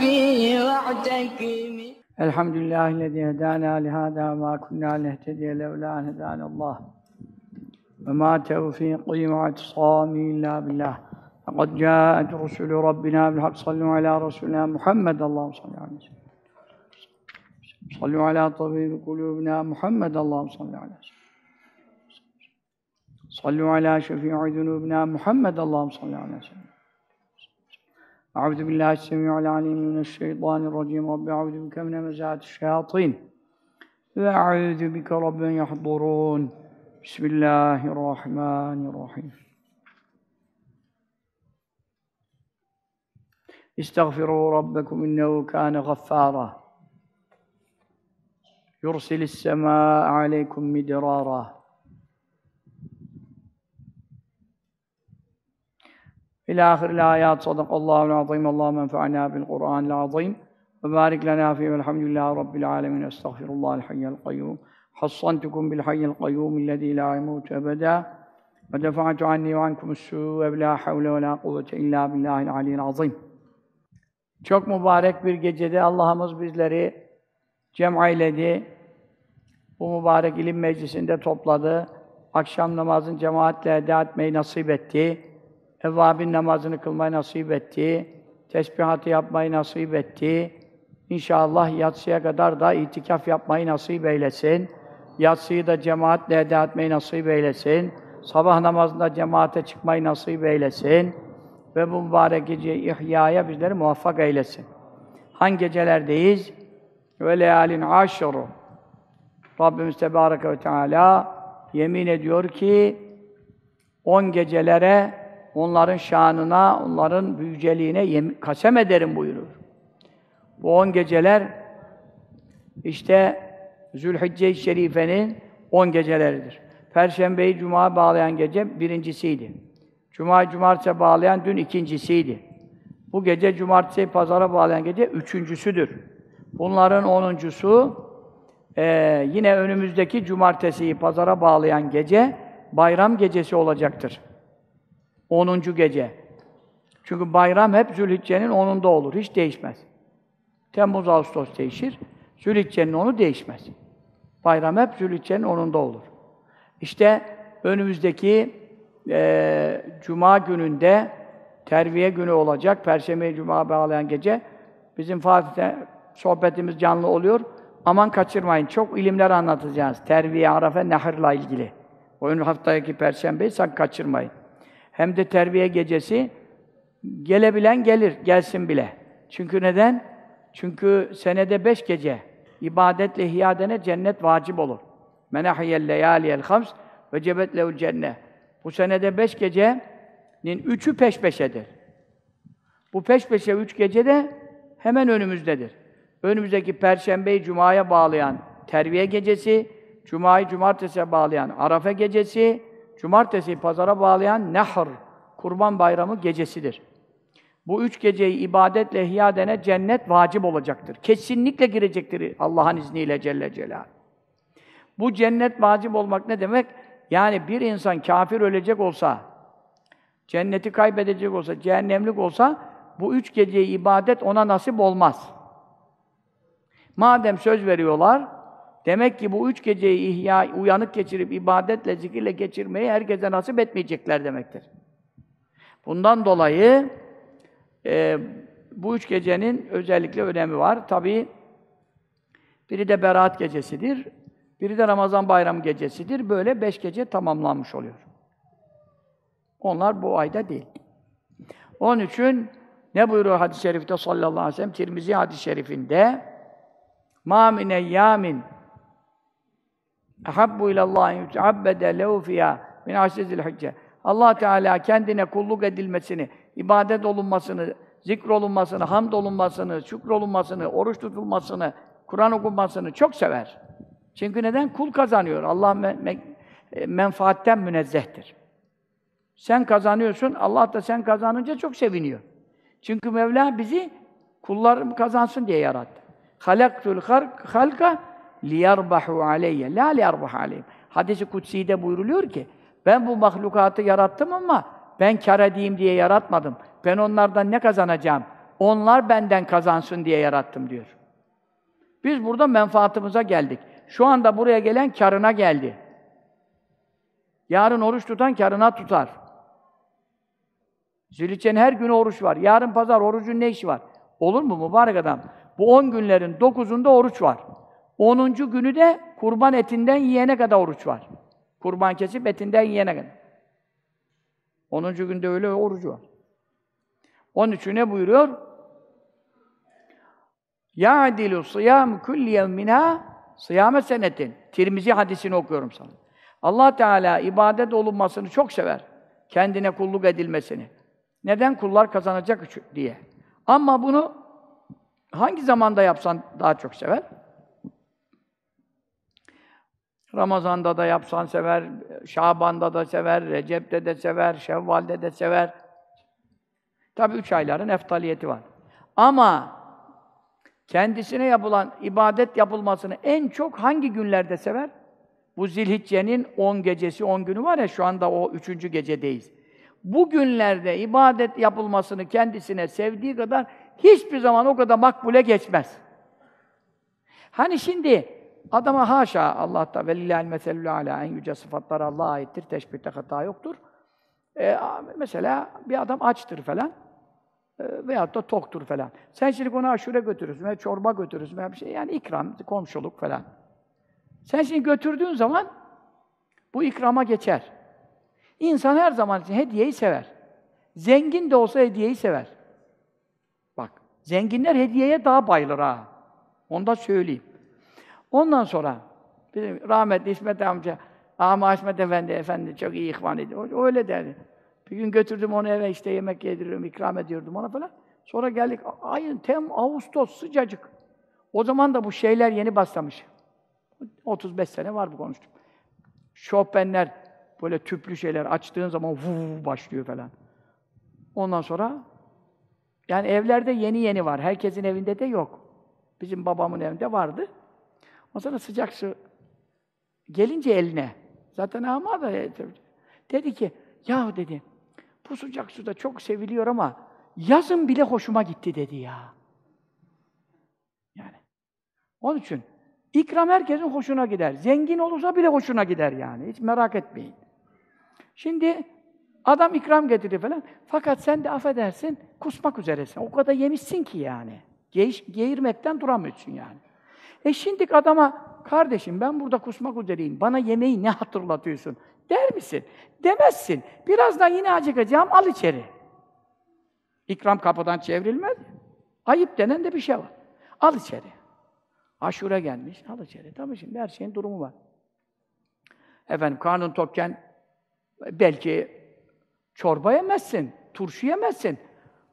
فيه واعتكم الحمد لله الذي هدانا لهذا ما كنا لنهتدي لولا أن هدانا الله. وما توفيقي واعتصامي إلا بالله. لقد جاءت رسل ربنا بالحق. صلوا على رسولنا محمد. اللهم صل وسلم صلوا على طبيب قلوبنا محمد. اللهم صل على صلوا على شفيع ذنوبنا محمد. اللهم صل على وسلم أعوذ بالله السميع العليم من الشيطان الرجيم. رب أعوذ بك من همزات الشياطين. وأعوذ بك رب يحضرون. بسم الله الرحمن الرحيم. استغفروا ربكم إنه كان غفارا. يرسل السماء عليكم مدرارا. İlâ ahiril âyât sadakallâhu l-azîm. Allahümme enfa'nâ bil Kur'an l-azîm. Ve bârik lenâ fî velhamdülillâhi rabbil âlemin. Estağfirullâhel hayyel kayyûm. Hassantukum bil hayyel kayyûm illezî lâ imût ebedâ. Ve defa'tu anni ve ankum s-sû'e ve lâ havle ve lâ kuvvete illâ billâhil alîl azîm. Çok mübarek bir gecede Allah'ımız bizleri cem'ayledi. Bu mübarek ilim meclisinde topladı. Akşam namazın cemaatle eda etmeyi nasip etti. Evvabin namazını kılmayı nasip etti. Tesbihatı yapmayı nasip etti. İnşallah yatsıya kadar da itikaf yapmayı nasip eylesin. Yatsıyı da cemaatle eda etmeyi nasip eylesin. Sabah namazında cemaate çıkmayı nasip eylesin. Ve bu mübarek geceyi ihyaya bizleri muvaffak eylesin. Hangi gecelerdeyiz? Ve leyalin aşru. Rabbimiz Tebareke ve Teala yemin ediyor ki on gecelere onların şanına, onların büyüceliğine yem- kasem ederim buyurur. Bu on geceler işte Zülhicce-i Şerife'nin on geceleridir. Perşembeyi Cuma bağlayan gece birincisiydi. Cuma cumartesi bağlayan dün ikincisiydi. Bu gece cumartesi pazara bağlayan gece üçüncüsüdür. Bunların onuncusu eee, yine önümüzdeki cumartesiyi pazara bağlayan gece bayram gecesi olacaktır. 10. gece. Çünkü bayram hep Zülhicce'nin 10'unda olur. Hiç değişmez. Temmuz, Ağustos değişir. Zülhicce'nin 10'u değişmez. Bayram hep Zülhicce'nin 10'unda olur. İşte önümüzdeki eee, Cuma gününde terviye günü olacak. Perşembe Cuma bağlayan gece. Bizim Fatih'te sohbetimiz canlı oluyor. Aman kaçırmayın. Çok ilimler anlatacağız. Terviye, Arafe, Nahır'la ilgili. O ön haftaki Perşembeyi sakın kaçırmayın. Hem de terbiye gecesi gelebilen gelir, gelsin bile. Çünkü neden? Çünkü senede beş gece ibadetle ihya edene cennet vacip olur. Menahiyel leyaliyel hams ve cebet lehul. Bu senede beş gecenin üçü peş peşedir. Bu peş peşe üç gece de hemen önümüzdedir. Önümüzdeki Perşembeyi Cuma'ya bağlayan terbiye gecesi, Cuma'yı Cumartesi'ye bağlayan Arafa gecesi, Cumartesi Pazara bağlayan Nahr, Kurban Bayramı gecesidir. Bu üç geceyi ibadetle ihya cennet vacip olacaktır. Kesinlikle girecektir Allah'ın izniyle Celle Celaluhu. Bu cennet vacip olmak ne demek? Yani bir insan kafir ölecek olsa, cenneti kaybedecek olsa, cehennemlik olsa, bu üç geceyi ibadet ona nasip olmaz. Madem söz veriyorlar, demek ki bu üç geceyi ihya, uyanık geçirip, ibadetle, zikirle geçirmeyi herkese nasip etmeyecekler demektir. Bundan dolayı e, bu üç gecenin özellikle önemi var. Tabii biri de Berat gecesidir, biri de Ramazan bayramı gecesidir. Böyle beş gece tamamlanmış oluyor. Onlar bu ayda değil. Onun için ne buyuruyor hadis-i şerifte sallallahu aleyhi ve sellem? Tirmizi hadis-i şerifinde مَا مِنَ Habbu ilallah en yuteabbede lehu fiyâ min aşrezil hicce. Allah Teala kendine kulluk edilmesini, ibadet olunmasını, zikrolunmasını, hamd olunmasını, şükrolunmasını, oruç tutulmasını, Kur'an okunmasını çok sever. Çünkü neden? Kul kazanıyor. Allah me- me- e, menfaatten münezzehtir. Sen kazanıyorsun, Allah da sen kazanınca çok seviniyor. Çünkü Mevla bizi kullarım kazansın diye yarattı. Halaktul halka liyarbahu aleyye la liyarbahu aleyhim. Hadis-i kutsi'de buyruluyor ki ben bu mahlukatı yarattım ama ben kar edeyim diye yaratmadım. Ben onlardan ne kazanacağım? Onlar benden kazansın diye yarattım diyor. Biz burada menfaatımıza geldik. Şu anda buraya gelen karına geldi. Yarın oruç tutan karına tutar. Zilhicce'nin her günü oruç var. Yarın pazar orucun ne işi var? Olur mu mübarek adam? Bu on günlerin dokuzunda oruç var. Onuncu günü de kurban etinden yiyene kadar oruç var. Kurban kesip etinden yiyene kadar. Onuncu günde öyle orucu var. Onun için ne buyuruyor? Ya'dilu sıyam kulli yevminha sıyame senetin. Tirmizi hadisini okuyorum sana. Allah Teala ibadet olunmasını çok sever. Kendine kulluk edilmesini. Neden? Kullar kazanacak diye. Ama bunu hangi zamanda yapsan daha çok sever? Ramazan'da da yapsan sever, Şaban'da da sever, Recep'te de sever, Şevval'de de sever. Tabi üç ayların eftaliyeti var. Ama kendisine yapılan ibadet yapılmasını en çok hangi günlerde sever? Bu Zilhicce'nin 10 gecesi, 10 günü var ya şu anda o üçüncü gecedeyiz. Bu günlerde ibadet yapılmasını kendisine sevdiği kadar hiçbir zaman o kadar makbule geçmez. Hani şimdi adama haşa Allah'ta velillahil meselül ala en yüce sıfatlar Allah'a aittir. Teşbihte hata yoktur. Ee, mesela bir adam açtır falan e, veyahut da toktur falan. Sen şimdi onu aşure götürürsün veya çorba götürürsün veya bir şey yani ikram, komşuluk falan. Sen şimdi götürdüğün zaman bu ikrama geçer. İnsan her zaman için hediyeyi sever. Zengin de olsa hediyeyi sever. Bak, zenginler hediyeye daha bayılır ha. Onu da söyleyeyim. Ondan sonra bizim rahmetli İsmet amca, Ama İsmet Efendi, efendi çok iyi ihvan ediyor. O öyle derdi. Bir gün götürdüm onu eve işte yemek yediriyorum, ikram ediyordum ona falan. Sonra geldik, ayın tem Ağustos sıcacık. O zaman da bu şeyler yeni başlamış. 35 sene var bu konuştum. Chopin'ler böyle tüplü şeyler açtığın zaman vuv başlıyor falan. Ondan sonra yani evlerde yeni yeni var. Herkesin evinde de yok. Bizim babamın evinde vardı. O sonra sıcak su gelince eline zaten ama da dedi ki ya dedi bu sıcak suda çok seviliyor ama yazın bile hoşuma gitti dedi ya. Yani onun için ikram herkesin hoşuna gider. Zengin olursa bile hoşuna gider yani. Hiç merak etmeyin. Şimdi adam ikram getirdi falan. Fakat sen de affedersin, kusmak üzeresin. O kadar yemişsin ki yani. Ge geğirmekten duramıyorsun yani. E şimdi adama, kardeşim ben burada kusmak üzereyim, bana yemeği ne hatırlatıyorsun? Der misin? Demezsin. Birazdan yine acıkacağım, al içeri. İkram kapıdan çevrilmez. Ayıp denen de bir şey var. Al içeri. Aşure gelmiş, al içeri. Tabii şimdi her şeyin durumu var. Efendim karnın tokken belki çorba yemezsin, turşu yemezsin.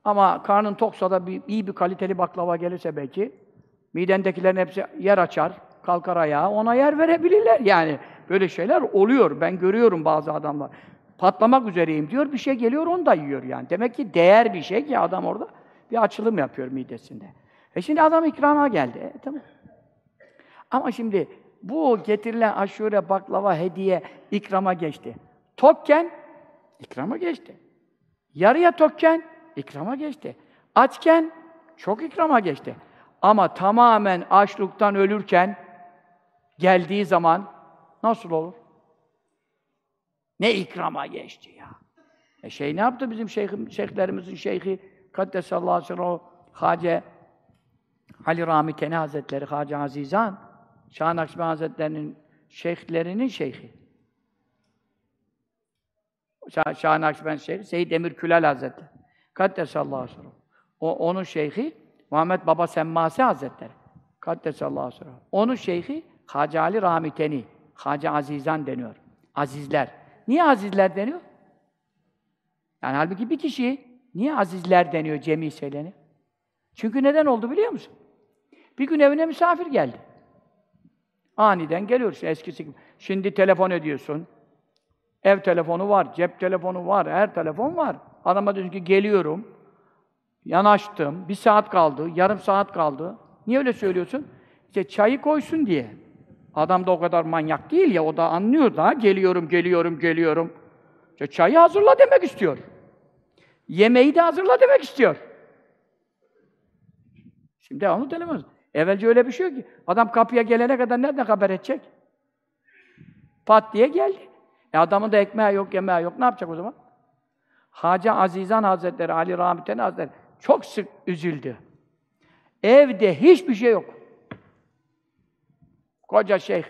Ama karnın toksa da bir, iyi bir kaliteli baklava gelirse belki midendekilerin hepsi yer açar, kalkar ayağa, ona yer verebilirler yani. Böyle şeyler oluyor. Ben görüyorum bazı adamlar. Patlamak üzereyim diyor, bir şey geliyor, onu da yiyor yani. Demek ki değer bir şey ki adam orada bir açılım yapıyor midesinde. E şimdi adam ikrama geldi. E, tamam. Ama şimdi bu getirilen aşure, baklava, hediye ikrama geçti. Tokken ikrama geçti. Yarıya tokken ikrama geçti. Açken çok ikrama geçti. Ama tamamen açlıktan ölürken geldiği zaman nasıl olur? Ne ikrama geçti ya. E şey ne yaptı bizim şeyhim, şeyhlerimizin şeyhi Kaddesallahu aleyhi ve sellem Hace Ali Rami Teni Hazretleri, Hace Azizan, Şah Nakşibendi Hazretleri'nin şeyhlerinin şeyhi. Şah, Şah Nakşibendi şeyhi, Seyyid Emir Külal Hazretleri. Kaddesallahu aleyhi ve sellem. O, onun şeyhi Muhammed Baba Semmasi Hazretleri. Kaddesallahu aleyhi ve sellem. Onun şeyhi Hacı Ali Ramiteni. Hacı Azizan deniyor. Azizler. Niye azizler deniyor? Yani halbuki bir kişi Niye azizler deniyor cemi seleni? Çünkü neden oldu biliyor musun? Bir gün evine misafir geldi. Aniden geliyorsun eskisi gibi. Şimdi telefon ediyorsun. Ev telefonu var, cep telefonu var, her telefon var. Adama diyorsun ki geliyorum. Yanaştım, bir saat kaldı, yarım saat kaldı. Niye öyle söylüyorsun? İşte çayı koysun diye. Adam da o kadar manyak değil ya, o da anlıyor da geliyorum, geliyorum, geliyorum. İşte çayı hazırla demek istiyor. Yemeği de hazırla demek istiyor. Şimdi onu denemez. Evvelce öyle bir şey yok ki. Adam kapıya gelene kadar nereden haber edecek? Pat diye geldi. E adamın da ekmeği yok, yemeği yok. Ne yapacak o zaman? Hacı Azizan Hazretleri, Ali Rahmeten Hazretleri çok sık üzüldü. Evde hiçbir şey yok. Koca şeyh.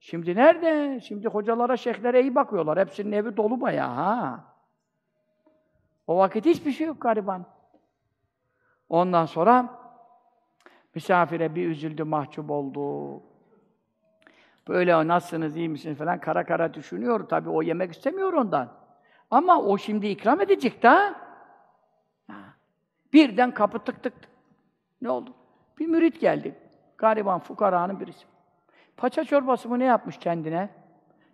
Şimdi nerede? Şimdi hocalara, şeyhlere iyi bakıyorlar. Hepsinin evi dolu bayağı ha. O vakit hiçbir şey yok gariban. Ondan sonra misafire bir üzüldü, mahcup oldu. Böyle nasılsınız, iyi misiniz falan kara kara düşünüyor. Tabii o yemek istemiyor ondan. Ama o şimdi ikram edecek daha. Birden kapı tık tık tık. Ne oldu? Bir mürit geldi. Gariban, fukaranın birisi. Paça çorbası mı ne yapmış kendine?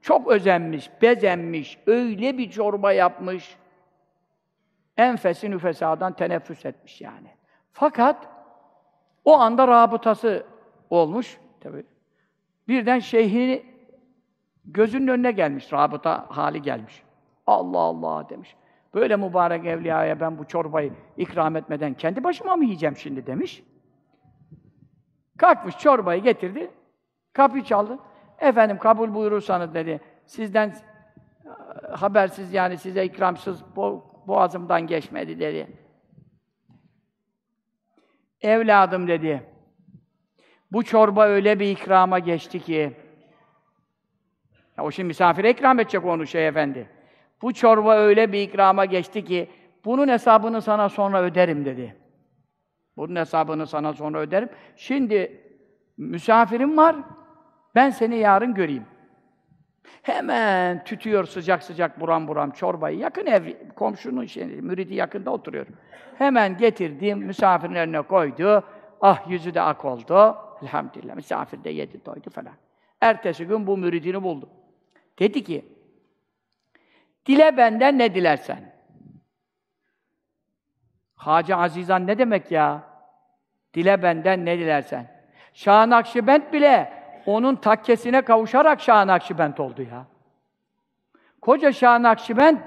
Çok özenmiş, bezenmiş, öyle bir çorba yapmış. Enfesi nüfesadan teneffüs etmiş yani. Fakat o anda rabıtası olmuş. Tabii. Birden şeyhini gözünün önüne gelmiş, rabıta hali gelmiş. Allah Allah demiş. Böyle mübarek evliyaya ben bu çorbayı ikram etmeden kendi başıma mı yiyeceğim şimdi demiş. Kalkmış çorbayı getirdi. Kapıyı çaldı. Efendim kabul buyurursanız dedi. Sizden habersiz yani size ikramsız bo boğazımdan geçmedi dedi. Evladım dedi. Bu çorba öyle bir ikrama geçti ki ya o şimdi misafire ikram edecek onu şey efendi. Bu çorba öyle bir ikrama geçti ki bunun hesabını sana sonra öderim dedi. Bunun hesabını sana sonra öderim. Şimdi misafirim var. Ben seni yarın göreyim. Hemen tütüyor sıcak sıcak buram buram çorbayı. Yakın ev, komşunun şey, müridi yakında oturuyor. Hemen getirdim, misafirin önüne koydu. Ah yüzü de ak oldu. Elhamdülillah, misafir de yedi doydu falan. Ertesi gün bu müridini buldu. Dedi ki, dile benden ne dilersen. Hacı Azizan ne demek ya? Dile benden ne dilersen. Şah Nakşibend bile onun takkesine kavuşarak Şah Nakşibend oldu ya. Koca Şah Nakşibend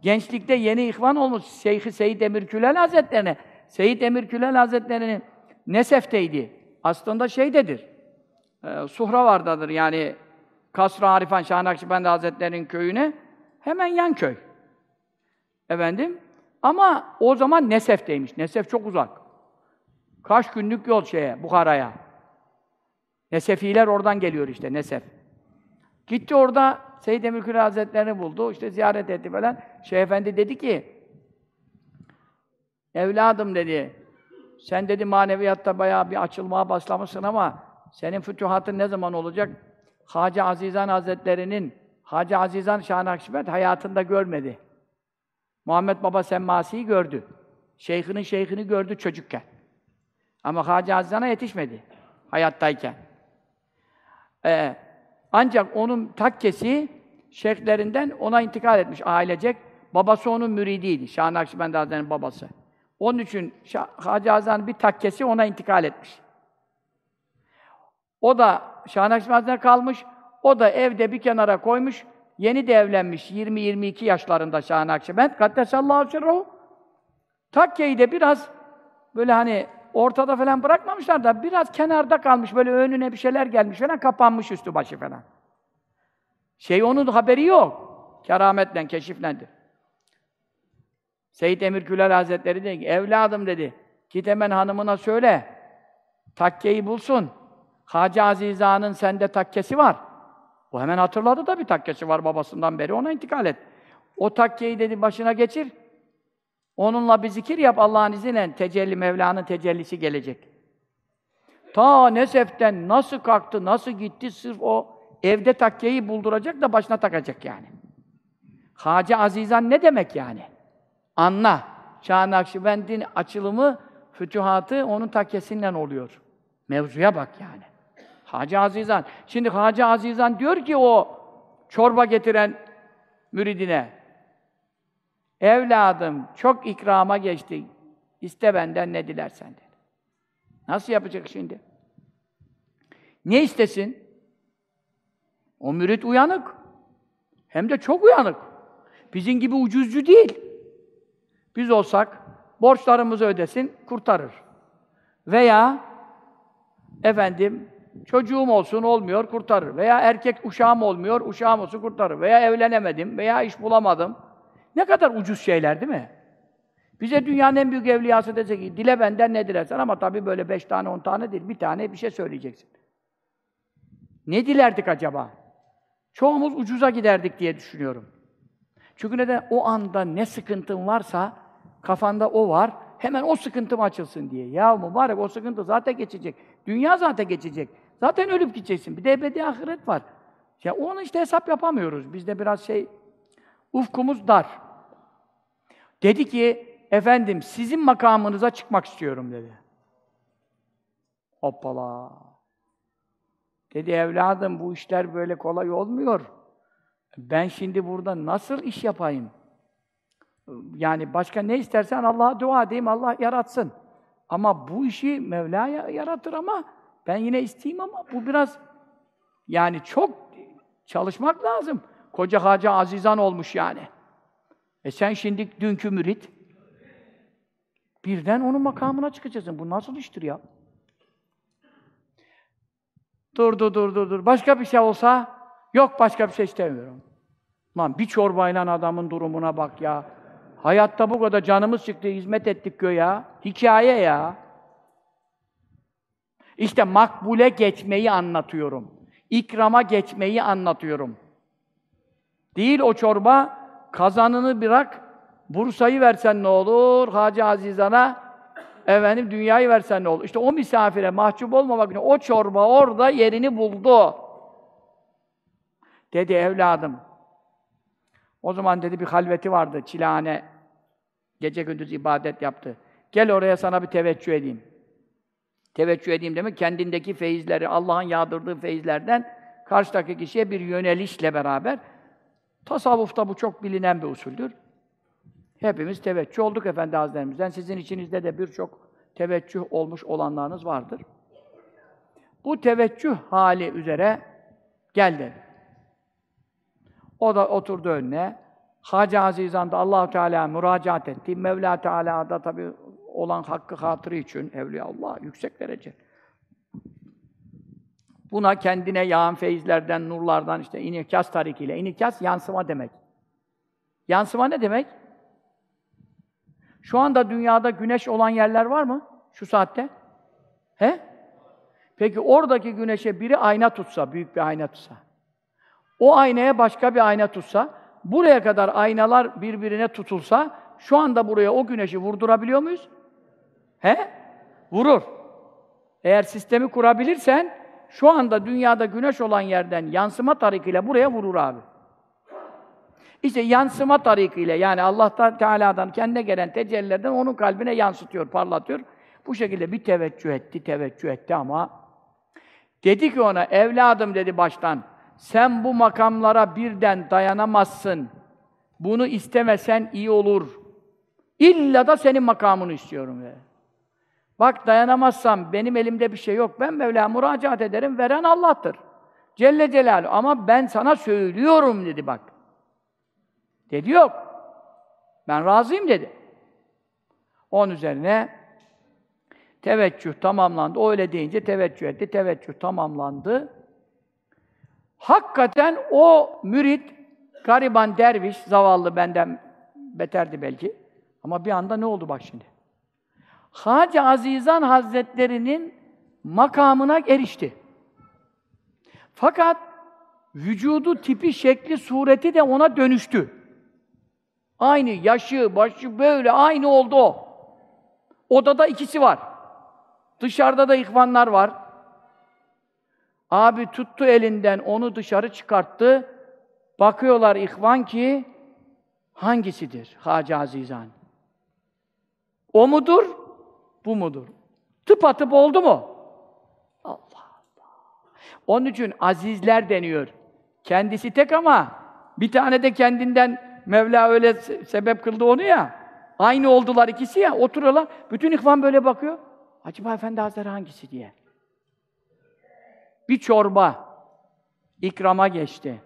gençlikte yeni ihvan olmuş Şeyh Seyyid Emirkülel Hazretlerine. Seyyid Emirkülel Hazretleri'nin Nesef'teydi. Aslında şeydedir. E, Suhravar'dadır yani Kasr-ı Arifan Şah Nakşibendi Hazretleri'nin köyüne hemen yan köy. Efendim? Ama o zaman Nesef'teymiş. Nesef çok uzak. Kaç günlük yol şeye, Bukhara'ya. Nesefiler oradan geliyor işte, Nesef. Gitti orada Seyyid Emirkül Hazretlerini buldu, işte ziyaret etti falan. Şeyh Efendi dedi ki, evladım dedi, sen dedi maneviyatta bayağı bir açılmaya başlamışsın ama senin fütühatın ne zaman olacak? Hacı Azizan Hazretleri'nin Hacı Azizan Şah Nakşibend hayatında görmedi. Muhammed Baba Semmasi'yi gördü. Şeyhinin şeyhini gördü çocukken. Ama Hacı Azizan'a yetişmedi hayattayken. Ee, ancak onun takkesi şeyhlerinden ona intikal etmiş ailecek. Babası onun müridiydi. Şah Nakşibend Hazretleri'nin babası. Onun için Şah, Hacı Azizan'ın bir takkesi ona intikal etmiş. O da Şah Nakşibend Hazretleri kalmış. O da evde bir kenara koymuş. Yeni de evlenmiş. 20-22 yaşlarında Şah Nakşibend. Kaddesallahu sirruhu. Takkeyi de biraz böyle hani ortada falan bırakmamışlar da biraz kenarda kalmış. Böyle önüne bir şeyler gelmiş falan kapanmış üstü başı falan. Şey onun haberi yok. Kerametle, keşiflendi. Seyyid Emir Külal Hazretleri dedi ki, evladım dedi, git hanımına söyle, takkeyi bulsun. Hacı Aziza'nın sende takkesi var. O hemen hatırladı da bir takkesi var babasından beri, ona intikal et. O takkeyi dedi başına geçir, onunla bir zikir yap Allah'ın izniyle, tecelli, Mevla'nın tecellisi gelecek. Ta Nesef'ten nasıl kalktı, nasıl gitti, sırf o evde takkeyi bulduracak da başına takacak yani. Hacı Azizan ne demek yani? Anla. Şah Nakşibend'in açılımı, fütühatı onun takkesinden oluyor. Mevzuya bak yani. Hacı Azizan. Şimdi Hacı Azizan diyor ki o çorba getiren müridine, evladım çok ikrama geçti, iste benden ne dilersen dedi. Nasıl yapacak şimdi? Ne istesin? O mürit uyanık. Hem de çok uyanık. Bizim gibi ucuzcu değil. Biz olsak borçlarımızı ödesin, kurtarır. Veya efendim çocuğum olsun olmuyor, kurtarır. Veya erkek uşağım olmuyor, uşağım olsun kurtarır. Veya evlenemedim, veya iş bulamadım. Ne kadar ucuz şeyler değil mi? Bize dünyanın en büyük evliyası dese ki, dile benden ne dilersen ama tabii böyle beş tane, on tane değil, bir tane bir şey söyleyeceksin. Ne dilerdik acaba? Çoğumuz ucuza giderdik diye düşünüyorum. Çünkü neden? O anda ne sıkıntın varsa, kafanda o var, hemen o sıkıntım açılsın diye. Ya mübarek o sıkıntı zaten geçecek. Dünya zaten geçecek. Zaten ölüp gideceksin. Bir de ebedi ahiret var. Ya onu işte hesap yapamıyoruz. Bizde biraz şey, ufkumuz dar. Dedi ki, efendim sizin makamınıza çıkmak istiyorum dedi. Hoppala. Dedi evladım bu işler böyle kolay olmuyor. Ben şimdi burada nasıl iş yapayım? Yani başka ne istersen Allah'a dua edeyim, Allah yaratsın. Ama bu işi Mevla yaratır ama ben yine isteyeyim ama bu biraz yani çok çalışmak lazım. Koca Hacı Azizan olmuş yani. E sen şimdi dünkü mürit birden onun makamına çıkacaksın. Bu nasıl iştir ya? Dur dur dur dur dur. Başka bir şey olsa yok başka bir şey istemiyorum. Lan bir çorbayla adamın durumuna bak ya. Hayatta bu kadar canımız çıktı, hizmet ettik göya. Hikaye ya. İşte makbule geçmeyi anlatıyorum. İkrama geçmeyi anlatıyorum. Değil o çorba, kazanını bırak, Bursa'yı versen ne olur, Hacı Azizan'a efendim dünyayı versen ne olur. İşte o misafire mahcup olmamak için o çorba orada yerini buldu. Dedi evladım, o zaman dedi bir halveti vardı, çilehane. Gece gündüz ibadet yaptı. Gel oraya sana bir teveccüh edeyim. Teveccüh edeyim demek kendindeki feyizleri, Allah'ın yağdırdığı feyizlerden karşıdaki kişiye bir yönelişle beraber tasavvufta bu çok bilinen bir usuldür. Hepimiz teveccüh olduk Efendi Hazretlerimizden. Sizin içinizde de birçok teveccüh olmuş olanlarınız vardır. Bu teveccüh hali üzere gel dedi. O da oturdu önüne. Hacı Azizan da allah Teala müracaat etti. Mevla Teala da tabi olan hakkı hatırı için Evliya Allah yüksek derece. Buna kendine yağan feyizlerden, nurlardan işte inikas tarikiyle. İnikas yansıma demek. Yansıma ne demek? Şu anda dünyada güneş olan yerler var mı? Şu saatte? He? Peki oradaki güneşe biri ayna tutsa, büyük bir ayna tutsa. O aynaya başka bir ayna tutsa, buraya kadar aynalar birbirine tutulsa, şu anda buraya o güneşi vurdurabiliyor muyuz? He? Vurur. Eğer sistemi kurabilirsen, şu anda dünyada güneş olan yerden yansıma tarikiyle buraya vurur abi. İşte yansıma tarikiyle yani Allah'tan Teala'dan kendine gelen tecellilerden onun kalbine yansıtıyor, parlatıyor. Bu şekilde bir teveccüh etti, teveccüh etti ama dedi ki ona evladım dedi baştan sen bu makamlara birden dayanamazsın. Bunu istemesen iyi olur. İlla da senin makamını istiyorum dedi. Bak dayanamazsam benim elimde bir şey yok. Ben Mevla müracaat ederim. Veren Allah'tır. Celle Celaluhu. Ama ben sana söylüyorum dedi bak. Dedi yok. Ben razıyım dedi. Onun üzerine teveccüh tamamlandı. O öyle deyince teveccüh etti. Teveccüh tamamlandı. Hakikaten o mürit, gariban derviş, zavallı benden beterdi belki. Ama bir anda ne oldu bak şimdi? Hacı Azizan Hazretlerinin makamına erişti. Fakat vücudu, tipi, şekli, sureti de ona dönüştü. Aynı yaşı, başı böyle aynı oldu o. Odada ikisi var. Dışarıda da ihvanlar var. Abi tuttu elinden, onu dışarı çıkarttı. Bakıyorlar ihvan ki hangisidir? Hacı Azizan. O mudur? Bu mudur? Tıp atıp oldu mu? Allah Allah. Onun için azizler deniyor. Kendisi tek ama bir tane de kendinden Mevla öyle se- sebep kıldı onu ya. Aynı oldular ikisi ya. Oturuyorlar. Bütün ihvan böyle bakıyor. Acaba Efendi Hazretleri hangisi diye. Bir çorba ikrama geçti.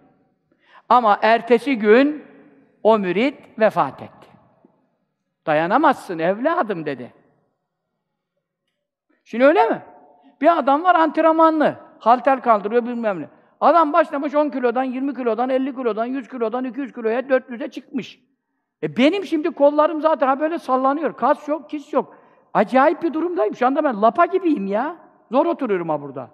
Ama ertesi gün o mürit vefat etti. Dayanamazsın evladım dedi. Şimdi öyle mi? Bir adam var antrenmanlı. Halter kaldırıyor bilmem ne. Adam başlamış 10 kilodan, 20 kilodan, 50 kilodan, 100 kilodan, 200 kiloya, 400'e çıkmış. E benim şimdi kollarım zaten ha böyle sallanıyor. Kas yok, kis yok. Acayip bir durumdayım. Şu anda ben lapa gibiyim ya. Zor oturuyorum ha burada.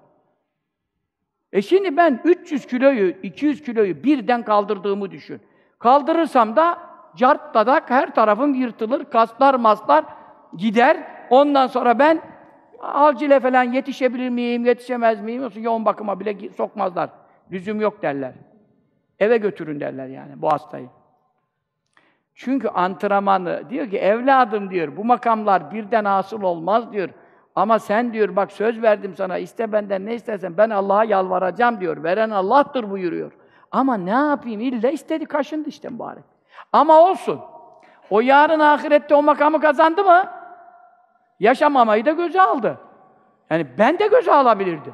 E şimdi ben 300 kiloyu, 200 kiloyu birden kaldırdığımı düşün. Kaldırırsam da cart dadak her tarafım yırtılır, kaslar maslar gider. Ondan sonra ben avcile falan yetişebilir miyim, yetişemez miyim? Yoksa yoğun bakıma bile sokmazlar. Lüzum yok derler. Eve götürün derler yani bu hastayı. Çünkü antrenmanı diyor ki evladım diyor bu makamlar birden hasıl olmaz diyor. Ama sen diyor bak söz verdim sana iste benden ne istersen ben Allah'a yalvaracağım diyor. Veren Allah'tır buyuruyor. Ama ne yapayım illa istedi kaşındı işte mübarek. Ama olsun. O yarın ahirette o makamı kazandı mı? Yaşamamayı da göze aldı. Yani ben de göze alabilirdim.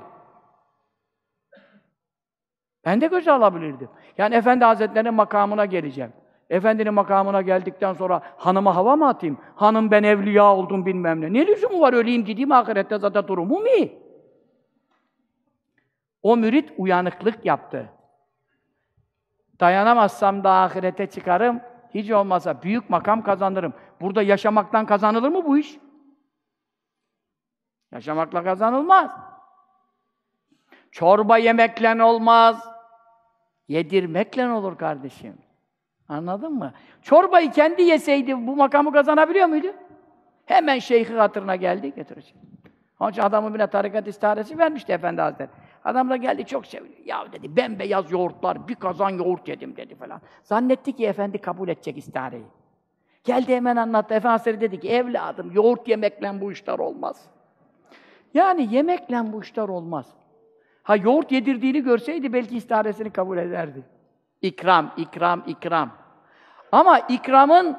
Ben de göze alabilirdim. Yani Efendi Hazretleri'nin makamına geleceğim. Efendinin makamına geldikten sonra hanıma hava mı atayım? Hanım ben evliya oldum bilmem ne. Ne lüzumu var öleyim gideyim ahirette zaten durumu mu iyi? O mürit uyanıklık yaptı. Dayanamazsam da ahirete çıkarım. Hiç olmazsa büyük makam kazanırım. Burada yaşamaktan kazanılır mı bu iş? Yaşamakla kazanılmaz. Çorba yemekle olmaz. Yedirmekle olur kardeşim. Anladın mı? Çorbayı kendi yeseydi bu makamı kazanabiliyor muydu? Hemen şeyhi hatırına geldi, getirecek. Onun için adamın bile tarikat istiharesi vermişti Efendi Hazretleri. Adam da geldi çok seviniyor. Ya dedi bembeyaz yoğurtlar, bir kazan yoğurt yedim dedi falan. Zannetti ki efendi kabul edecek istihareyi. Geldi hemen anlattı. Efendi Hazretleri dedi ki evladım yoğurt yemekle bu işler olmaz. Yani yemekle bu işler olmaz. Ha yoğurt yedirdiğini görseydi belki istiharesini kabul ederdi. İkram, ikram, ikram. Ama ikramın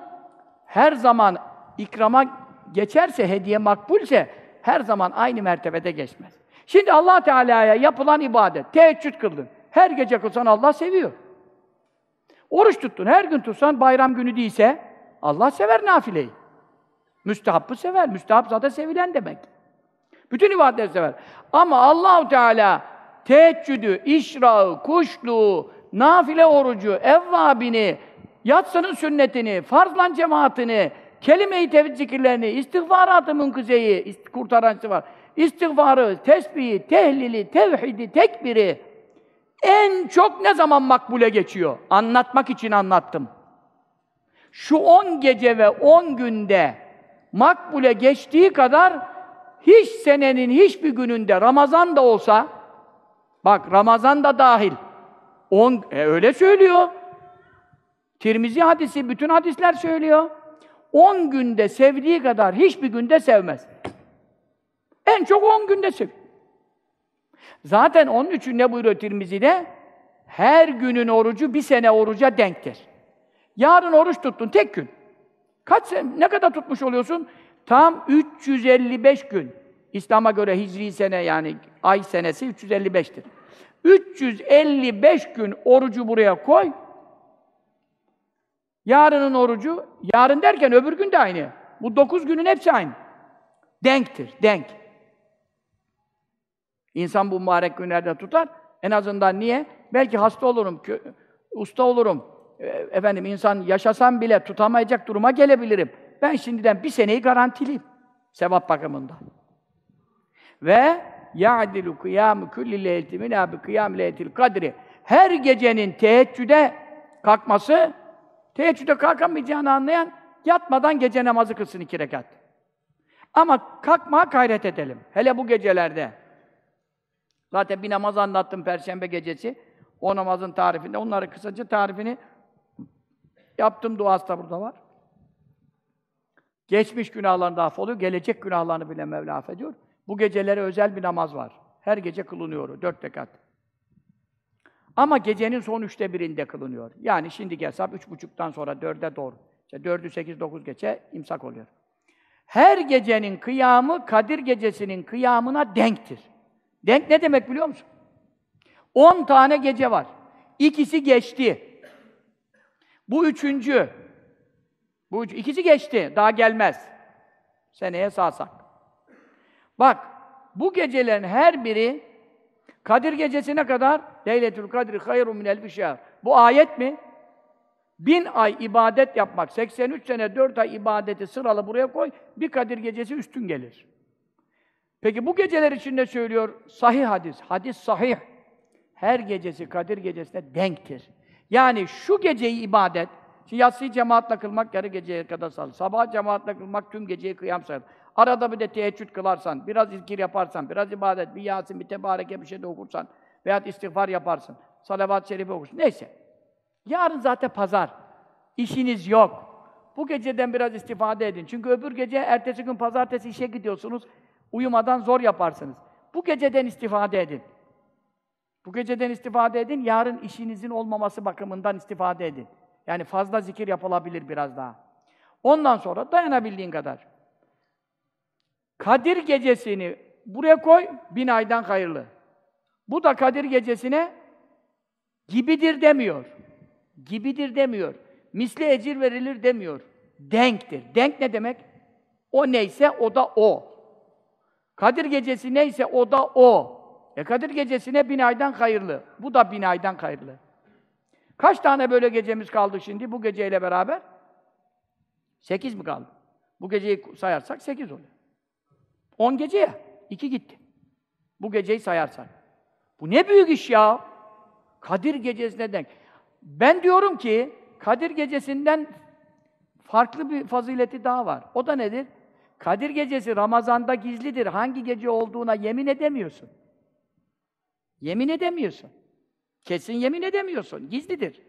her zaman ikrama geçerse, hediye makbulse her zaman aynı mertebede geçmez. Şimdi Allah Teala'ya yapılan ibadet, teheccüd kıldın. Her gece kılsan Allah seviyor. Oruç tuttun, her gün tutsan bayram günü değilse Allah sever nafileyi. Müstehabbı sever. Müstehap zaten sevilen demek. Bütün ibadetleri sever. Ama Allahu Teala teheccüdü, işrağı, kuşluğu, nafile orucu, evvabini, yatsının sünnetini, farzlan cemaatini, kelime-i tevhid zikirlerini, istiğfaratı münkizeyi, ist- kurtaransı var. İstiğfarı, tesbihi, tehlili, tevhidi, tekbiri en çok ne zaman makbule geçiyor? Anlatmak için anlattım. Şu 10 gece ve 10 günde makbule geçtiği kadar hiç senenin hiçbir gününde Ramazan da olsa bak Ramazan da dahil 10 e, öyle söylüyor. Tirmizi hadisi bütün hadisler söylüyor. 10 günde sevdiği kadar hiçbir günde sevmez. En çok 10 günde sev. Zaten onun için ne buyuruyor Tirmizi'de? Her günün orucu bir sene oruca denktir. Yarın oruç tuttun tek gün. Kaç sen ne kadar tutmuş oluyorsun? Tam 355 gün. İslam'a göre hicri sene yani ay senesi 355'tir. 355 gün orucu buraya koy. Yarının orucu, yarın derken öbür gün de aynı. Bu 9 günün hepsi aynı. Denktir, denk. İnsan bu mübarek günlerde tutar. En azından niye? Belki hasta olurum, usta olurum. E, Efendim insan yaşasam bile tutamayacak duruma gelebilirim. Ben şimdiden bir seneyi garantiliyim. Sevap bakımından. Ve ya'dilu kıyamu kulli leyleti min abi kıyam leyletil kadri. Her gecenin teheccüde kalkması, teheccüde kalkamayacağını anlayan yatmadan gece namazı kılsın iki rekat. Ama kalkmaya gayret edelim. Hele bu gecelerde. Zaten bir namaz anlattım Perşembe gecesi. O namazın tarifinde. Onları kısaca tarifini yaptım. Duası da burada var. Geçmiş günahlarını affoluyor, gelecek günahlarını bile Mevla affediyor. Bu gecelere özel bir namaz var. Her gece kılınıyor, dört rekat. Ama gecenin son üçte birinde kılınıyor. Yani şimdi hesap üç buçuktan sonra dörde doğru. İşte dördü, sekiz, dokuz geçe imsak oluyor. Her gecenin kıyamı Kadir gecesinin kıyamına denktir. Denk ne demek biliyor musun? On tane gece var. İkisi geçti. Bu üçüncü. Bu üç, ikisi geçti. Daha gelmez. Seneye sağsak. Bak, bu gecelerin her biri Kadir gecesine kadar Leyletül Kadri hayrun minel bişar. Bu ayet mi? Bin ay ibadet yapmak, 83 sene 4 ay ibadeti sıralı buraya koy, bir Kadir gecesi üstün gelir. Peki bu geceler için ne söylüyor? Sahih hadis. Hadis sahih. Her gecesi Kadir gecesine denktir. Yani şu geceyi ibadet, şimdi yatsıyı cemaatle kılmak yarı geceye kadar sayılır. Sabah cemaatle kılmak tüm geceyi kıyam sayılır. Arada bir de teheccüd kılarsan, biraz zikir yaparsan, biraz ibadet, bir Yasin, bir tebareke bir şey de okursan veya istiğfar yaparsın, salavat-ı şerife okursun. Neyse. Yarın zaten pazar. İşiniz yok. Bu geceden biraz istifade edin. Çünkü öbür gece, ertesi gün pazartesi işe gidiyorsunuz. Uyumadan zor yaparsınız. Bu geceden istifade edin. Bu geceden istifade edin, yarın işinizin olmaması bakımından istifade edin. Yani fazla zikir yapılabilir biraz daha. Ondan sonra dayanabildiğin kadar. Kadir gecesini buraya koy, bin aydan hayırlı. Bu da Kadir gecesine gibidir demiyor. Gibidir demiyor. Misli ecir verilir demiyor. Denktir. Denk ne demek? O neyse o da o. Kadir gecesi neyse o da o. E Kadir gecesine bin aydan hayırlı. Bu da bin aydan hayırlı. Kaç tane böyle gecemiz kaldı şimdi bu geceyle beraber? Sekiz mi kaldı? Bu geceyi sayarsak sekiz oluyor. On gece ya. iki gitti. Bu geceyi sayarsak. Bu ne büyük iş ya! Kadir gecesine denk. Ben diyorum ki, Kadir gecesinden farklı bir fazileti daha var. O da nedir? Kadir gecesi Ramazan'da gizlidir. Hangi gece olduğuna yemin edemiyorsun. Yemin edemiyorsun. Kesin yemin edemiyorsun. Gizlidir.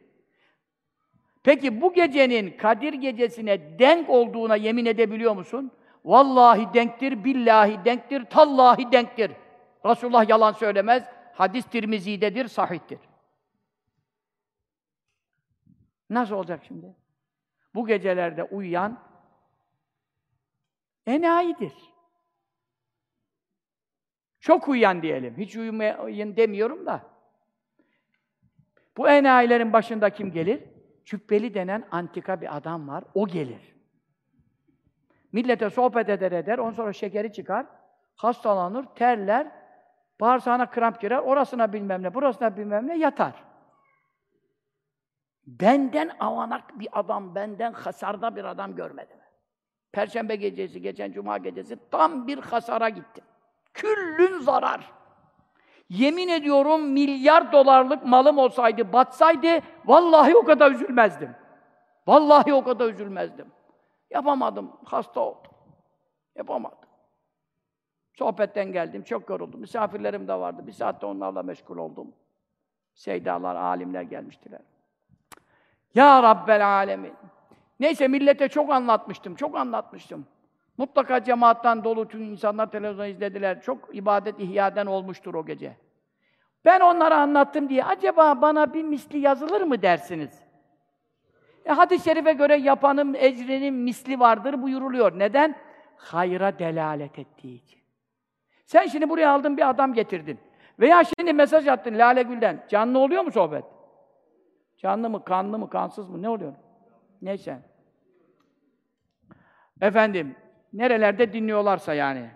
Peki bu gecenin Kadir gecesine denk olduğuna yemin edebiliyor musun? Vallahi denktir, billahi denktir, tallahi denktir. Resulullah yalan söylemez. Hadis Tirmizi'dedir, sahihtir. Nasıl olacak şimdi? Bu gecelerde uyuyan enayidir. Çok uyuyan diyelim. Hiç uyumayın demiyorum da. Bu enayilerin başında kim gelir? Cübbeli denen antika bir adam var. O gelir. Millete sohbet eder eder, ondan sonra şekeri çıkar, hastalanır, terler, bağırsağına kramp girer, orasına bilmem ne, burasına bilmem ne yatar. Benden avanak bir adam, benden hasarda bir adam görmedim. Perşembe gecesi, geçen cuma gecesi tam bir hasara gittim. Küllün zarar. Yemin ediyorum milyar dolarlık malım olsaydı, batsaydı vallahi o kadar üzülmezdim. Vallahi o kadar üzülmezdim. Yapamadım, hasta oldum. Yapamadım. Sohbetten geldim, çok yoruldum. Misafirlerim de vardı. Bir saatte onlarla meşgul oldum. Seydalar, alimler gelmiştiler. Ya Rabbel Alemin! Neyse millete çok anlatmıştım, çok anlatmıştım. Mutlaka cemaattan dolu tüm insanlar televizyon izlediler. Çok ibadet ihyaden olmuştur o gece. Ben onlara anlattım diye acaba bana bir misli yazılır mı dersiniz? E, hadis-i şerife göre yapanın ecrinin misli vardır buyuruluyor. Neden? Hayra delalet ettiği için. Sen şimdi buraya aldın bir adam getirdin. Veya şimdi mesaj attın Lale Gül'den. Canlı oluyor mu sohbet? Canlı mı, kanlı mı, kansız mı? Ne oluyor? Neyse. Efendim, nerelerde dinliyorlarsa yani.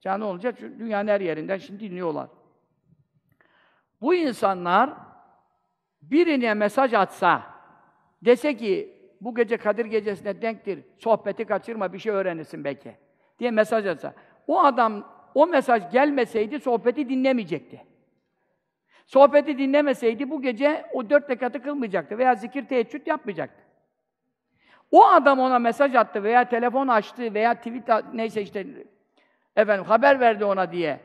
Canlı olunca dünyanın her yerinden şimdi dinliyorlar. Bu insanlar birine mesaj atsa, dese ki bu gece Kadir gecesine denktir, sohbeti kaçırma, bir şey öğrenirsin belki diye mesaj atsa. O adam o mesaj gelmeseydi sohbeti dinlemeyecekti. Sohbeti dinlemeseydi bu gece o dört rekatı kılmayacaktı veya zikir teheccüd yapmayacaktı. O adam ona mesaj attı veya telefon açtı veya tweet neyse işte efendim haber verdi ona diye.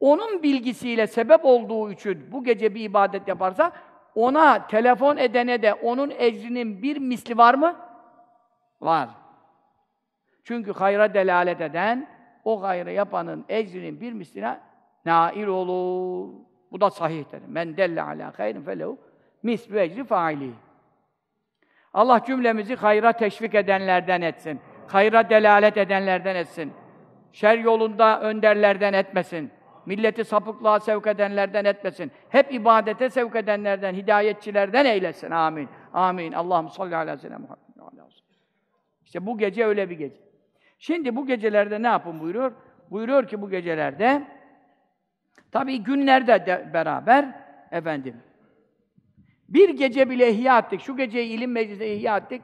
Onun bilgisiyle sebep olduğu için bu gece bir ibadet yaparsa ona telefon edene de onun ecrinin bir misli var mı? Var. Çünkü hayra delalet eden, o hayrı yapanın ecrinin bir misline nail olur. Bu da sahihtir. Men delle ala hayrin felehu mislu ecri faili. Allah cümlemizi hayra teşvik edenlerden etsin. Hayra delalet edenlerden etsin. Şer yolunda önderlerden etmesin. Milleti sapıklığa sevk edenlerden etmesin. Hep ibadete sevk edenlerden, hidayetçilerden eylesin. Amin. Amin. Allah'ım salli ala sene Muhammed. İşte bu gece öyle bir gece. Şimdi bu gecelerde ne yapın buyuruyor? Buyuruyor ki bu gecelerde tabii günlerde de beraber efendim bir gece bile ihya ettik. Şu geceyi ilim meclisinde ihya ettik.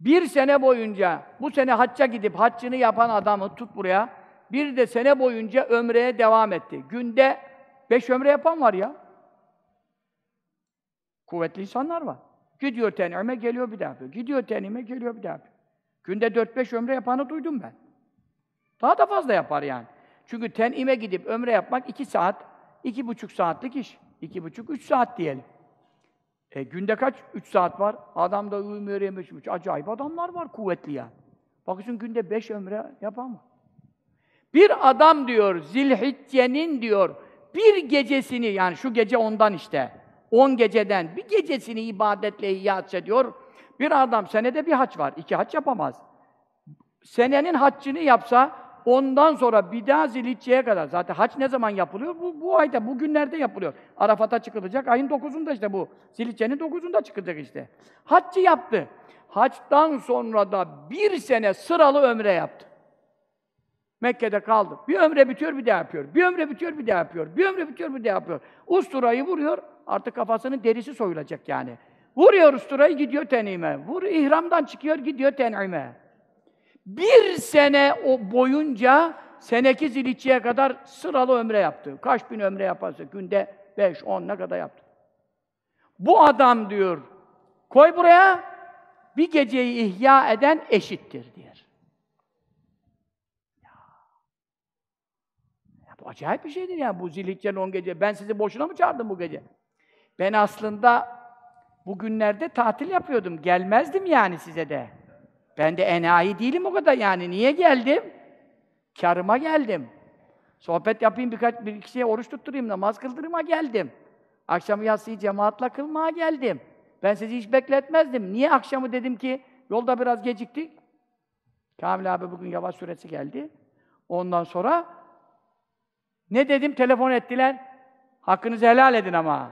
Bir sene boyunca, bu sene hacca gidip haccını yapan adamı tut buraya, bir de sene boyunca ömreye devam etti. Günde beş ömre yapan var ya. Kuvvetli insanlar var. Gidiyor tenime, geliyor bir daha yapıyor. Gidiyor tenime, geliyor bir daha yapıyor. Günde dört beş ömre yapanı duydum ben. Daha da fazla yapar yani. Çünkü tenime gidip ömre yapmak iki saat, iki buçuk saatlik iş. İki buçuk, üç saat diyelim. E, günde kaç? Üç saat var. Adam da uyumuyor, yemiş. Acayip adamlar var kuvvetli yani. Bakıyorsun günde beş ömre yapamaz. Bir adam diyor, Zilhicce'nin diyor, bir gecesini, yani şu gece ondan işte, on geceden bir gecesini ibadetle ihya diyor. Bir adam, senede bir haç var, iki haç yapamaz. Senenin haccını yapsa, ondan sonra bir daha Zilhicce'ye kadar, zaten haç ne zaman yapılıyor? Bu, bu ayda, bu günlerde yapılıyor. Arafat'a çıkılacak, ayın dokuzunda işte bu. Zilhicce'nin dokuzunda çıkacak işte. Haccı yaptı. Haçtan sonra da bir sene sıralı ömre yaptı. Mekke'de kaldı. Bir ömre bitiyor, bir daha yapıyor. Bir ömre bitiyor, bir daha yapıyor. Bir ömre bitiyor, bir daha yapıyor. Usturayı vuruyor, artık kafasının derisi soyulacak yani. Vuruyor usturayı, gidiyor tenime. Vur, ihramdan çıkıyor, gidiyor tenime. Bir sene o boyunca, seneki ziliçiye kadar sıralı ömre yaptı. Kaç bin ömre yaparsa, günde beş, on ne kadar yaptı. Bu adam diyor, koy buraya, bir geceyi ihya eden eşittir diyor. Bu acayip bir şeydir yani bu zilhiccenin on gece. Ben sizi boşuna mı çağırdım bu gece? Ben aslında bu günlerde tatil yapıyordum. Gelmezdim yani size de. Ben de enayi değilim o kadar yani. Niye geldim? Karıma geldim. Sohbet yapayım birkaç bir kişiye oruç tutturayım, namaz kıldırıma geldim. Akşam yatsıyı cemaatla kılmaya geldim. Ben sizi hiç bekletmezdim. Niye akşamı dedim ki yolda biraz geciktik. Kamil abi bugün yavaş süresi geldi. Ondan sonra ne dedim? Telefon ettiler. Hakkınızı helal edin ama.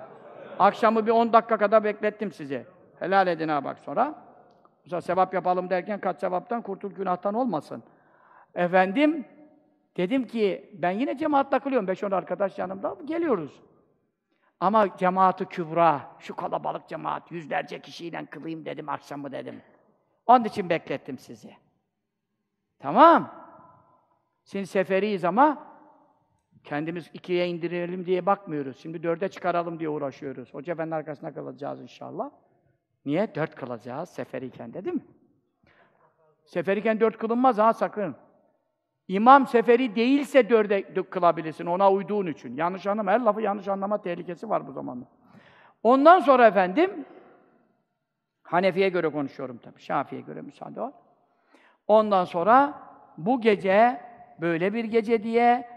Akşamı bir 10 dakika kadar beklettim sizi. Helal edin ha bak sonra. Mesela sevap yapalım derken kaç sevaptan kurtul günahtan olmasın. Efendim, dedim ki ben yine cemaatle kılıyorum. 5-10 arkadaş yanımda geliyoruz. Ama cemaati kübra, şu kalabalık cemaat, yüzlerce kişiyle kılayım dedim akşamı dedim. Onun için beklettim sizi. Tamam. Şimdi seferiyiz ama Kendimiz ikiye indirelim diye bakmıyoruz. Şimdi dörde çıkaralım diye uğraşıyoruz. Hoca Efendi'nin arkasına kalacağız inşallah. Niye? Dört kılacağız seferiyken de değil mi? Seferiyken dört kılınmaz ha sakın. İmam seferi değilse dörde kılabilirsin ona uyduğun için. Yanlış anlama, her lafı yanlış anlama tehlikesi var bu zamanda. Ondan sonra efendim, Hanefi'ye göre konuşuyorum tabii, Şafi'ye göre müsaade var. Ondan sonra bu gece böyle bir gece diye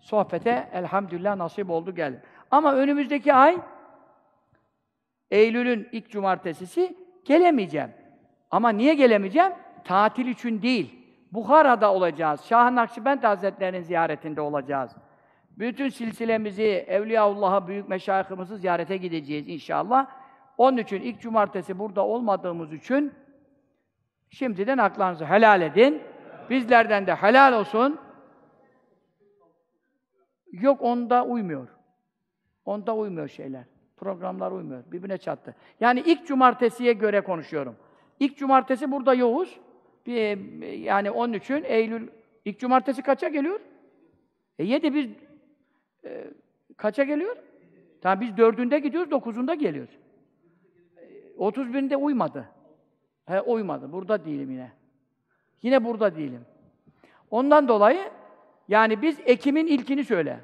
sohbete elhamdülillah nasip oldu geldi. Ama önümüzdeki ay Eylül'ün ilk cumartesisi gelemeyeceğim. Ama niye gelemeyeceğim? Tatil için değil. Bukhara'da olacağız. Şah-ı Nakşibend Hazretleri'nin ziyaretinde olacağız. Bütün silsilemizi, Evliyaullah'a, büyük meşayihimizi ziyarete gideceğiz inşallah. Onun için ilk cumartesi burada olmadığımız için şimdiden aklınızı helal edin. Bizlerden de helal olsun. Yok onda uymuyor. Onda uymuyor şeyler. Programlar uymuyor. Birbirine çattı. Yani ilk cumartesiye göre konuşuyorum. İlk cumartesi burada yoğuz. Bir, yani onun için Eylül ilk cumartesi kaça geliyor? E yedi biz e, kaça geliyor? Tamam biz dördünde gidiyoruz, dokuzunda geliyoruz. E, otuz birinde uymadı. He, uymadı. Burada değilim yine. Yine burada değilim. Ondan dolayı yani biz Ekim'in ilkini söyle.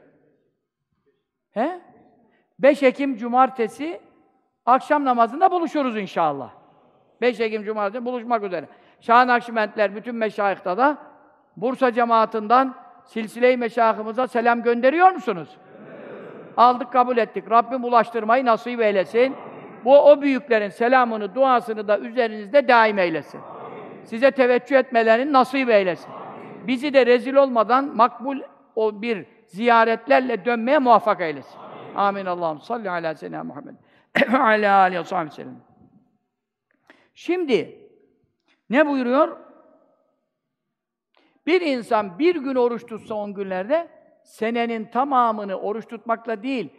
He? 5 Ekim Cumartesi akşam namazında buluşuruz inşallah. 5 Ekim Cumartesi buluşmak üzere. Şah Nakşibendler, bütün meşayihta da Bursa cemaatinden silsile-i meşayihimize selam gönderiyor musunuz? Aldık, kabul ettik. Rabbim ulaştırmayı nasip eylesin. Bu o büyüklerin selamını, duasını da üzerinizde daim eylesin. Size teveccüh etmelerini nasip eylesin. Bizi de rezil olmadan makbul o bir ziyaretlerle dönmeye muvaffak eylesin. Amin. Allah'ım salli ala seyyidina Muhammed. ala aleyhi ve sellem. Şimdi ne buyuruyor? Bir insan bir gün oruç tutsa on günlerde senenin tamamını oruç tutmakla değil,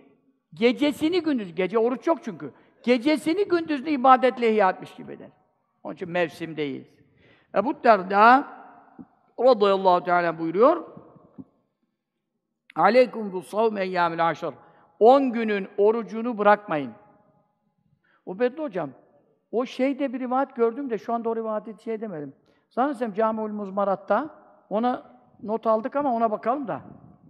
gecesini gündüz, gece oruç yok çünkü. Gecesini gündüzlü ibadetle ihya etmiş gibi eder. Onun için mevsimdeyiz. Ebu Derda radıyallahu teala buyuruyor. Aleykum bu savm eyyâmil aşır. 10 günün orucunu bırakmayın. Ubedli hocam, o şeyde bir rivayet gördüm de şu anda o rivayeti şey demedim. Zannedersem Camiül Muzmarat'ta ona not aldık ama ona bakalım da.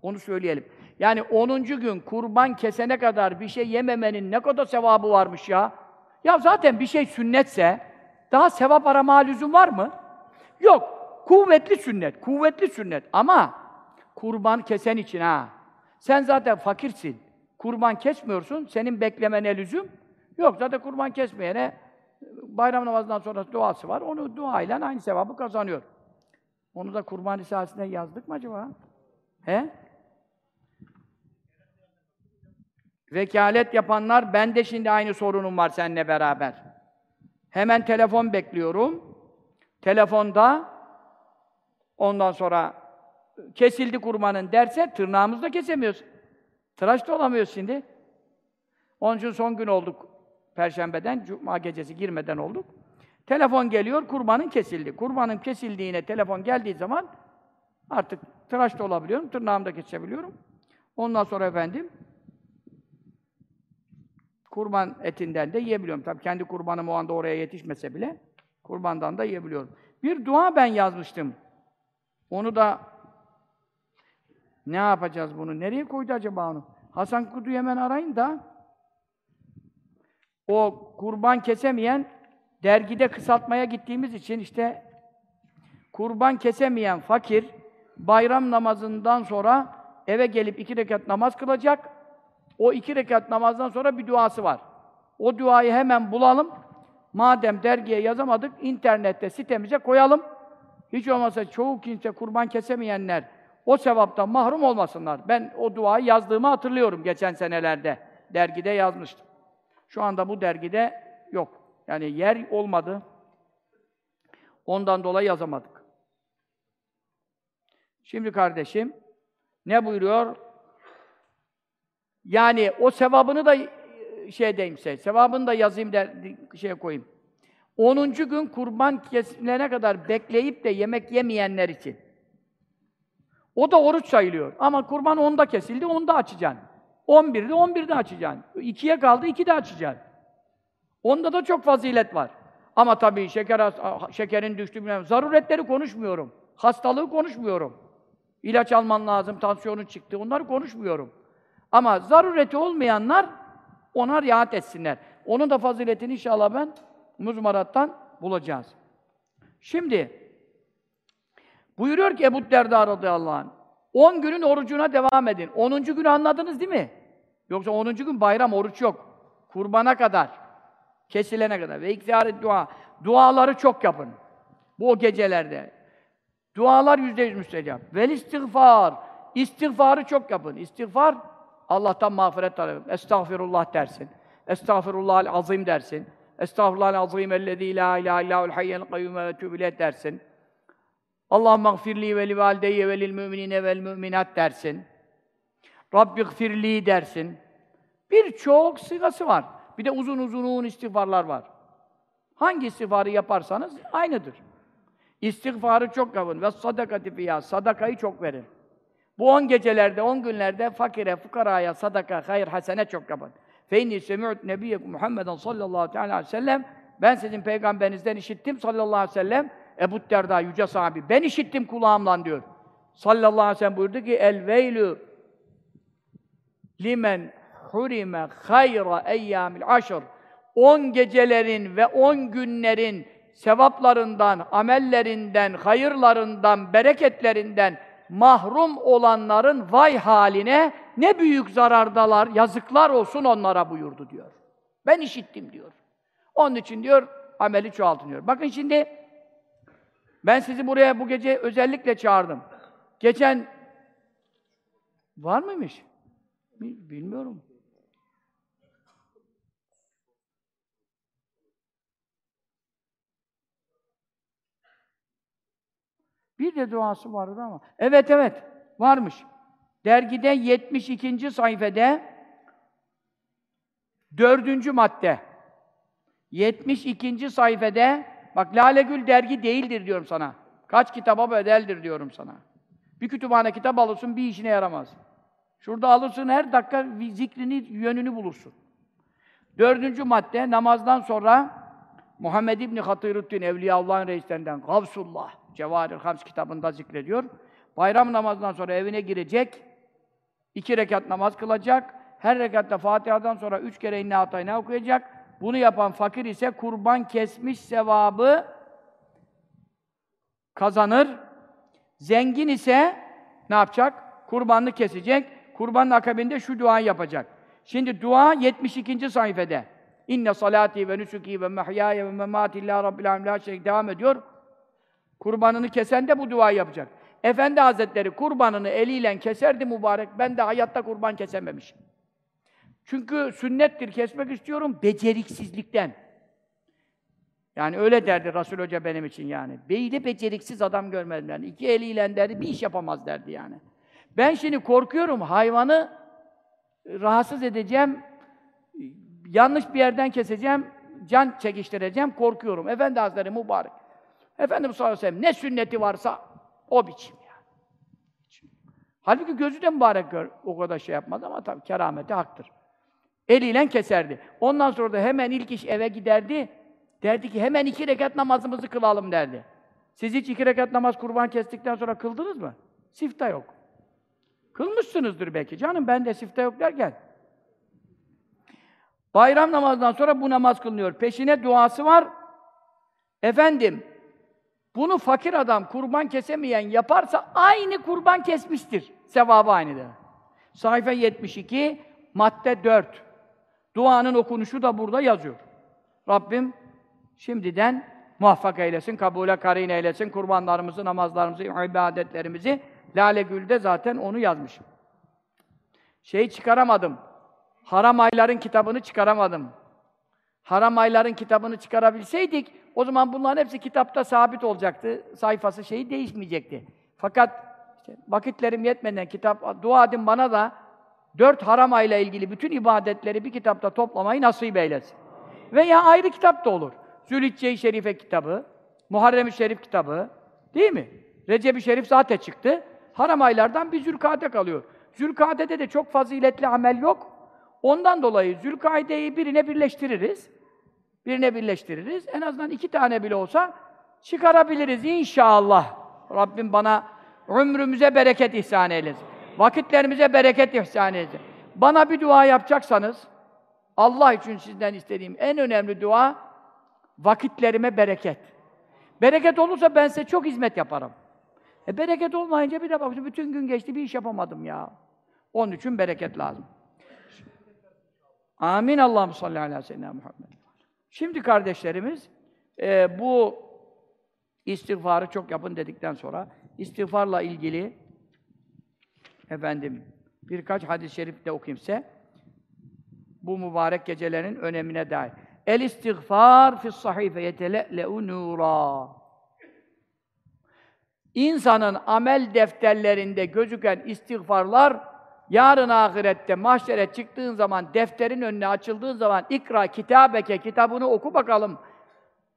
Onu söyleyelim. Yani 10. gün kurban kesene kadar bir şey yememenin ne kadar sevabı varmış ya. Ya zaten bir şey sünnetse daha sevap arama lüzum var mı? Yok. Kuvvetli sünnet, kuvvetli sünnet. Ama kurban kesen için ha. Sen zaten fakirsin. Kurban kesmiyorsun, senin beklemene lüzum yok. Zaten kurban kesmeyene bayram namazından sonra duası var. Onu duayla aynı sevabı kazanıyor. Onu da kurban risalesine yazdık mı acaba? He? Vekalet yapanlar, ben de şimdi aynı sorunum var seninle beraber. Hemen telefon bekliyorum. Telefonda ondan sonra kesildi kurbanın derse tırnağımızı da kesemiyoruz. Tıraş da olamıyoruz şimdi. Onun için son gün olduk. Perşembeden, Cuma gecesi girmeden olduk. Telefon geliyor, kurbanın kesildi. Kurbanın kesildiğine telefon geldiği zaman artık tıraş da olabiliyorum, tırnağımı da kesebiliyorum. Ondan sonra efendim kurban etinden de yiyebiliyorum. Tabii kendi kurbanım o anda oraya yetişmese bile kurbandan da yiyebiliyorum. Bir dua ben yazmıştım. Onu da ne yapacağız bunu? Nereye koydu acaba onu? Hasan Kudu'yu hemen arayın da o kurban kesemeyen dergide kısaltmaya gittiğimiz için işte kurban kesemeyen fakir bayram namazından sonra eve gelip iki rekat namaz kılacak. O iki rekat namazdan sonra bir duası var. O duayı hemen bulalım. Madem dergiye yazamadık, internette sitemize koyalım. Hiç olmazsa çoğu kimse kurban kesemeyenler o sevaptan mahrum olmasınlar. Ben o duayı yazdığımı hatırlıyorum geçen senelerde. Dergide yazmıştım. Şu anda bu dergide yok. Yani yer olmadı. Ondan dolayı yazamadık. Şimdi kardeşim ne buyuruyor? Yani o sevabını da şey diyeyim size, sevabını da yazayım der, şeye koyayım. 10. gün kurban kesilene kadar bekleyip de yemek yemeyenler için. O da oruç sayılıyor. Ama kurban 10'da kesildi, 10'da açacaksın. 11'de 11'de açacaksın. 2'ye kaldı, 2'de açacaksın. Onda da çok fazilet var. Ama tabii şeker şekerin düştü bilmem. Zaruretleri konuşmuyorum. Hastalığı konuşmuyorum. İlaç alman lazım, tansiyonun çıktı. Onları konuşmuyorum. Ama zarureti olmayanlar ona riayet etsinler. Onun da faziletini inşallah ben muzmarattan bulacağız. Şimdi buyuruyor ki Ebu Derda radıyallahu anh 10 günün orucuna devam edin. 10. günü anladınız değil mi? Yoksa 10. gün bayram oruç yok. Kurbana kadar. Kesilene kadar. Ve iktidar dua. Duaları çok yapın. Bu o gecelerde. Dualar yüzde yüz müstecap. Vel istiğfar. İstiğfarı çok yapın. İstiğfar, Allah'tan mağfiret talep. Estağfirullah dersin. Estağfirullah azim dersin. Estağfirullah azim ellezî la ilahe illâhu'l hayyel kayyum ve dersin. Allahümme gfirli ve li valideyye ve lil müminine vel müminat dersin. Rabbi gfirli dersin. Birçok sigası var. Bir de uzun uzun istiğfarlar var. Hangi istiğfarı yaparsanız aynıdır. İstiğfarı çok yapın ve sadakati fiyâ. Sadakayı çok verin. Bu on gecelerde, on günlerde fakire, fukaraya, sadaka, hayır, hasene çok yapın. Fe inni semi'ut nebiyyekum Muhammeden sallallahu aleyhi ve sellem ben sizin peygamberinizden işittim sallallahu aleyhi ve sellem Ebu Derda yüce sahibi ben işittim kulağımla diyor. Sallallahu aleyhi ve sellem buyurdu ki el veylü limen hurime hayra eyyamil aşr 10 gecelerin ve 10 günlerin sevaplarından, amellerinden, hayırlarından, bereketlerinden mahrum olanların vay haline ne büyük zarardalar, yazıklar olsun onlara buyurdu diyor. Ben işittim diyor. Onun için diyor ameli çoğaltın. Bakın şimdi ben sizi buraya bu gece özellikle çağırdım. Geçen var mıymış? Bilmiyorum. Bir de duası vardı ama. Evet evet, varmış. Dergide 72. sayfede dördüncü madde. 72. sayfede bak Lale Gül dergi değildir diyorum sana. Kaç kitaba bedeldir diyorum sana. Bir kütüphane kitap alırsın bir işine yaramaz. Şurada alırsın her dakika zikrini, yönünü bulursun. Dördüncü madde namazdan sonra Muhammed İbni Hatırüddin Evliyaullah'ın reislerinden Gavsullah Cevahir Hams kitabında zikrediyor. Bayram namazından sonra evine girecek, iki rekat namaz kılacak, her rekatta Fatiha'dan sonra üç kere inne atayna okuyacak. Bunu yapan fakir ise kurban kesmiş sevabı kazanır. Zengin ise ne yapacak? Kurbanını kesecek. Kurbanın akabinde şu duayı yapacak. Şimdi dua 72. sayfede. İnne salati ve nusuki ve mehyaya ve memati illa rabbil alemin devam ediyor. Kurbanını kesen de bu duayı yapacak. Efendi Hazretleri kurbanını eliyle keserdi mübarek. Ben de hayatta kurban kesememişim. Çünkü sünnettir kesmek istiyorum beceriksizlikten. Yani öyle derdi Resul Hoca benim için yani. Beyli beceriksiz adam görmedim yani. İki eliyle derdi bir iş yapamaz derdi yani. Ben şimdi korkuyorum hayvanı rahatsız edeceğim, yanlış bir yerden keseceğim, can çekiştireceğim, korkuyorum. Efendi Hazretleri mübarek. Efendimiz sallallahu aleyhi ve sellem ne sünneti varsa o biçim yani. Halbuki gözü de mübarek gör, o kadar şey yapmaz ama tabii kerameti haktır. Eliyle keserdi. Ondan sonra da hemen ilk iş eve giderdi. Derdi ki hemen iki rekat namazımızı kılalım derdi. Siz hiç iki rekat namaz kurban kestikten sonra kıldınız mı? Sifta yok. Kılmışsınızdır belki. Canım ben de sifta yok derken. Bayram namazından sonra bu namaz kılınıyor. Peşine duası var. Efendim, bunu fakir adam kurban kesemeyen yaparsa aynı kurban kesmiştir. Sevabı aynıdır. Sayfa 72, madde 4. Duanın okunuşu da burada yazıyor. Rabbim şimdiden muvaffak eylesin, kabule karin eylesin, kurbanlarımızı, namazlarımızı, ibadetlerimizi. Lale Gül'de zaten onu yazmışım. Şey çıkaramadım. Haram ayların kitabını çıkaramadım. Haram ayların kitabını çıkarabilseydik, o zaman bunların hepsi kitapta sabit olacaktı. Sayfası şeyi değişmeyecekti. Fakat işte, vakitlerim yetmeden kitap, dua edin bana da dört haram ayla ilgili bütün ibadetleri bir kitapta toplamayı nasip eylesin. Veya ayrı kitap da olur. Zülhicce-i Şerife kitabı, Muharrem-i Şerif kitabı, değil mi? Recep-i Şerif zaten çıktı. Haram aylardan bir Zülkade kalıyor. Zülkade'de de çok faziletli amel yok. Ondan dolayı Zülkade'yi birine birleştiririz. Birine birleştiririz. En azından iki tane bile olsa çıkarabiliriz inşallah. Rabbim bana ömrümüze bereket ihsan eylesin. Vakitlerimize bereket ihsan eylesin. Bana bir dua yapacaksanız, Allah için sizden istediğim en önemli dua, vakitlerime bereket. Bereket olursa ben size çok hizmet yaparım. E bereket olmayınca bir de bak, bütün gün geçti bir iş yapamadım ya. Onun için bereket lazım. Amin. Allah'ım salli ala seyyidina Muhammed. Şimdi kardeşlerimiz, e, bu istiğfarı çok yapın dedikten sonra, istiğfarla ilgili efendim birkaç hadis-i şerif de okuyayım. Bu mübarek gecelerin önemine dair. El istiğfar fi sahife yetele'le'u nura. İnsanın amel defterlerinde gözüken istiğfarlar yarın ahirette mahşere çıktığın zaman defterin önüne açıldığı zaman ikra kitabeke kitabını oku bakalım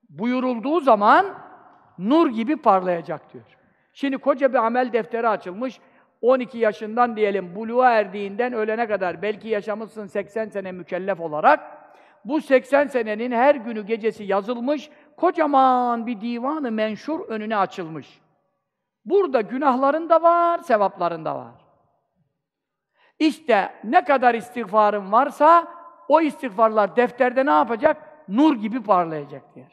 buyurulduğu zaman nur gibi parlayacak diyor. Şimdi koca bir amel defteri açılmış. 12 yaşından diyelim buluğa erdiğinden ölene kadar belki yaşamışsın 80 sene mükellef olarak. Bu 80 senenin her günü gecesi yazılmış, kocaman bir divanı menşur önüne açılmış. Burada günahların da var, sevapların da var. İşte ne kadar istiğfarın varsa o istiğfarlar defterde ne yapacak? Nur gibi parlayacak diyor.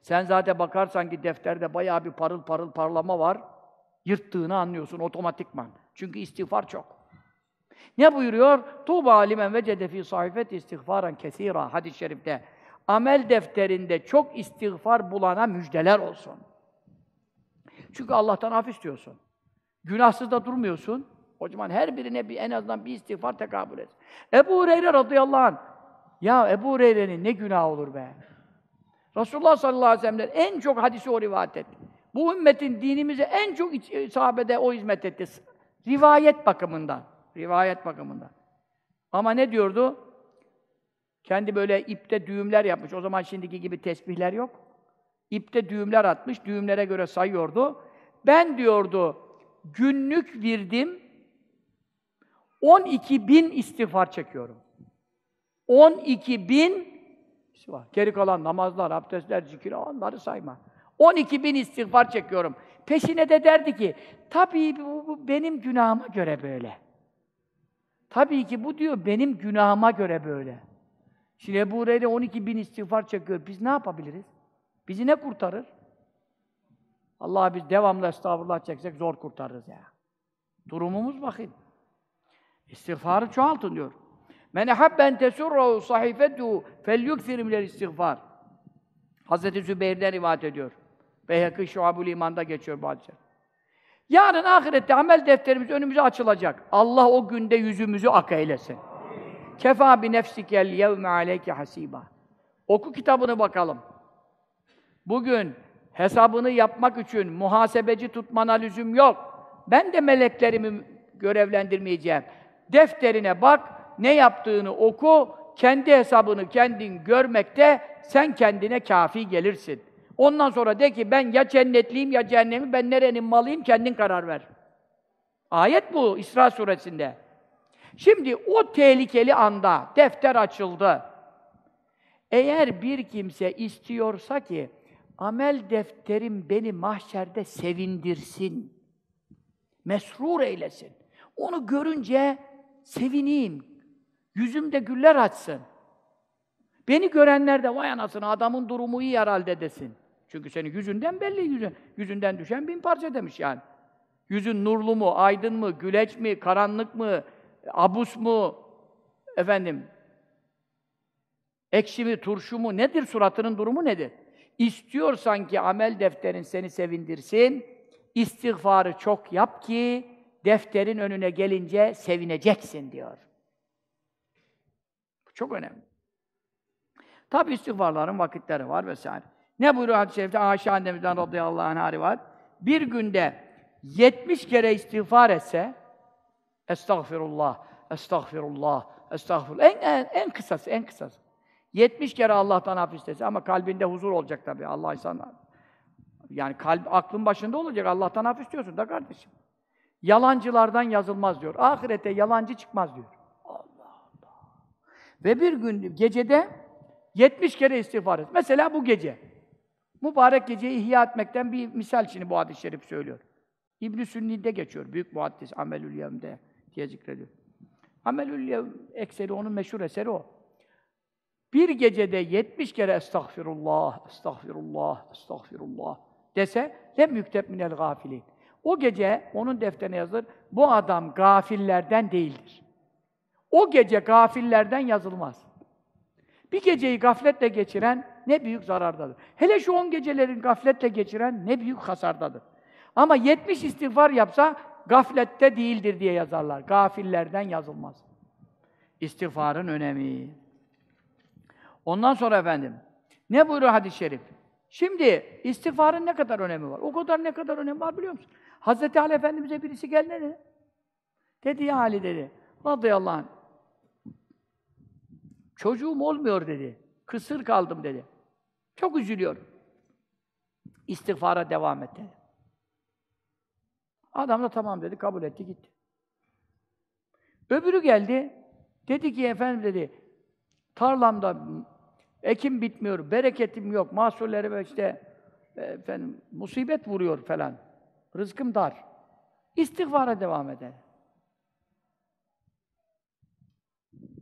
Sen zaten bakarsan ki defterde bayağı bir parıl parıl parlama var. Yırttığını anlıyorsun otomatikman. Çünkü istiğfar çok. Ne buyuruyor? Tuğba alimen ve cedefi sahifet istiğfaran kesira hadis-i şerifte. Amel defterinde çok istiğfar bulana müjdeler olsun. Çünkü Allah'tan af istiyorsun. Günahsız da durmuyorsun. O zaman her birine bir, en azından bir istiğfar tekabül et. Ebu Hureyre radıyallahu anh. Ya Ebu Hureyre'nin ne günah olur be. Resulullah sallallahu aleyhi ve sellem'den en çok hadisi o rivayet etti. Bu ümmetin dinimize en çok iç- sahabede o hizmet etti. Rivayet bakımından. Rivayet bakımından. Ama ne diyordu? Kendi böyle ipte düğümler yapmış. O zaman şimdiki gibi tesbihler yok. İpte düğümler atmış, düğümlere göre sayıyordu. Ben diyordu, günlük virdim 12 bin istiğfar çekiyorum. 12 bin var. Geri kalan namazlar, abdestler, zikir, onları sayma. 12 bin istiğfar çekiyorum. Peşine de derdi ki, tabii bu, bu benim günahıma göre böyle. Tabii ki bu diyor, benim günahıma göre böyle. Şimdi Ebu Hureyre 12 bin istiğfar çekiyor. Biz ne yapabiliriz? Bizi ne kurtarır? Allah biz devamlı estağfurullah çeksek zor kurtarırız ya. Durumumuz bakın. İstiğfarı çoğaltın diyor. Men habben tesurru sahifetu felyukthir minel istiğfar. Hazreti Zübeyir'den rivayet ediyor. Beyhekî Şuabul İman'da geçiyor bu hadis. Yarın ahirette amel defterimiz önümüze açılacak. Allah o günde yüzümüzü ak eylesin. Kefa bi nefsikel yevme aleyke hasiba. Oku kitabını bakalım. Bugün hesabını yapmak için muhasebeci tutmana lüzum yok. Ben de meleklerimi görevlendirmeyeceğim. Defterine bak, ne yaptığını oku, kendi hesabını kendin görmekte sen kendine kafi gelirsin. Ondan sonra de ki ben ya cennetliyim ya cehennemi, ben nerenin malıyım kendin karar ver. Ayet bu İsra suresinde. Şimdi o tehlikeli anda defter açıldı. Eğer bir kimse istiyorsa ki amel defterim beni mahşerde sevindirsin, mesrur eylesin. Onu görünce sevineyim, yüzümde güller açsın. Beni görenler de vay anasını adamın durumu iyi herhalde desin. Çünkü senin yüzünden belli yüzün. Yüzünden düşen bin parça demiş yani. Yüzün nurlu mu, aydın mı, güleç mi, karanlık mı, abus mu, efendim, ekşi mi, turşu mu, nedir suratının durumu nedir? İstiyorsan ki amel defterin seni sevindirsin, istiğfarı çok yap ki defterin önüne gelince sevineceksin diyor. Bu çok önemli. Tabi istiğfarların vakitleri var vesaire. Ne buyuruyor hadis-i şerifte? Ayşe annemizden radıyallahu anh'a rivayet. Bir günde 70 kere istiğfar etse Estağfirullah, estağfirullah, estağfirullah. En, en, en kısası, en kısası. 70 kere Allah'tan af istese ama kalbinde huzur olacak tabii. Allah insan yani kalp aklın başında olacak. Allah'tan af istiyorsun da kardeşim. Yalancılardan yazılmaz diyor. Ahirete yalancı çıkmaz diyor. Allah Allah. Ve bir gün gecede 70 kere istiğfar et. Mesela bu gece. Mübarek geceyi ihya etmekten bir misal şimdi bu hadis-i şerif söylüyor. İbn-i Sünni'de geçiyor. Büyük muhaddis Amelül Yevm'de diye zikrediyor. Amelül Yevm ekseri, onun meşhur eseri o. Bir gecede 70 kere estağfirullah, estağfirullah, estağfirullah dese lem yükteb minel gafilin. O gece onun defterine yazılır. Bu adam gafillerden değildir. O gece gafillerden yazılmaz. Bir geceyi gafletle geçiren ne büyük zarardadır. Hele şu on gecelerin gafletle geçiren ne büyük hasardadır. Ama 70 istiğfar yapsa gaflette değildir diye yazarlar. Gafillerden yazılmaz. İstiğfarın önemi. Ondan sonra efendim, ne buyuruyor hadis-i şerif? Şimdi istiğfarın ne kadar önemi var? O kadar ne kadar önemi var biliyor musun? Hazreti Ali Efendimiz'e birisi geldi dedi. Dedi ya Ali dedi. Radıyallahu anh. Çocuğum olmuyor dedi. Kısır kaldım dedi. Çok üzülüyorum. İstiğfara devam et dedi. Adam da tamam dedi, kabul etti, gitti. Öbürü geldi, dedi ki efendim dedi, tarlamda ekim bitmiyor, bereketim yok, mahsulleri işte efendim musibet vuruyor falan. Rızkım dar. İstiğfara devam eder.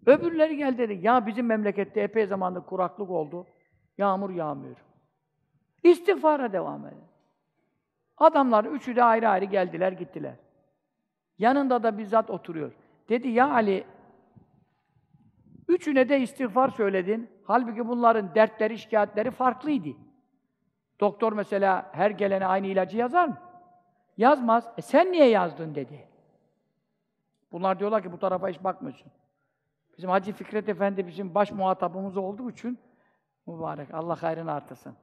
Öbürleri geldi dedi, ya bizim memlekette epey zamanda kuraklık oldu, yağmur yağmıyor. İstiğfara devam edin. Adamlar üçü de ayrı ayrı geldiler, gittiler. Yanında da bizzat oturuyor. Dedi ya Ali, üçüne de istiğfar söyledin. Halbuki bunların dertleri, şikayetleri farklıydı. Doktor mesela her gelene aynı ilacı yazar mı? Yazmaz. E sen niye yazdın dedi. Bunlar diyorlar ki bu tarafa hiç bakmıyorsun. Bizim Hacı Fikret Efendi bizim baş muhatabımız olduğu için mübarek. Allah hayrını artırsın.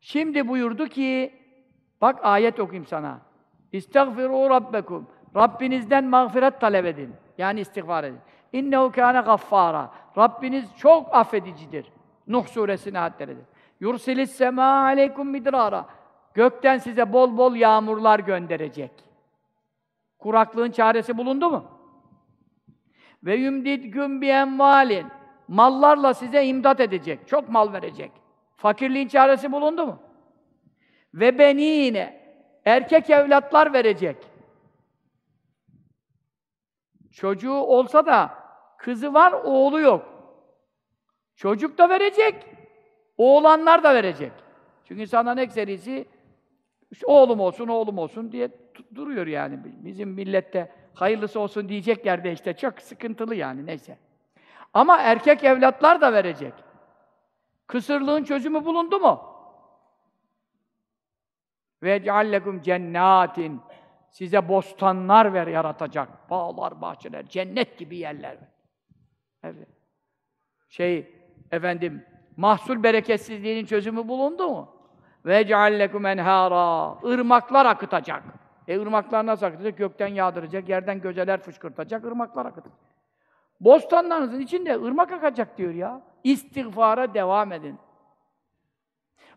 Şimdi buyurdu ki bak ayet okuyayım sana. İstagfiru rabbekum. Rabbinizden mağfiret talep edin. Yani istiğfar edin. İnnehu kâne gaffâra. Rabbiniz çok affedicidir. Nuh suresine hadderedir. Yursilis semâ aleykum midrara. Gökten size bol bol yağmurlar gönderecek. Kuraklığın çaresi bulundu mu? Ve yumdidgüm bi emvalin. Mallarla size imdat edecek. Çok mal verecek. Fakirliğin çaresi bulundu mu? Ve benine. Erkek evlatlar verecek. Çocuğu olsa da kızı var, oğlu yok. Çocuk da verecek. Oğlanlar da verecek. Çünkü insanların ekserisi oğlum olsun, oğlum olsun diye duruyor yani. Bizim millette hayırlısı olsun diyecek yerde işte çok sıkıntılı yani neyse. Ama erkek evlatlar da verecek. Kısırlığın çözümü bulundu mu? Ve ceallekum cennatin size bostanlar ver yaratacak. Bağlar, bahçeler, cennet gibi yerler. Evet. Şey efendim mahsul bereketsizliğinin çözümü bulundu mu? Ve ceallekum enhara. Irmaklar akıtacak. E ırmaklar nasıl akıtacak? Gökten yağdıracak, yerden gözeler fışkırtacak, ırmaklar akıtacak. Bostanlarınızın içinde ırmak akacak diyor ya. İstiğfara devam edin.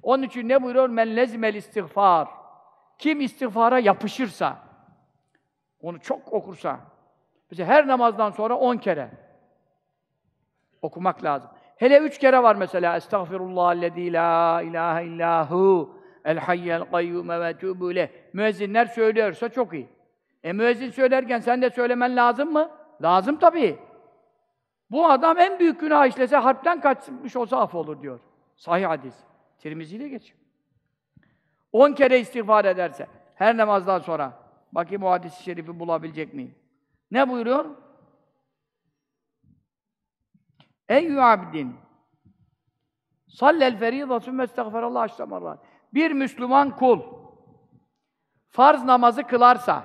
Onun için ne buyuruyor? Men lezmel istiğfar. Kim istiğfara yapışırsa, onu çok okursa, mesela her namazdan sonra on kere okumak lazım. Hele üç kere var mesela. Estağfirullahellezî la ilahe illahu el hayyel kayyume ve tûbü leh. Müezzinler söylüyorsa çok iyi. E müezzin söylerken sen de söylemen lazım mı? Lazım tabii. Bu adam en büyük günah işlese harpten kaçmış olsa af olur diyor. Sahih hadis. Tirmizi'de geçiyor. On kere istiğfar ederse, her namazdan sonra, bakayım o hadis-i şerifi bulabilecek miyim? Ne buyuruyor? Ey abdin sallel ferîda sümme estağferallah aştamarrat. Bir Müslüman kul farz namazı kılarsa,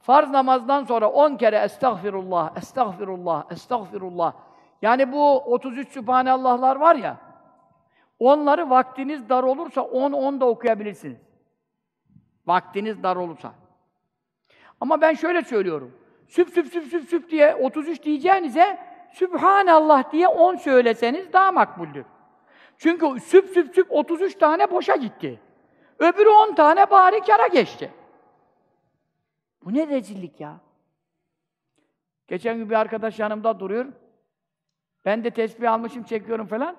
farz namazdan sonra on kere estağfirullah, estağfirullah, estağfirullah. Yani bu 33 Sübhanallahlar var ya, onları vaktiniz dar olursa 10-10 da okuyabilirsiniz. Vaktiniz dar olursa. Ama ben şöyle söylüyorum. Süp süp süp süp süp diye 33 diyeceğinize Sübhanallah diye 10 söyleseniz daha makbuldür. Çünkü süp süp süp 33 tane boşa gitti. Öbürü 10 tane bari kara geçti. Bu ne rezillik ya? Geçen gün bir arkadaş yanımda duruyor. Ben de tesbih almışım, çekiyorum falan.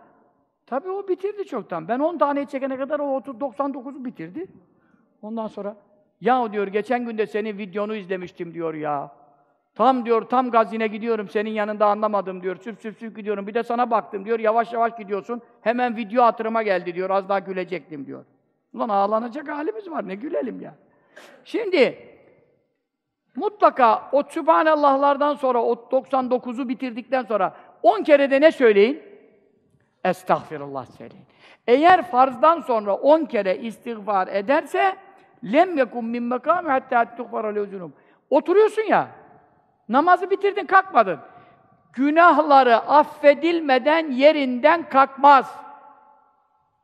Tabii o bitirdi çoktan. Ben 10 tane çekene kadar o 99'u bitirdi. Ondan sonra ya diyor geçen gün de senin videonu izlemiştim diyor ya. Tam diyor, tam gazine gidiyorum, senin yanında anlamadım diyor, süp süp süp gidiyorum, bir de sana baktım diyor, yavaş yavaş gidiyorsun, hemen video hatırıma geldi diyor, az daha gülecektim diyor. Ulan ağlanacak halimiz var, ne gülelim ya. Şimdi, mutlaka o Sübhanallahlardan sonra, o 99'u bitirdikten sonra 10 kere de ne söyleyin? Estağfirullah söyleyin. Eğer farzdan sonra 10 kere istiğfar ederse, lem yekum min mekâmi hattâ tuğfara lezunum. Oturuyorsun ya, Namazı bitirdin, kalkmadın. Günahları affedilmeden yerinden kalkmaz.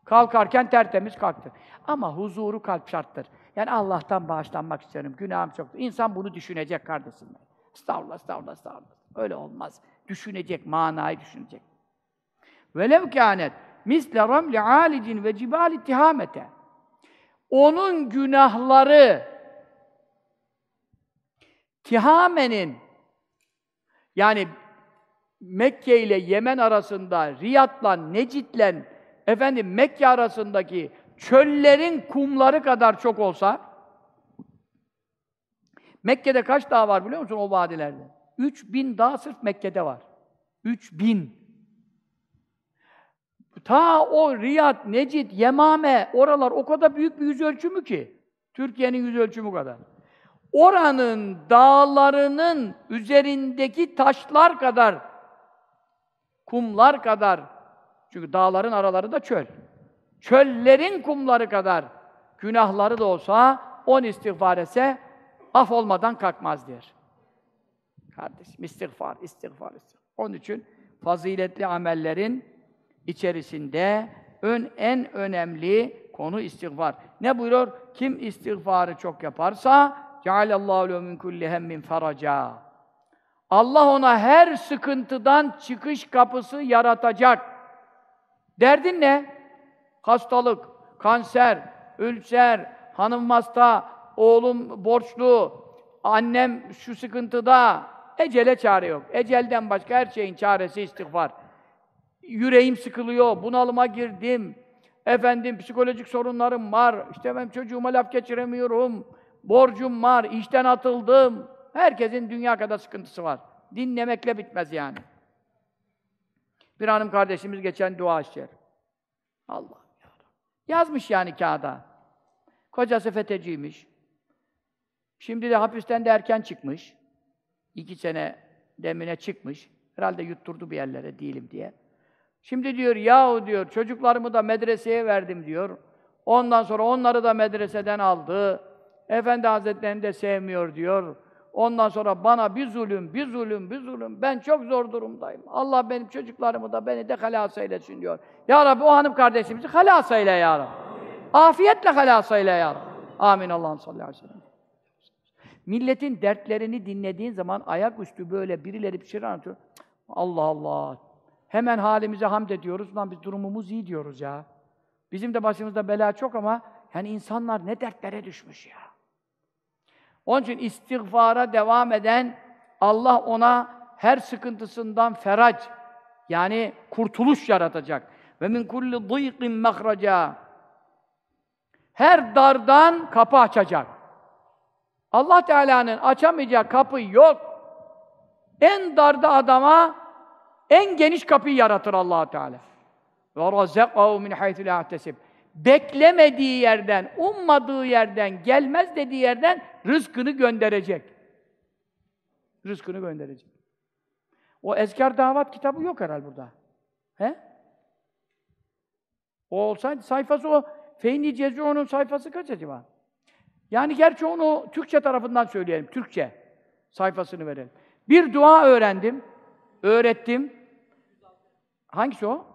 Kalkarken tertemiz kalktı. Ama huzuru kalp şarttır. Yani Allah'tan bağışlanmak istiyorum, günahım çok. İnsan bunu düşünecek kardeşim. Estağfurullah, estağfurullah, estağfurullah. Öyle olmaz. Düşünecek, manayı düşünecek. Velev kânet misle ramli alicin ve cibali tihamete. Onun günahları Tihamen'in yani Mekke ile Yemen arasında, Riyad'la, Necit'le efendim Mekke arasındaki çöllerin kumları kadar çok olsa Mekke'de kaç dağ var biliyor musun o vadilerde? 3000 dağ sırf Mekke'de var. 3000. Ta o Riyad, Necid, Yemame, oralar o kadar büyük bir yüz ölçümü ki. Türkiye'nin yüz ölçümü kadar. Oranın dağlarının üzerindeki taşlar kadar, kumlar kadar, çünkü dağların araları da çöl. Çöllerin kumları kadar günahları da olsa, on istiğfar etse, af olmadan kalkmaz der. Kardeşim, istiğfar, istiğfar, istiğfar. Onun için faziletli amellerin içerisinde ön, en önemli konu istiğfar. Ne buyuruyor? Kim istiğfarı çok yaparsa cealallahu lehu min kulli hemmin faraca. Allah ona her sıkıntıdan çıkış kapısı yaratacak. Derdin ne? Hastalık, kanser, ülser, hanım hasta, oğlum borçlu, annem şu sıkıntıda, ecele çare yok. Ecelden başka her şeyin çaresi istiğfar. Yüreğim sıkılıyor, bunalıma girdim, efendim psikolojik sorunlarım var, işte ben çocuğuma laf geçiremiyorum, borcum var, işten atıldım. Herkesin dünya kadar sıkıntısı var. Dinlemekle bitmez yani. Bir hanım kardeşimiz geçen dua işler. Allah Yazmış yani kağıda. Kocası FETÖ'cüymüş. Şimdi de hapisten de erken çıkmış. İki sene demine çıkmış. Herhalde yutturdu bir yerlere değilim diye. Şimdi diyor yahu diyor çocuklarımı da medreseye verdim diyor. Ondan sonra onları da medreseden aldı. Efendi Hazretlerini de sevmiyor diyor. Ondan sonra bana bir zulüm, bir zulüm, bir zulüm. Ben çok zor durumdayım. Allah benim çocuklarımı da beni de halas eylesin diyor. Ya Rabbi o hanım kardeşimizi halas eyle ya Rabbi. Afiyetle halas eyle ya Rabbi. Amin Allah'ın sallallahu aleyhi ve sellem. Milletin dertlerini dinlediğin zaman ayaküstü böyle birileri bir şey anlatıyor. Allah Allah. Hemen halimize hamd ediyoruz. Lan biz durumumuz iyi diyoruz ya. Bizim de başımızda bela çok ama yani insanlar ne dertlere düşmüş ya. Onun için istiğfara devam eden Allah ona her sıkıntısından ferac yani kurtuluş yaratacak. Ve min kulli dıyqin mahraca. Her dardan kapı açacak. Allah Teala'nın açamayacağı kapı yok. En darda adama en geniş kapıyı yaratır Allah Teala. Ve razaqahu min haythu la Beklemediği yerden, ummadığı yerden, gelmez dediği yerden rızkını gönderecek. Rızkını gönderecek. O ezkar davat kitabı yok herhal burada. He? O olsaydı sayfası o Feyni Cezu'nun sayfası kaç acaba? Yani gerçi onu Türkçe tarafından söyleyelim, Türkçe sayfasını verelim. Bir dua öğrendim, öğrettim. Hangisi o?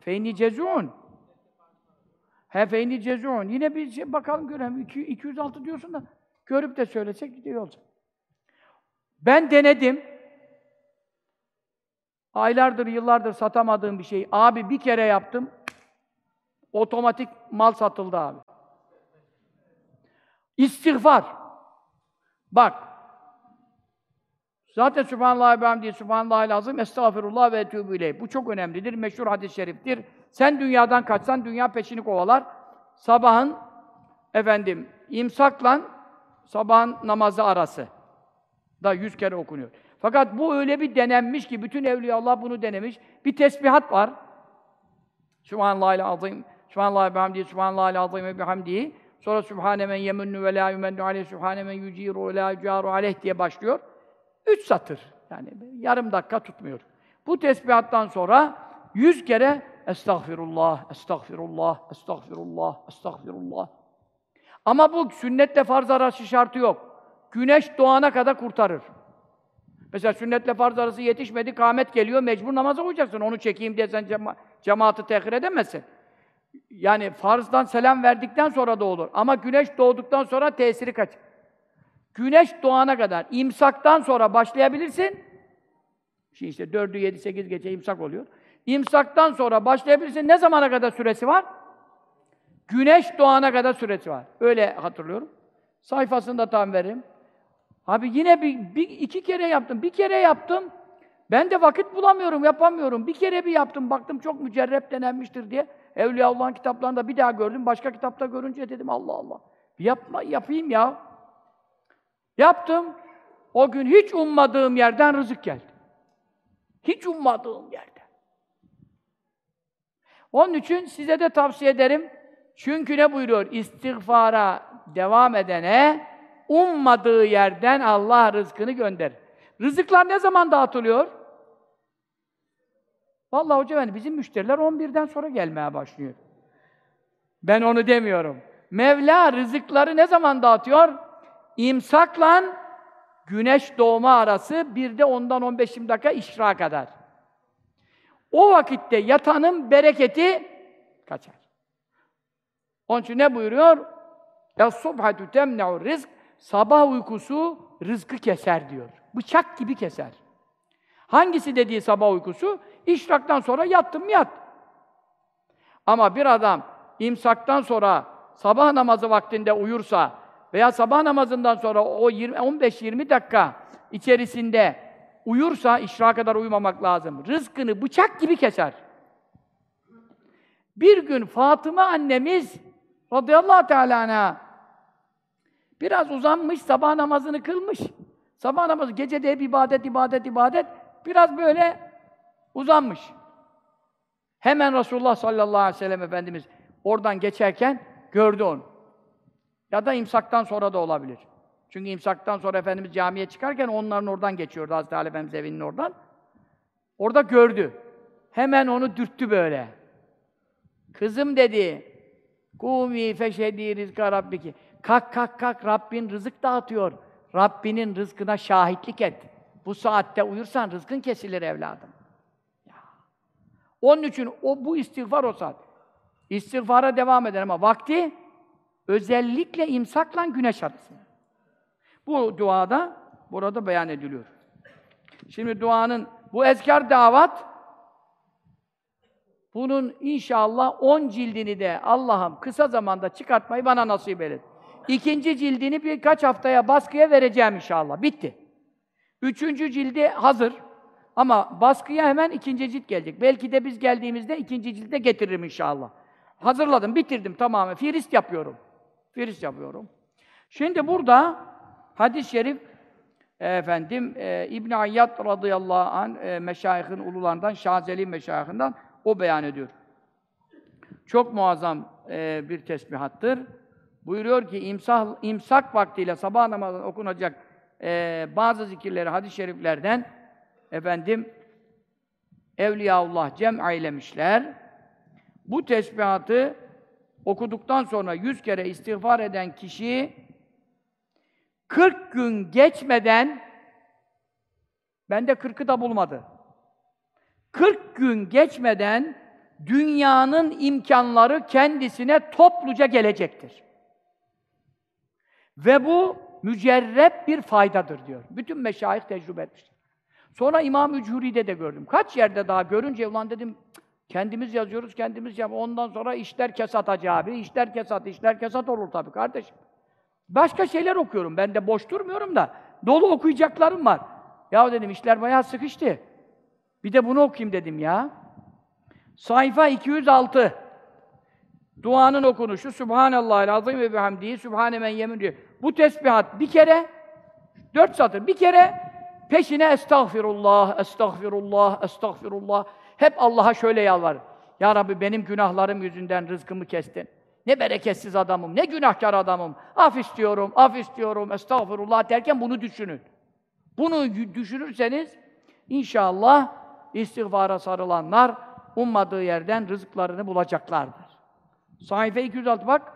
Feyni Cezu'un. He Feyni Cezu'un. Yine bir şey bakalım görelim. 206 diyorsun da görüp de söylesek gidiyor olacak. Ben denedim. Aylardır, yıllardır satamadığım bir şey. Abi bir kere yaptım. Otomatik mal satıldı abi. İstiğfar. Bak. Zaten Sübhanallah ve hamdihi, Sübhanallah lazım, Estağfirullah ve etûbü. Bu çok önemlidir, meşhur hadis-i şeriftir. Sen dünyadan kaçsan, dünya peşini kovalar. Sabahın, efendim, imsakla sabahın namazı arası da yüz kere okunuyor. Fakat bu öyle bir denenmiş ki, bütün evliya Allah bunu denemiş. Bir tesbihat var. Sübhanallahil azim, Sübhanallah ve hamdihi, Sübhanallah azim bihamdihi. Sonra Sübhane men yemunnu ve la yumennu aleyh, Sübhane men yuciru ve la yucaru aleyh diye başlıyor. Üç satır. Yani yarım dakika tutmuyor. Bu tesbihattan sonra yüz kere Estağfirullah, estağfirullah, estağfirullah, estağfirullah. Ama bu sünnetle farz arası şartı yok. Güneş doğana kadar kurtarır. Mesela sünnetle farz arası yetişmedi, kâmet geliyor, mecbur namaza uyacaksın. Onu çekeyim diye sen cema cemaati tehir edemezsin. Yani farzdan selam verdikten sonra da olur. Ama güneş doğduktan sonra tesiri kaç. Güneş doğana kadar, imsaktan sonra başlayabilirsin. Şimdi işte 4'ü 7, 8 gece imsak oluyor. İmsaktan sonra başlayabilirsin. Ne zamana kadar süresi var? Güneş doğana kadar süresi var. Öyle hatırlıyorum. Sayfasında tam veririm. Abi yine bir, bir, iki kere yaptım. Bir kere yaptım. Ben de vakit bulamıyorum, yapamıyorum. Bir kere bir yaptım, baktım çok mücerrep denenmiştir diye. Evliya Allah'ın kitaplarında bir daha gördüm. Başka kitapta görünce dedim Allah Allah. Yapma, yapayım ya. Yaptım. O gün hiç ummadığım yerden rızık geldi. Hiç ummadığım yerde. Onun için size de tavsiye ederim. Çünkü ne buyuruyor? İstiğfara devam edene ummadığı yerden Allah rızkını gönder. Rızıklar ne zaman dağıtılıyor? Vallahi hoca efendi bizim müşteriler 11'den sonra gelmeye başlıyor. Ben onu demiyorum. Mevla rızıkları ne zaman dağıtıyor? İmsakla güneş doğma arası bir de ondan 15-20 dakika işra kadar. O vakitte yatanın bereketi kaçar. Onun için ne buyuruyor? Ya subhatu temne'u rizk sabah uykusu rızkı keser diyor. Bıçak gibi keser. Hangisi dediği sabah uykusu? İşraktan sonra yattım mı yat. Ama bir adam imsaktan sonra sabah namazı vaktinde uyursa veya sabah namazından sonra o 15-20 dakika içerisinde uyursa işra kadar uyumamak lazım. Rızkını bıçak gibi keser. Bir gün Fatıma annemiz radıyallahu teala biraz uzanmış, sabah namazını kılmış. Sabah namazı, gecede hep ibadet, ibadet, ibadet. Biraz böyle uzanmış. Hemen Resulullah sallallahu aleyhi ve sellem Efendimiz oradan geçerken gördü onu. Ya da imsaktan sonra da olabilir. Çünkü imsaktan sonra Efendimiz camiye çıkarken onların oradan geçiyordu Hazreti Ali Efendimiz evinin oradan. Orada gördü. Hemen onu dürttü böyle. Kızım dedi, Kumi feşhedi rizka rabbiki. Kalk kalk kalk Rabbin rızık dağıtıyor. Rabbinin rızkına şahitlik et. Bu saatte uyursan rızkın kesilir evladım. Ya. Onun için o bu istiğfar o saat. İstiğfara devam eder ama vakti özellikle imsakla güneş arası. Bu duada burada beyan ediliyor. Şimdi duanın bu ezkar davat bunun inşallah 10 cildini de Allah'ım kısa zamanda çıkartmayı bana nasip et. İkinci cildini birkaç haftaya baskıya vereceğim inşallah. Bitti. Üçüncü cildi hazır. Ama baskıya hemen ikinci cilt gelecek. Belki de biz geldiğimizde ikinci cilde getiririm inşallah. Hazırladım, bitirdim tamamen. Firist yapıyorum. Firist yapıyorum. Şimdi burada hadis-i şerif efendim e, İbn Ayyad radıyallahu an e, meşayihin ulularından Şazeli meşayihinden o beyan ediyor. Çok muazzam e, bir tesbihattır. Buyuruyor ki imsak, imsak vaktiyle sabah namazında okunacak e, bazı zikirleri hadis-i şeriflerden efendim Evliyaullah cem eylemişler. Bu tesbihatı okuduktan sonra yüz kere istiğfar eden kişi 40 gün geçmeden bende 40'ı da bulmadı. 40 gün geçmeden dünyanın imkanları kendisine topluca gelecektir. Ve bu mücerrep bir faydadır diyor. Bütün meşayih tecrübe etmiştir. Sonra İmam Ücuri'de de gördüm. Kaç yerde daha görünce ulan dedim kendimiz yazıyoruz, kendimiz yap. Ondan sonra işler kesat hacı abi. İşler kesat, işler kesat olur tabii kardeşim. Başka şeyler okuyorum. Ben de boş durmuyorum da. Dolu okuyacaklarım var. Ya dedim işler bayağı sıkıştı. Bir de bunu okuyayım dedim ya. Sayfa 206. Duanın okunuşu Subhanallahil azim ve bihamdihi Subhane men yemin diyor. Bu tesbihat bir kere dört satır bir kere peşine estağfirullah, estağfirullah, estağfirullah. Hep Allah'a şöyle yalvar. Ya Rabbi benim günahlarım yüzünden rızkımı kestin. Ne bereketsiz adamım, ne günahkar adamım. Af istiyorum, af istiyorum, estağfurullah derken bunu düşünün. Bunu düşünürseniz inşallah istiğfara sarılanlar ummadığı yerden rızıklarını bulacaklardır. Sayfa 206 bak.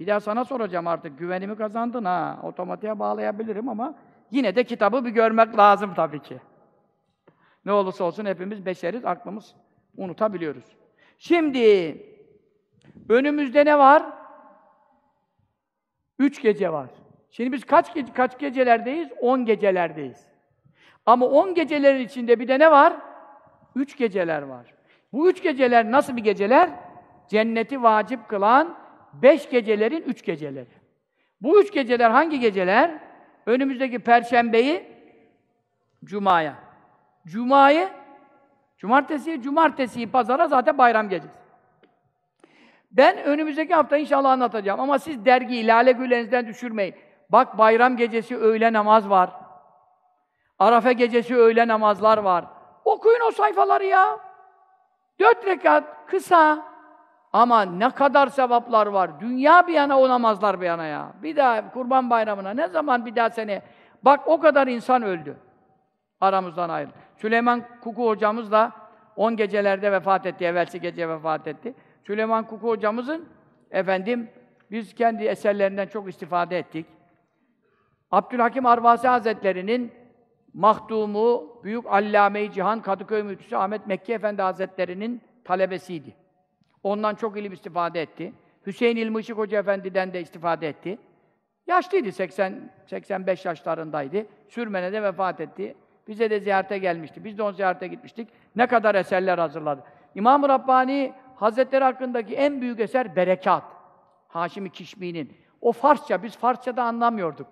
Bir daha sana soracağım artık. Güvenimi kazandın ha. Otomatiğe bağlayabilirim ama yine de kitabı bir görmek lazım tabii ki. Ne olursa olsun hepimiz beşeriz, aklımız unutabiliyoruz. Şimdi önümüzde ne var? Üç gece var. Şimdi biz kaç gece, kaç gecelerdeyiz? On gecelerdeyiz. Ama on gecelerin içinde bir de ne var? Üç geceler var. Bu üç geceler nasıl bir geceler? Cenneti vacip kılan beş gecelerin üç geceleri. Bu üç geceler hangi geceler? Önümüzdeki perşembeyi Cuma'ya. Cuma'yı Cumartesi, cumartesi, pazara zaten bayram gecesi. Ben önümüzdeki hafta inşallah anlatacağım ama siz dergiyi lale güllerinizden düşürmeyin. Bak bayram gecesi öğle namaz var. Arafa gecesi öğle namazlar var. Okuyun o sayfaları ya. Dört rekat kısa ama ne kadar sevaplar var. Dünya bir yana, o namazlar bir yana ya. Bir daha kurban bayramına ne zaman bir daha sene. Bak o kadar insan öldü. Aramızdan ayrı. Süleyman Kuku hocamız da 10 gecelerde vefat etti. Evvelsi gece vefat etti. Süleyman Kuku hocamızın efendim biz kendi eserlerinden çok istifade ettik. Abdülhakim Arvasi Hazretleri'nin mahdumu, büyük allame-i cihan Kadıköy müftüsü Ahmet Mekke Efendi Hazretleri'nin talebesiydi. Ondan çok ilim istifade etti. Hüseyin İlmi Hoca Efendi'den de istifade etti. Yaşlıydı, 80 85 yaşlarındaydı. Sürmene'de vefat etti. Bize de ziyarete gelmişti. Biz de onu ziyarete gitmiştik. Ne kadar eserler hazırladı. İmam-ı Rabbani Hazretleri hakkındaki en büyük eser Berekat. Haşim-i Kişmi'nin. O Farsça, biz Farsça'da anlamıyorduk.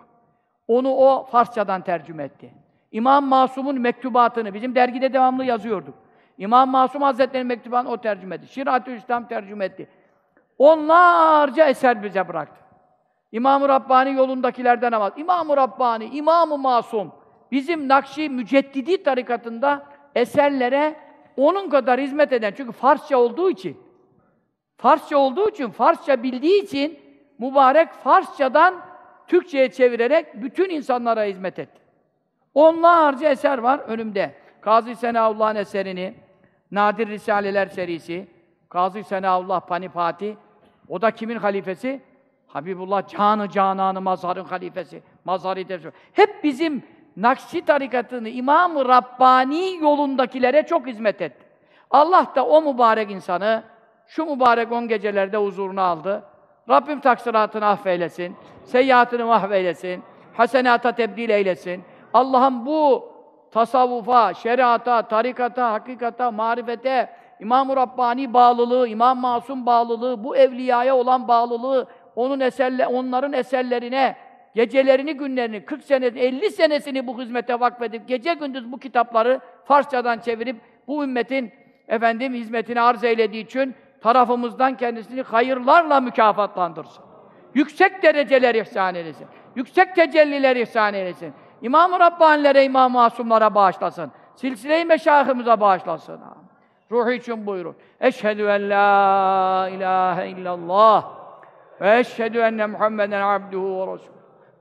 Onu o Farsçadan tercüme etti. İmam Masum'un mektubatını bizim dergide devamlı yazıyorduk. İmam Masum Hazretleri'nin mektubunu o tercüme etti. Şirat-ı İslam tercüme etti. Onlarca eser bize bıraktı. İmam-ı Rabbani yolundakilerden ama İmam-ı Rabbani, İmam-ı Masum bizim Nakşi Müceddidi tarikatında eserlere onun kadar hizmet eden çünkü Farsça olduğu için Farsça olduğu için, Farsça bildiği için mübarek Farsçadan Türkçe'ye çevirerek bütün insanlara hizmet etti. Onlarca eser var önümde. Gazi Senaullah'ın eserini, Nadir Risaleler serisi, Gazi Senaullah Panipati, o da kimin halifesi? Habibullah Canı Cananı Mazhar'ın halifesi. Mazhar-ı Tefsir. Hep bizim Nakşi tarikatını İmam-ı Rabbani yolundakilere çok hizmet etti. Allah da o mübarek insanı şu mübarek on gecelerde huzuruna aldı. Rabbim taksiratını affeylesin, seyyiatını mahveylesin, hasenata tebdil eylesin. Allah'ım bu tasavvufa, şeriata, tarikata, hakikata, marifete, İmam-ı Rabbani bağlılığı, İmam Masum bağlılığı, bu evliyaya olan bağlılığı, onun eserle, onların eserlerine, gecelerini, günlerini, 40 sene, 50 senesini bu hizmete vakfedip, gece gündüz bu kitapları Farsçadan çevirip, bu ümmetin efendim hizmetini arz eylediği için tarafımızdan kendisini hayırlarla mükafatlandırsın. Yüksek dereceler ihsan eylesin. Yüksek tecelliler ihsan eylesin. İmam-ı Rabbanilere, İmam-ı Masumlara bağışlasın. Silsile-i meşayihimize bağışlasın. Ruhu için buyurun. Eşhedü en la ilahe illallah ve eşhedü enne Muhammeden abduhu ve resulü.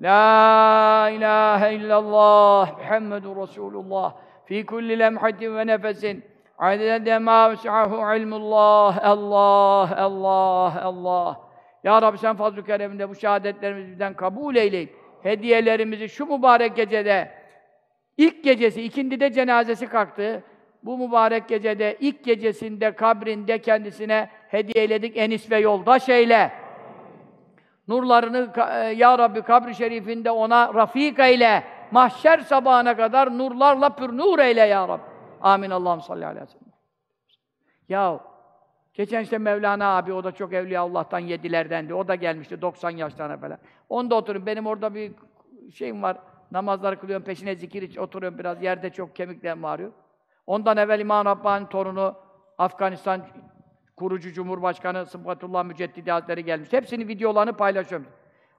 La ilahe illallah Muhammedun Resulullah fi kulli lemhatin ve nefesin adede ma vesi'ahu ilmullah Allah Allah Allah Ya Rabbi sen fazl-ı kereminde bu şehadetlerimizi bizden kabul eyleyip hediyelerimizi şu mübarek gecede ilk gecesi, ikindide cenazesi kalktı. Bu mübarek gecede, ilk gecesinde, kabrinde kendisine hediyeledik enis ve yoldaş eyle. Nurlarını e, ya Rabbi kabri şerifinde ona rafik eyle. Mahşer sabahına kadar nurlarla pür nur eyle ya Rabbi. Amin. Allah'ım salli aleyhi ve sellem. Ya geçen işte Mevlana abi, o da çok evliya Allah'tan yedilerdendi. O da gelmişti 90 yaşlarına falan. Onda oturuyorum. Benim orada bir şeyim var. Namazları kılıyorum, peşine zikir iç, oturuyorum biraz. Yerde çok kemiklerim ağrıyor. Ondan evvel İmam Rabbani torunu Afganistan kurucu Cumhurbaşkanı Sıbgatullah Müceddidi Hazretleri gelmiş. Hepsini videolarını paylaşıyorum.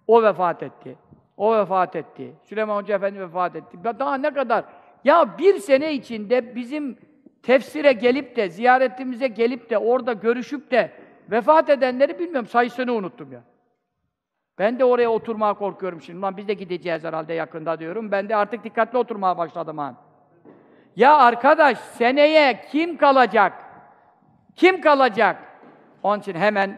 O vefat etti. O vefat etti. Süleyman Hoca Efendi vefat etti. Daha ne kadar? Ya bir sene içinde bizim tefsire gelip de, ziyaretimize gelip de, orada görüşüp de vefat edenleri bilmiyorum, sayısını unuttum ya. Ben de oraya oturmaya korkuyorum şimdi. Lan biz de gideceğiz herhalde yakında diyorum. Ben de artık dikkatli oturmaya başladım ha. Ya arkadaş, seneye kim kalacak? Kim kalacak? Onun için hemen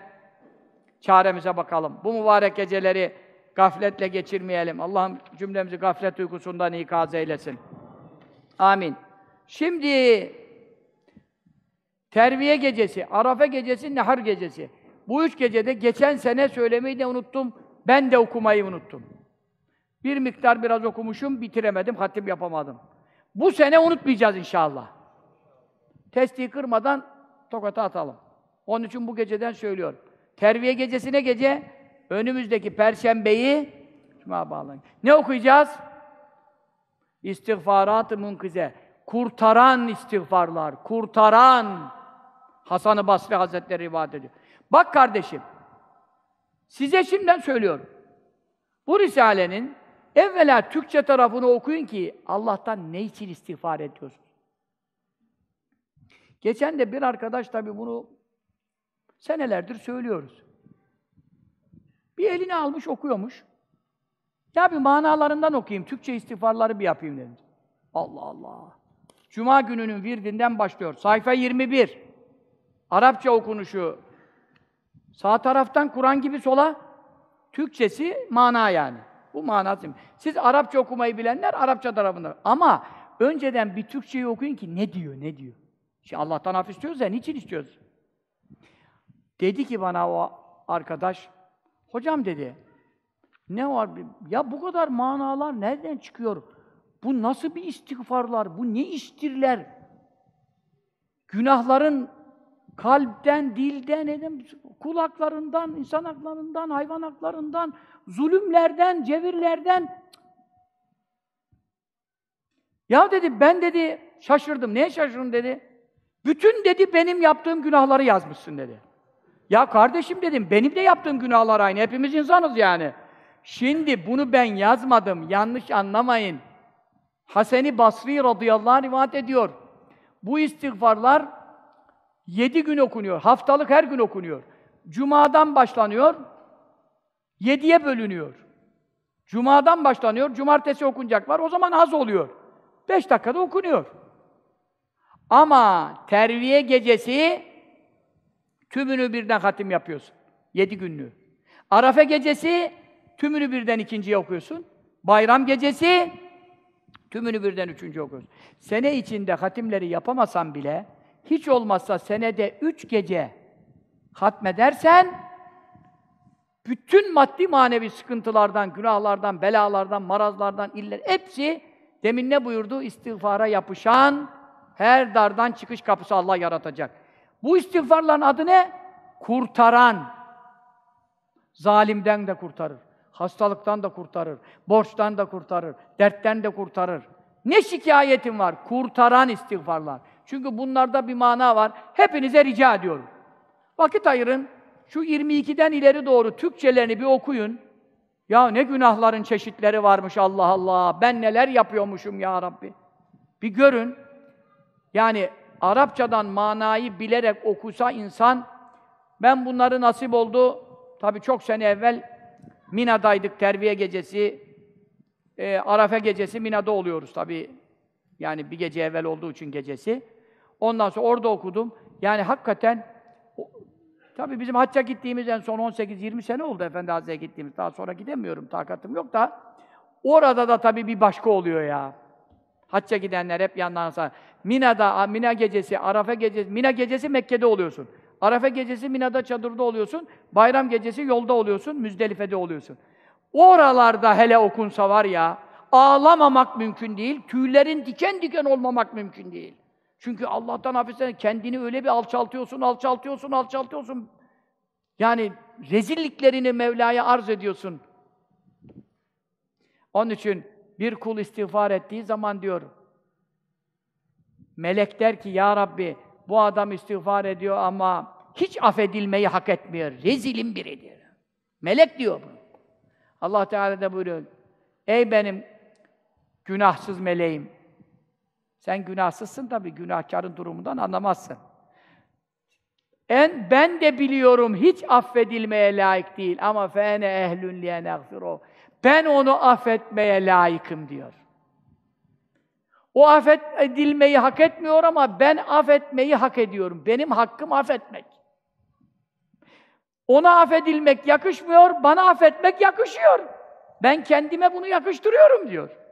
çaremize bakalım. Bu mübarek geceleri gafletle geçirmeyelim. Allah'ım cümlemizi gaflet uykusundan ikaz eylesin. Amin. Şimdi Terviye gecesi, Arafa gecesi, Nehar gecesi. Bu üç gecede geçen sene söylemeyi de unuttum, ben de okumayı unuttum. Bir miktar biraz okumuşum, bitiremedim, hatim yapamadım. Bu sene unutmayacağız inşallah. Testi kırmadan tokata atalım. Onun için bu geceden söylüyorum. Terviye gecesine gece, önümüzdeki perşembeyi. Ne okuyacağız? İstiğfarat-ı. Kurtaran istiğfarlar, kurtaran. Hasan-ı Basri Hazretleri rivayet ediyor. Bak kardeşim, size şimdiden söylüyorum. Bu Risale'nin evvela Türkçe tarafını okuyun ki Allah'tan ne için istiğfar ediyorsunuz? Geçen de bir arkadaş tabii bunu senelerdir söylüyoruz. Bir elini almış okuyormuş. Ya bir manalarından okuyayım, Türkçe istiğfarları bir yapayım dedi. Allah Allah. Cuma gününün virdinden başlıyor. Sayfa 21. Arapça okunuşu. Sağ taraftan Kur'an gibi sola. Türkçesi mana yani. Bu manası. Siz Arapça okumayı bilenler Arapça tarafında. Ama önceden bir Türkçeyi okuyun ki ne diyor, ne diyor. Şimdi Allah'tan af istiyoruz ya, niçin istiyoruz? Dedi ki bana o arkadaş, hocam dedi, ne var? Ya bu kadar manalar nereden çıkıyor? Bu nasıl bir istiğfarlar? Bu ne iştirler? Günahların kalpten, dilden, edem, kulaklarından, insan haklarından, hayvan haklarından, zulümlerden, cevirlerden. Ya dedi, ben dedi, şaşırdım. Neye şaşırdım dedi. Bütün dedi, benim yaptığım günahları yazmışsın dedi. Ya kardeşim dedim, benim de yaptığım günahlar aynı. Hepimiz insanız yani. Şimdi bunu ben yazmadım, yanlış anlamayın. Haseni Basri radıyallahu anh rivayet ediyor. Bu istiğfarlar yedi gün okunuyor. Haftalık her gün okunuyor. Cuma'dan başlanıyor, yediye bölünüyor. Cuma'dan başlanıyor, cumartesi okunacak var, o zaman az oluyor. Beş dakikada okunuyor. Ama terviye gecesi tümünü birden hatim yapıyorsun. Yedi günlüğü. Arafe gecesi tümünü birden ikinciye okuyorsun. Bayram gecesi tümünü birden üçüncü okuyorsun. Sene içinde hatimleri yapamasan bile hiç olmazsa senede üç gece hatmedersen bütün maddi manevi sıkıntılardan, günahlardan, belalardan, marazlardan, iller hepsi demin ne buyurdu? İstiğfara yapışan her dardan çıkış kapısı Allah yaratacak. Bu istiğfarların adı ne? Kurtaran. Zalimden de kurtarır. Hastalıktan da kurtarır. Borçtan da kurtarır. Dertten de kurtarır. Ne şikayetin var? Kurtaran istiğfarlar. Çünkü bunlarda bir mana var. Hepinize rica ediyorum. Vakit ayırın. Şu 22'den ileri doğru Türkçelerini bir okuyun. Ya ne günahların çeşitleri varmış Allah Allah. Ben neler yapıyormuşum ya Rabbi. Bir görün. Yani Arapçadan manayı bilerek okusa insan, ben bunları nasip oldu, tabii çok sene evvel Mina'daydık terbiye gecesi, e, Arafa gecesi Mina'da oluyoruz tabii. Yani bir gece evvel olduğu için gecesi. Ondan sonra orada okudum. Yani hakikaten tabii bizim hacca gittiğimiz en son 18-20 sene oldu Efendi Hazretleri'ye gittiğimiz. Daha sonra gidemiyorum, takatım yok da. Orada da tabii bir başka oluyor ya. Hacca gidenler hep yandan. Mina'da, Mina gecesi, Arafa gecesi, Mina gecesi Mekke'de oluyorsun. Arafa gecesi Mina'da çadırda oluyorsun. Bayram gecesi yolda oluyorsun, Müzdelife'de oluyorsun. Oralarda hele okunsa var ya, ağlamamak mümkün değil, tüylerin diken diken olmamak mümkün değil. Çünkü Allah'tan hafifsen kendini öyle bir alçaltıyorsun, alçaltıyorsun, alçaltıyorsun. Yani rezilliklerini Mevla'ya arz ediyorsun. Onun için bir kul istiğfar ettiği zaman diyor, melek der ki, Ya Rabbi, bu adam istiğfar ediyor ama hiç affedilmeyi hak etmiyor. Rezilin biridir. Melek diyor bunu. Allah Teala da buyuruyor, Ey benim günahsız meleğim, sen günahsızsın tabii, günahkarın durumundan anlamazsın. En ben de biliyorum hiç affedilmeye layık değil ama fene ehlün liye nagfiru. Ben onu affetmeye layıkım diyor. O affedilmeyi hak etmiyor ama ben affetmeyi hak ediyorum. Benim hakkım affetmek. Ona affedilmek yakışmıyor, bana affetmek yakışıyor. Ben kendime bunu yakıştırıyorum diyor.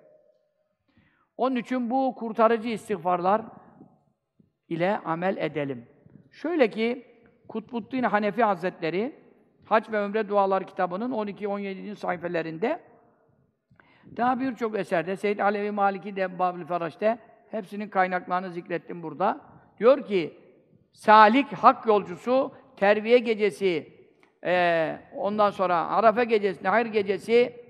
Onun için bu kurtarıcı istiğfarlar ile amel edelim. Şöyle ki Kutbuddin Hanefi Hazretleri Hac ve Ömre Dualar kitabının 12-17. sayfelerinde daha birçok eserde Seyyid Alevi Maliki de Babül Feraş'te hepsinin kaynaklarını zikrettim burada. Diyor ki salik hak yolcusu terviye gecesi e, ondan sonra Arafa gecesi, Nahir gecesi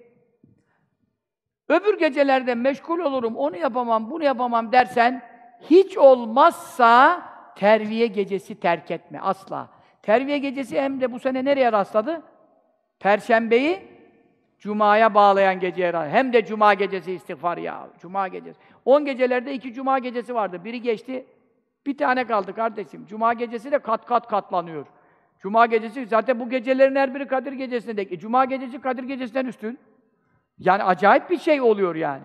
öbür gecelerde meşgul olurum, onu yapamam, bunu yapamam dersen hiç olmazsa terviye gecesi terk etme asla. Terviye gecesi hem de bu sene nereye rastladı? Perşembeyi Cuma'ya bağlayan geceye rastladı. Hem de Cuma gecesi istiğfar ya. Cuma gecesi. On gecelerde iki Cuma gecesi vardı. Biri geçti. Bir tane kaldı kardeşim. Cuma gecesi de kat kat katlanıyor. Cuma gecesi, zaten bu gecelerin her biri Kadir gecesine denk. E, Cuma gecesi Kadir gecesinden üstün. Yani acayip bir şey oluyor yani.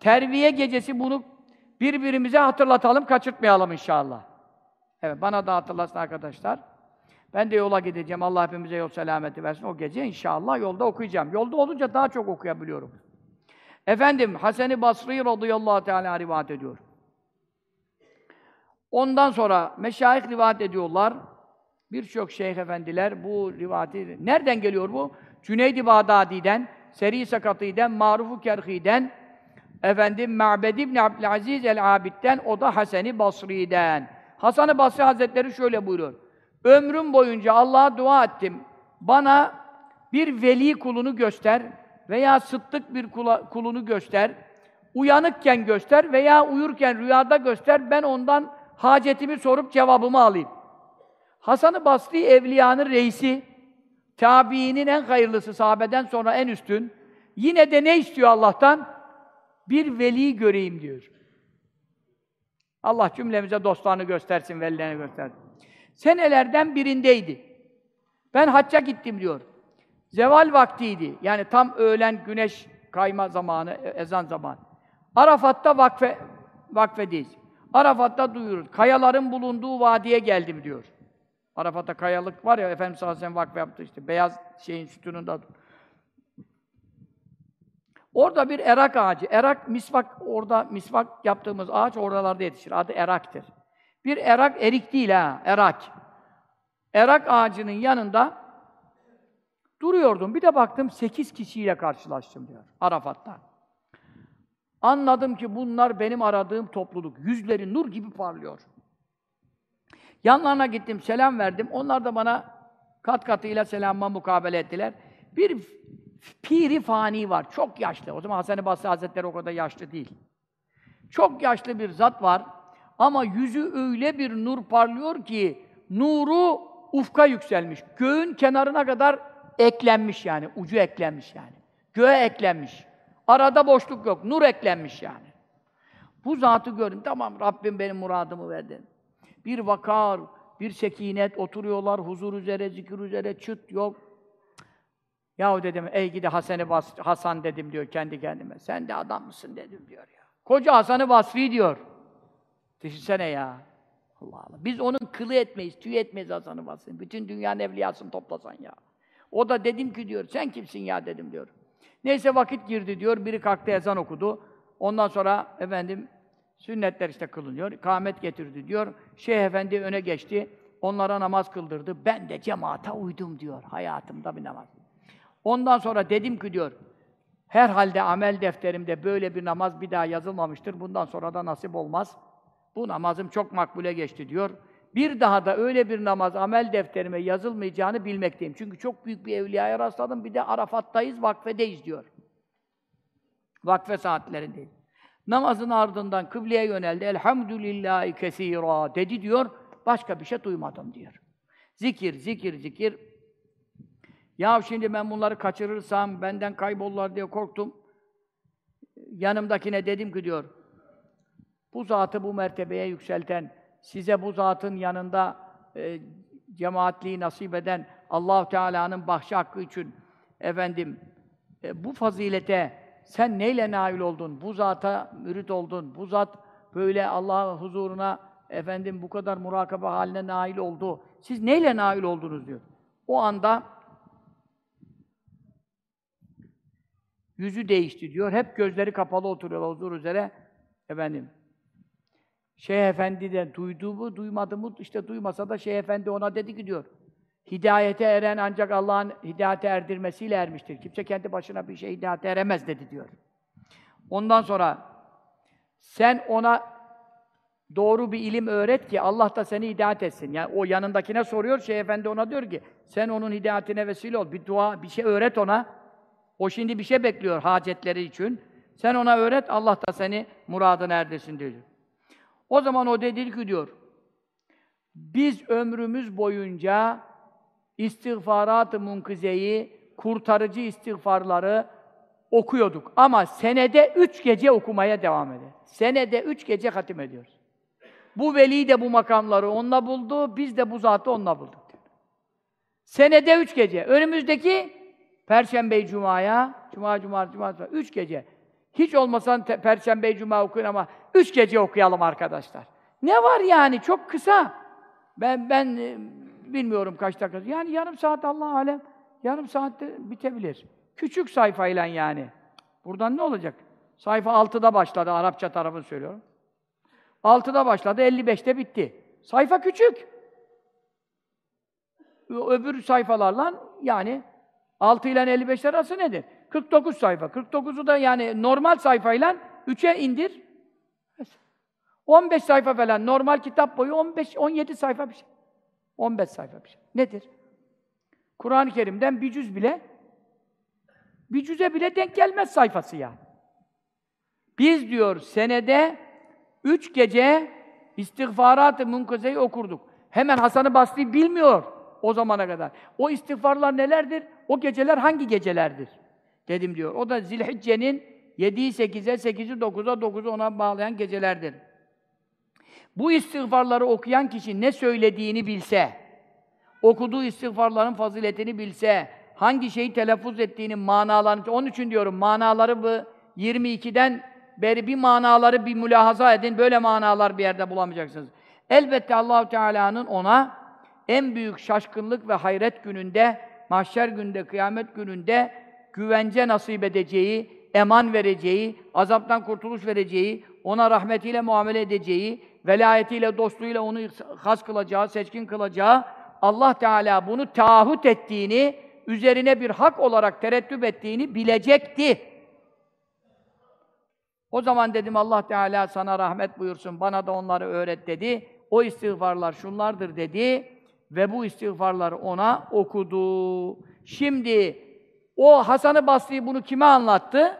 Terviye gecesi bunu birbirimize hatırlatalım, kaçırtmayalım inşallah. Evet, bana da hatırlasın arkadaşlar. Ben de yola gideceğim. Allah hepimize yol selameti versin. O gece inşallah yolda okuyacağım. Yolda olunca daha çok okuyabiliyorum. Efendim, Hasan-ı Basri radıyallahu teala rivayet ediyor. Ondan sonra meşayih rivayet ediyorlar. Birçok şeyh efendiler bu rivayeti... Nereden geliyor bu? Cüneyd-i Bağdadi'den, Seri Sakatı'den, Maruf-u Kerhi'den, efendim Ma'bed ibn Abdülaziz el-Abid'den, o da Hasan-ı Basri'den. Hasan-ı Basri Hazretleri şöyle buyuruyor. Ömrüm boyunca Allah'a dua ettim. Bana bir veli kulunu göster veya sıddık bir kula, kulunu göster. Uyanıkken göster veya uyurken rüyada göster. Ben ondan hacetimi sorup cevabımı alayım. Hasan-ı Basri evliyanın reisi, tabiinin en hayırlısı, sahabeden sonra en üstün. Yine de ne istiyor Allah'tan? Bir veli göreyim diyor. Allah cümlemize dostlarını göstersin, velilerini göstersin. Senelerden birindeydi. Ben hacca gittim diyor. Zeval vaktiydi. Yani tam öğlen güneş kayma zamanı, e, ezan zamanı. Arafat'ta vakfe, vakfedeyiz. Arafat'ta duyurur. Kayaların bulunduğu vadiye geldim diyor. Arafat'ta kayalık var ya, Efendimiz sallallahu aleyhi ve sellem yaptı işte. Beyaz şeyin sütununda. Orada bir erak ağacı. Erak, misvak, orada misvak yaptığımız ağaç oralarda yetişir. Adı eraktır. Bir erak, erik değil ha, erak. Erak ağacının yanında duruyordum. Bir de baktım sekiz kişiyle karşılaştım diyor Arafat'ta. Anladım ki bunlar benim aradığım topluluk. Yüzleri nur gibi parlıyor. Yanlarına gittim, selam verdim. Onlar da bana kat katıyla selamma mukabele ettiler. Bir piri fani var, çok yaşlı. O zaman Hasan-ı Basri Hazretleri o kadar yaşlı değil. Çok yaşlı bir zat var. Ama yüzü öyle bir nur parlıyor ki, nuru ufka yükselmiş. Göğün kenarına kadar eklenmiş yani, ucu eklenmiş yani. Göğe eklenmiş. Arada boşluk yok, nur eklenmiş yani. Bu zatı görün, tamam Rabbim benim muradımı verdi. Bir vakar, bir sekinet, oturuyorlar huzur üzere, zikir üzere, çıt yok. Yahu dedim, ey gidi Hasan-ı Hasan dedim diyor kendi kendime. Sen de adam mısın dedim diyor ya. Koca Hasan-ı Basri diyor. Düşünsene ya. Allah Allah. Biz onun kılı etmeyiz, tüy etmeyiz Hasan-ı Basri'nin. Bütün dünyanın evliyasını toplasan ya. O da dedim ki diyor, sen kimsin ya dedim diyor. Neyse vakit girdi diyor, biri kalktı ezan okudu. Ondan sonra efendim sünnetler işte kılınıyor, kâhmet getirdi diyor. Şeyh Efendi öne geçti, onlara namaz kıldırdı. Ben de cemaate uydum diyor, hayatımda bir namaz. Ondan sonra dedim ki diyor, herhalde amel defterimde böyle bir namaz bir daha yazılmamıştır. Bundan sonra da nasip olmaz. Bu namazım çok makbule geçti diyor. Bir daha da öyle bir namaz amel defterime yazılmayacağını bilmekteyim. Çünkü çok büyük bir evliyaya rastladım. Bir de Arafat'tayız, vakfedeyiz diyor. Vakfe saatlerindeyiz. Namazın ardından kıbleye yöneldi. Elhamdülillahi kesira dedi diyor. Başka bir şey duymadım diyor. Zikir, zikir, zikir. Ya şimdi ben bunları kaçırırsam benden kaybolurlar diye korktum. Yanımdakine dedim ki diyor, bu zatı bu mertebeye yükselten, size bu zatın yanında e, cemaatliği nasip eden allah Teala'nın bahşi hakkı için efendim e, bu fazilete sen neyle nail oldun? Bu zata mürit oldun. Bu zat böyle Allah huzuruna efendim bu kadar murakabe haline nail oldu. Siz neyle nail oldunuz diyor. O anda yüzü değişti diyor. Hep gözleri kapalı oturuyor huzur üzere. Efendim Şeyh Efendi de duydu mu, duymadı mı? İşte duymasa da Şeyh Efendi ona dedi ki diyor. Hidayete eren ancak Allah'ın hidayete erdirmesiyle ermiştir. Kimse kendi başına bir şey hidayete eremez dedi diyor. Ondan sonra sen ona doğru bir ilim öğret ki Allah da seni hidayet etsin. Yani o yanındakine soruyor, Şeyh Efendi ona diyor ki sen onun hidayetine vesile ol. Bir dua, bir şey öğret ona. O şimdi bir şey bekliyor hacetleri için. Sen ona öğret, Allah da seni muradına erdirsin diyor. O zaman o dedi ki diyor, biz ömrümüz boyunca istiğfarat-ı munkizeyi, kurtarıcı istiğfarları okuyorduk. Ama senede üç gece okumaya devam eder. Senede üç gece hatim ediyoruz. Bu veli de bu makamları onunla buldu, biz de bu zatı onunla bulduk. Senede üç gece. Önümüzdeki Perşembe Cuma'ya, Cuma, Cuma, Cuma, Cuma, üç gece. Hiç olmasa te- Perşembe Cuma okuyun ama üç gece okuyalım arkadaşlar. Ne var yani? Çok kısa. Ben ben bilmiyorum kaç dakika. Yani yarım saat Allah alem. Yarım saatte bitebilir. Küçük sayfayla yani. Buradan ne olacak? Sayfa 6'da başladı. Arapça tarafını söylüyorum. 6'da başladı, 55'te bitti. Sayfa küçük. Öbür sayfalarla yani 6 ile 55 arası nedir? 49 sayfa. 49'u da yani normal sayfayla 3'e indir. 15 sayfa falan. Normal kitap boyu 15 17 sayfa bir şey. 15 sayfa bir şey. Nedir? Kur'an-ı Kerim'den bir cüz bile bir cüze bile denk gelmez sayfası yani. Biz diyor senede üç gece istiğfarat-ı munkazeyi okurduk. Hemen Hasan-ı Basri bilmiyor o zamana kadar. O istiğfarlar nelerdir? O geceler hangi gecelerdir? Dedim diyor. O da Zilhicce'nin 7'yi 8'e, 8'i 9'a, 9'u ona bağlayan gecelerdir. Bu istiğfarları okuyan kişi ne söylediğini bilse, okuduğu istiğfarların faziletini bilse, hangi şeyi telaffuz ettiğini, manalarını, onun için diyorum manaları bu 22'den beri bir manaları bir mülahaza edin, böyle manalar bir yerde bulamayacaksınız. Elbette Allahu Teala'nın ona en büyük şaşkınlık ve hayret gününde, mahşer gününde, kıyamet gününde güvence nasip edeceği, eman vereceği, azaptan kurtuluş vereceği, ona rahmetiyle muamele edeceği, velayetiyle, dostluğuyla onu has kılacağı, seçkin kılacağı, Allah Teala bunu taahhüt ettiğini, üzerine bir hak olarak terettüp ettiğini bilecekti. O zaman dedim Allah Teala sana rahmet buyursun, bana da onları öğret dedi. O istiğfarlar şunlardır dedi ve bu istiğfarları ona okudu. Şimdi o Hasan-ı Basri bunu kime anlattı?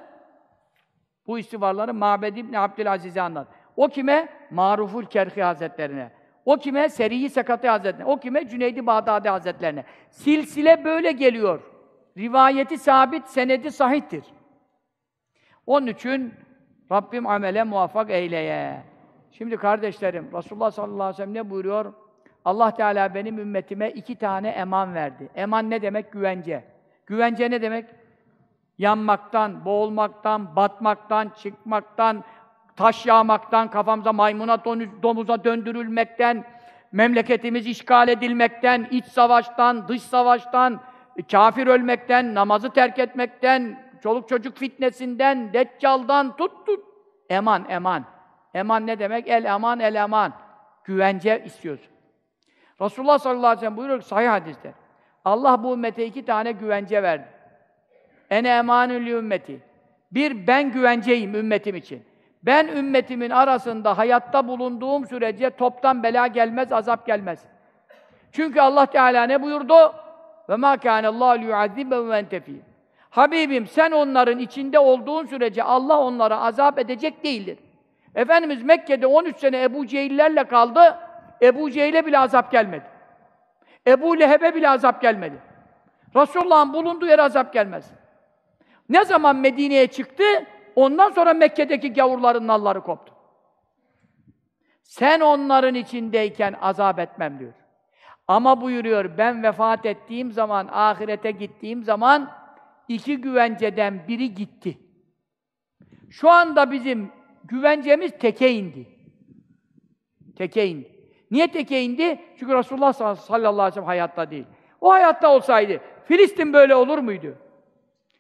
Bu istiğfarları Ma'bed İbni Abdülaziz'e anlat. O kime? Maruful Kerhi Hazretlerine. O kime? Seri-i Sekati Hazretlerine. O kime? Cüneydi Bağdadi Hazretlerine. Silsile böyle geliyor. Rivayeti sabit, senedi sahihtir. Onun için Rabbim amele muvaffak eyleye. Şimdi kardeşlerim, Resulullah sallallahu aleyhi ve sellem ne buyuruyor? Allah Teala benim ümmetime iki tane eman verdi. Eman ne demek? Güvence. Güvence ne demek? Yanmaktan, boğulmaktan, batmaktan, çıkmaktan, taş yağmaktan, kafamıza maymuna, domuza döndürülmekten, memleketimiz işgal edilmekten, iç savaştan, dış savaştan, kafir ölmekten, namazı terk etmekten, çoluk çocuk fitnesinden, deccaldan tut tut. Eman, eman. Eman ne demek? El eman, el eman. Güvence istiyorsun. Resulullah sallallahu aleyhi ve sellem buyuruyor ki sahih hadiste. Allah bu ümmete iki tane güvence verdi. Ene emanül ümmeti. Bir, ben güvenceyim ümmetim için. Ben ümmetimin arasında hayatta bulunduğum sürece toptan bela gelmez, azap gelmez. Çünkü Allah Teala ne buyurdu? Ve ma kana Allahu liyuazzibe ve ente. Habibim sen onların içinde olduğun sürece Allah onlara azap edecek değildir. Efendimiz Mekke'de 13 sene Ebu Cehillerle kaldı. Ebu Cehil'e bile azap gelmedi. Ebu Leheb'e bile azap gelmedi. Resulullah'ın bulunduğu yere azap gelmez. Ne zaman Medine'ye çıktı, ondan sonra Mekke'deki gavurların nalları koptu. Sen onların içindeyken azap etmem diyor. Ama buyuruyor, ben vefat ettiğim zaman, ahirete gittiğim zaman iki güvenceden biri gitti. Şu anda bizim güvencemiz teke indi. Teke indi. Niye teke indi? Çünkü Resulullah sallallahu aleyhi ve sellem hayatta değil. O hayatta olsaydı, Filistin böyle olur muydu?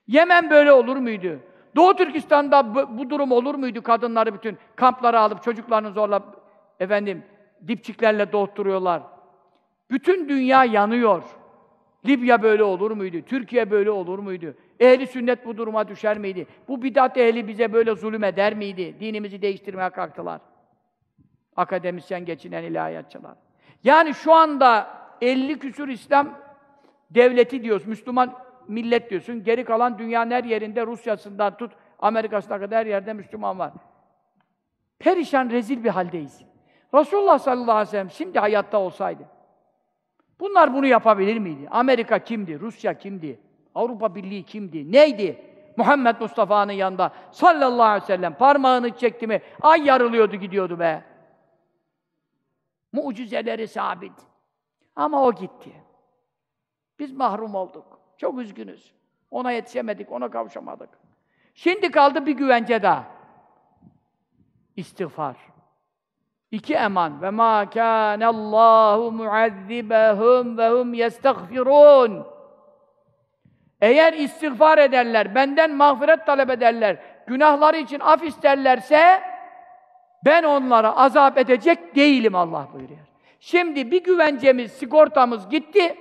Yemen böyle olur muydu? Doğu Türkistan'da bu, bu durum olur muydu? Kadınları bütün kamplara alıp çocuklarını zorla efendim dipçiklerle doğutturuyorlar. Bütün dünya yanıyor. Libya böyle olur muydu? Türkiye böyle olur muydu? Ehli sünnet bu duruma düşer miydi? Bu bidat ehli bize böyle zulüm eder miydi? Dinimizi değiştirmeye kalktılar. Akademisyen geçinen ilahiyatçılar. Yani şu anda 50 küsur İslam devleti diyoruz, Müslüman millet diyorsun. Geri kalan dünyanın her yerinde Rusya'sından tut Amerika'sına kadar her yerde Müslüman var. Perişan, rezil bir haldeyiz. Resulullah sallallahu aleyhi ve sellem şimdi hayatta olsaydı bunlar bunu yapabilir miydi? Amerika kimdi? Rusya kimdi? Avrupa Birliği kimdi? Neydi? Muhammed Mustafa'nın yanında sallallahu aleyhi ve sellem parmağını çekti mi ay yarılıyordu gidiyordu be. Mucizeleri sabit. Ama o gitti. Biz mahrum olduk. Çok üzgünüz. Ona yetişemedik, ona kavuşamadık. Şimdi kaldı bir güvence daha. İstiğfar. İki eman. Ve ma kana Allahu muazzibahum ve hum yestagfirun. Eğer istiğfar ederler, benden mağfiret talep ederler, günahları için af isterlerse ben onlara azap edecek değilim Allah buyuruyor. Şimdi bir güvencemiz, sigortamız gitti.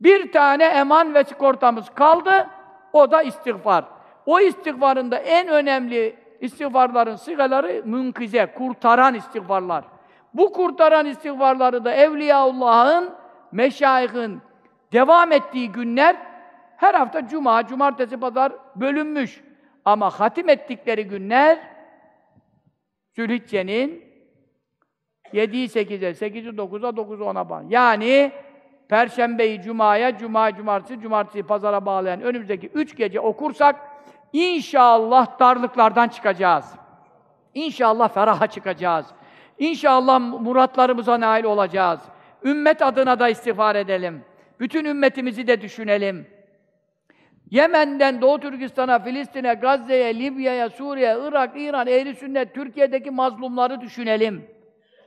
Bir tane eman ve sigortamız kaldı. O da istiğfar. O istiğfarın da en önemli istiğfarların sigaları münkize, kurtaran istiğfarlar. Bu kurtaran istiğfarları da Evliyaullah'ın, meşayihin devam ettiği günler her hafta cuma, cumartesi, pazar bölünmüş. Ama hatim ettikleri günler Zülhicce'nin 7'yi 8'e, 8'i 9'a, 9'u 10'a bağlı. Yani Perşembeyi Cuma'ya, Cuma, Cumartesi, Cumartesi Pazara bağlayan önümüzdeki üç gece okursak inşallah darlıklardan çıkacağız. İnşallah feraha çıkacağız. İnşallah muratlarımıza nail olacağız. Ümmet adına da istiğfar edelim. Bütün ümmetimizi de düşünelim. Yemen'den Doğu Türkistan'a, Filistin'e, Gazze'ye, Libya'ya, Suriye, Irak, İran, ehli sünnet, Türkiye'deki mazlumları düşünelim.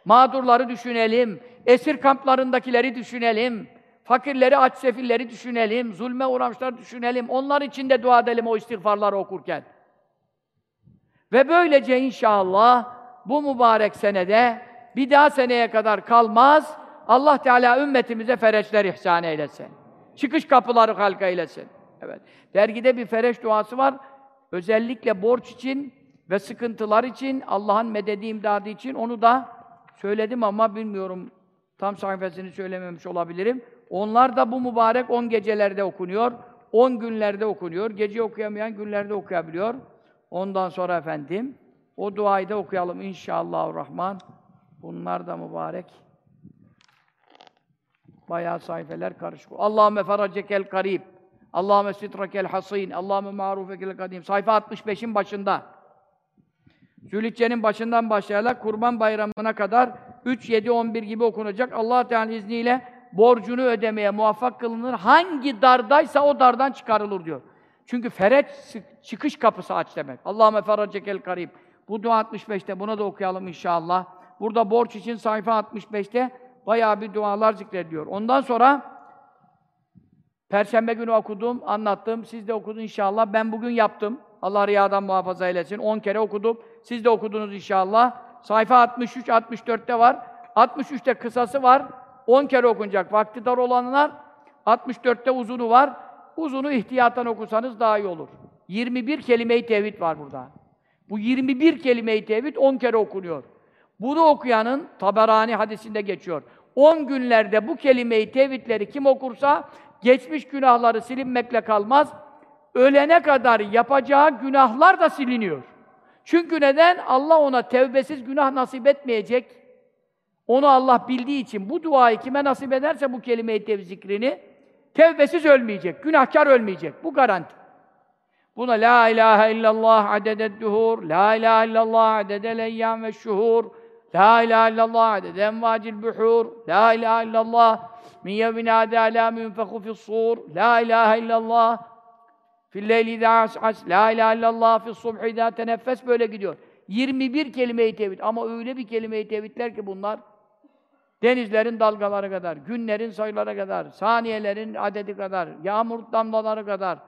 Mağdurları düşünelim. Esir kamplarındakileri düşünelim. Fakirleri, aç sefilleri düşünelim. Zulme uğramışlar düşünelim. Onlar için de dua edelim o istiğfarları okurken. Ve böylece inşallah bu mübarek senede bir daha seneye kadar kalmaz. Allah Teala ümmetimize fereçler ihsan eylesin. Çıkış kapıları halka eylesin. Evet. Dergide bir fereç duası var. Özellikle borç için ve sıkıntılar için, Allah'ın mededi imdadı için onu da söyledim ama bilmiyorum tam sayfasını söylememiş olabilirim. Onlar da bu mübarek 10 gecelerde okunuyor. 10 günlerde okunuyor. Gece okuyamayan günlerde okuyabiliyor. Ondan sonra efendim o duayı da okuyalım inşallah rahman. Bunlar da mübarek. Bayağı sayfeler karışık. Allahümme feracekel karib. Allahümme sitrakel hasin. Allahümme ma'rufekel kadim. Sayfa 65'in başında. Zülhicce'nin başından başlayarak Kurban Bayramı'na kadar 3, 7, 11 gibi okunacak. Allah Teala izniyle borcunu ödemeye muvaffak kılınır. Hangi dardaysa o dardan çıkarılır diyor. Çünkü feret çıkış kapısı aç demek. Allahümme feracekel karib. Bu dua 65'te buna da okuyalım inşallah. Burada borç için sayfa 65'te bayağı bir dualar zikrediyor. Ondan sonra Perşembe günü okudum, anlattım. Siz de okudun inşallah. Ben bugün yaptım. Allah riyadan muhafaza eylesin. 10 kere okudum. Siz de okudunuz inşallah. Sayfa 63, 64'te var. 63'te kısası var. 10 kere okunacak. Vakti dar olanlar 64'te uzunu var. Uzunu ihtiyattan okusanız daha iyi olur. 21 kelime-i tevhid var burada. Bu 21 kelime-i tevhid 10 kere okunuyor. Bunu okuyanın Taberani hadisinde geçiyor. 10 günlerde bu kelime-i tevhidleri kim okursa geçmiş günahları silinmekle kalmaz. Ölene kadar yapacağı günahlar da siliniyor. Çünkü neden? Allah ona tevbesiz günah nasip etmeyecek. Onu Allah bildiği için bu duayı kime nasip ederse bu kelime-i tevhid zikrini tevbesiz ölmeyecek, günahkar ölmeyecek. Bu garanti. Buna la ilahe illallah adeded duhur, la ilahe illallah adedel eyyam ve şuhur, la ilahe illallah aded envacil buhur, la ilahe illallah min yevmin âdâ lâ münfehu fi's-sur, la ilahe illallah fil-leyli idâ as'as, la ilahe illallah fi's-subhi idâ teneffes böyle gidiyor. 21 kelime-i tevhid ama öyle bir kelime-i tevhidler ki bunlar denizlerin dalgaları kadar, günlerin sayıları kadar, saniyelerin adedi kadar, yağmur damlaları kadar,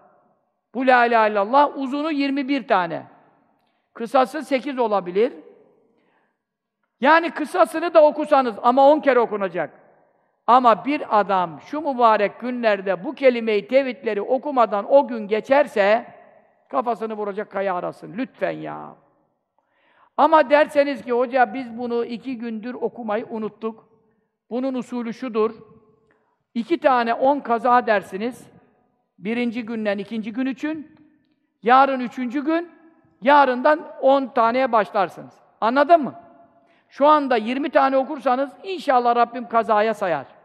bu la ilahe illallah uzunu 21 tane. Kısası 8 olabilir. Yani kısasını da okusanız ama 10 kere okunacak. Ama bir adam şu mübarek günlerde bu kelimeyi tevhidleri okumadan o gün geçerse kafasını vuracak kaya arasın. Lütfen ya. Ama derseniz ki hoca biz bunu iki gündür okumayı unuttuk. Bunun usulü şudur. İki tane on kaza dersiniz. Birinci günden ikinci gün için, yarın üçüncü gün, yarından on taneye başlarsınız. Anladın mı? Şu anda 20 tane okursanız inşallah Rabbim kazaya sayar.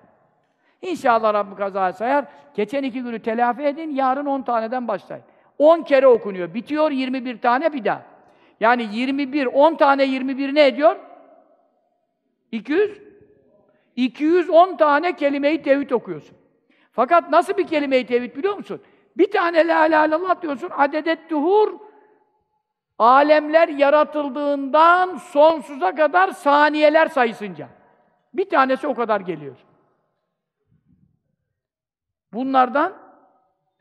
İnşallah Rabbim kazaya sayar. Geçen iki günü telafi edin, yarın 10 taneden başlayın. 10 kere okunuyor. Bitiyor 21 tane bir daha. Yani 21, 10 tane 21 ne ediyor? 200 210 tane kelime-i tevhid okuyorsun. Fakat nasıl bir kelime-i tevhid biliyor musun? Bir tane la ilahe illallah diyorsun, adedet duhur, alemler yaratıldığından sonsuza kadar saniyeler sayısınca. Bir tanesi o kadar geliyor. Bunlardan,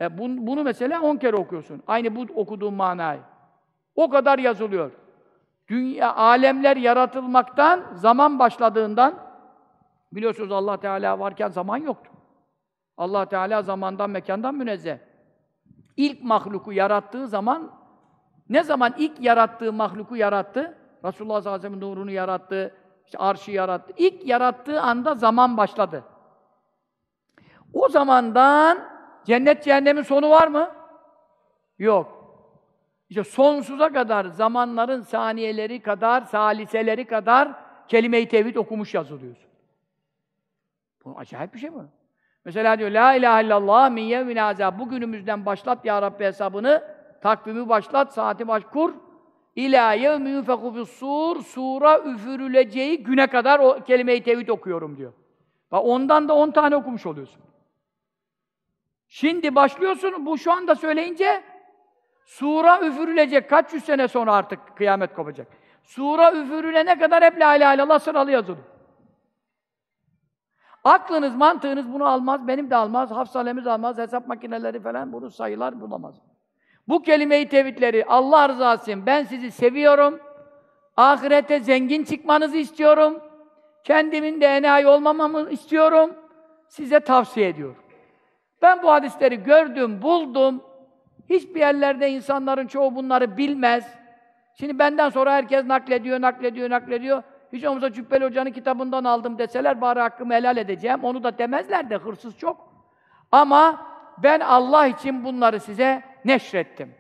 e, bun, bunu mesela on kere okuyorsun. Aynı bu okuduğun manayı. O kadar yazılıyor. Dünya, alemler yaratılmaktan, zaman başladığından, biliyorsunuz Allah Teala varken zaman yoktu. Allah Teala zamandan, mekandan münezzeh. İlk mahluku yarattığı zaman, ne zaman ilk yarattığı mahluku yarattı? Resulullah sallallahu aleyhi ve sellem nurunu yarattı, işte arşı yarattı. İlk yarattığı anda zaman başladı. O zamandan cennet cehennemin sonu var mı? Yok. İşte sonsuza kadar zamanların saniyeleri kadar, saliseleri kadar kelime-i tevhid okumuş yazılıyorsun. Bu acayip bir şey bu. Mesela diyor La ilahe illallah min yevmin. Bugünümüzden başlat ya Rabbi hesabını. Takvimi başlat, saati baş kur. İlâ yevmi yufeku sur sura üfürüleceği güne kadar o kelime-i tevhid okuyorum diyor. Bak ondan da on tane okumuş oluyorsun. Şimdi başlıyorsun, bu şu anda söyleyince sura üfürülecek. Kaç yüz sene sonra artık kıyamet kopacak. Sura üfürülene kadar hep la ilahe illallah sıralı yazılıyor. Aklınız, mantığınız bunu almaz, benim de almaz, hafsalemiz almaz, hesap makineleri falan bunu sayılar bulamaz. Bu kelime-i tevhidleri Allah rızası için ben sizi seviyorum. Ahirete zengin çıkmanızı istiyorum. Kendimin de enayi olmamamı istiyorum. Size tavsiye ediyorum. Ben bu hadisleri gördüm, buldum. Hiçbir yerlerde insanların çoğu bunları bilmez. Şimdi benden sonra herkes naklediyor, naklediyor, naklediyor. Hiç olmazsa Cübbeli Hoca'nın kitabından aldım deseler bari hakkımı helal edeceğim. Onu da demezler de hırsız çok. Ama ben Allah için bunları size neşrettim.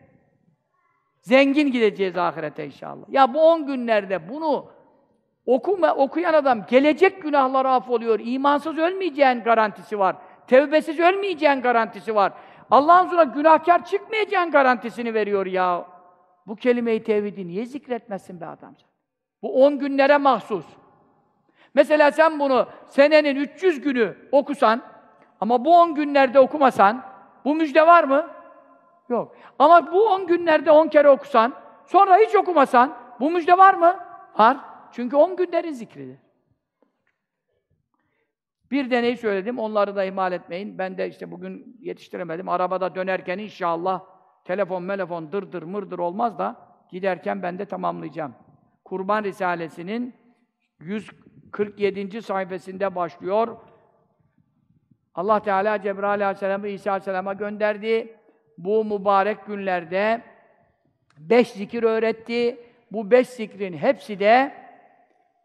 Zengin gideceğiz ahirete inşallah. Ya bu on günlerde bunu okuma, okuyan adam gelecek günahları affoluyor. İmansız ölmeyeceğin garantisi var. Tevbesiz ölmeyeceğin garantisi var. Allah'ın sonra günahkar çıkmayacağın garantisini veriyor ya. Bu kelime-i tevhidi niye zikretmezsin be adam sen? Bu on günlere mahsus. Mesela sen bunu senenin 300 günü okusan ama bu on günlerde okumasan bu müjde var mı? Yok. Ama bu on günlerde on kere okusan sonra hiç okumasan bu müjde var mı? Var. Çünkü on günlerin zikridir. Bir deneyi söyledim, onları da ihmal etmeyin. Ben de işte bugün yetiştiremedim. Arabada dönerken inşallah telefon, melefon, dırdır, mırdır olmaz da giderken ben de tamamlayacağım. Kurban Risalesi'nin 147. sayfasında başlıyor. Allah Teala Cebrail Aleyhisselam'ı İsa Aleyhisselam'a gönderdi. Bu mübarek günlerde beş zikir öğretti. Bu beş zikrin hepsi de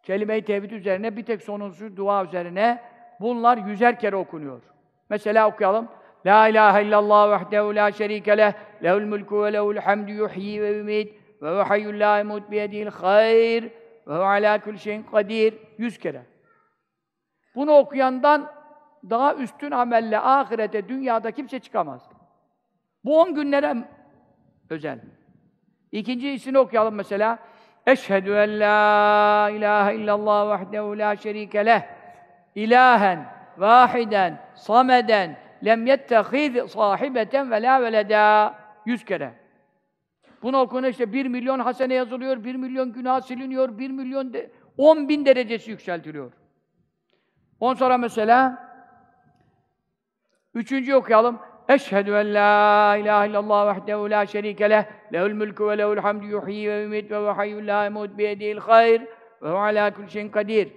kelime-i tevhid üzerine, bir tek sonuncu dua üzerine bunlar yüzer kere okunuyor. Mesela okuyalım. La ilahe illallah vahdehu la şerike leh, lehul mulku ve lehul hamdu yuhyi ve yumit ve ve hayyul la imut biyedihil hayr ve ve ala kulli şeyin kadir. Yüz kere. Bunu okuyandan daha üstün amelle ahirete, dünyada kimse çıkamaz. Bu on günlere özel. İkincisini okuyalım mesela. Eşhedü en la ilahe illallah vahdehu la şerike leh ilahen vahiden sameden lem yettehiz sahibeten ve la veleda yüz kere. Bunu okuyun işte bir milyon hasene yazılıyor, bir milyon günah siliniyor, bir milyon de, on bin derecesi yükseltiliyor. On sonra mesela üçüncü okuyalım. Eşhedü en la ilahe illallah vahdehu la şerike leh lehul mulku ve lehul hamdu yuhyi ve yumit ve ve hayyul la emut biyedihil hayr ve ala kulli şeyin kadir.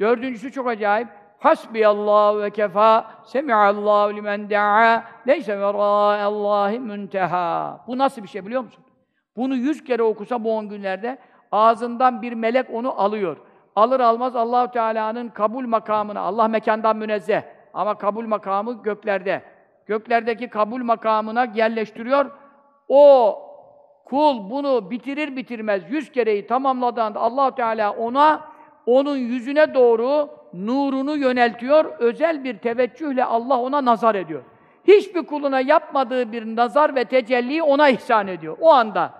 Dördüncüsü çok acayip. Hasbiyallahu ve kefa, semi'allahu limen da'a, leyse verâ'allahi münteha. Bu nasıl bir şey biliyor musun? Bunu yüz kere okusa bu on günlerde ağzından bir melek onu alıyor. Alır almaz Allahu Teala'nın kabul makamına, Allah mekandan münezzeh ama kabul makamı göklerde. Göklerdeki kabul makamına yerleştiriyor. O kul bunu bitirir bitirmez yüz kereyi tamamladığında Allahu Teala ona onun yüzüne doğru nurunu yöneltiyor. Özel bir teveccühle Allah ona nazar ediyor. Hiçbir kuluna yapmadığı bir nazar ve tecelliyi ona ihsan ediyor. O anda.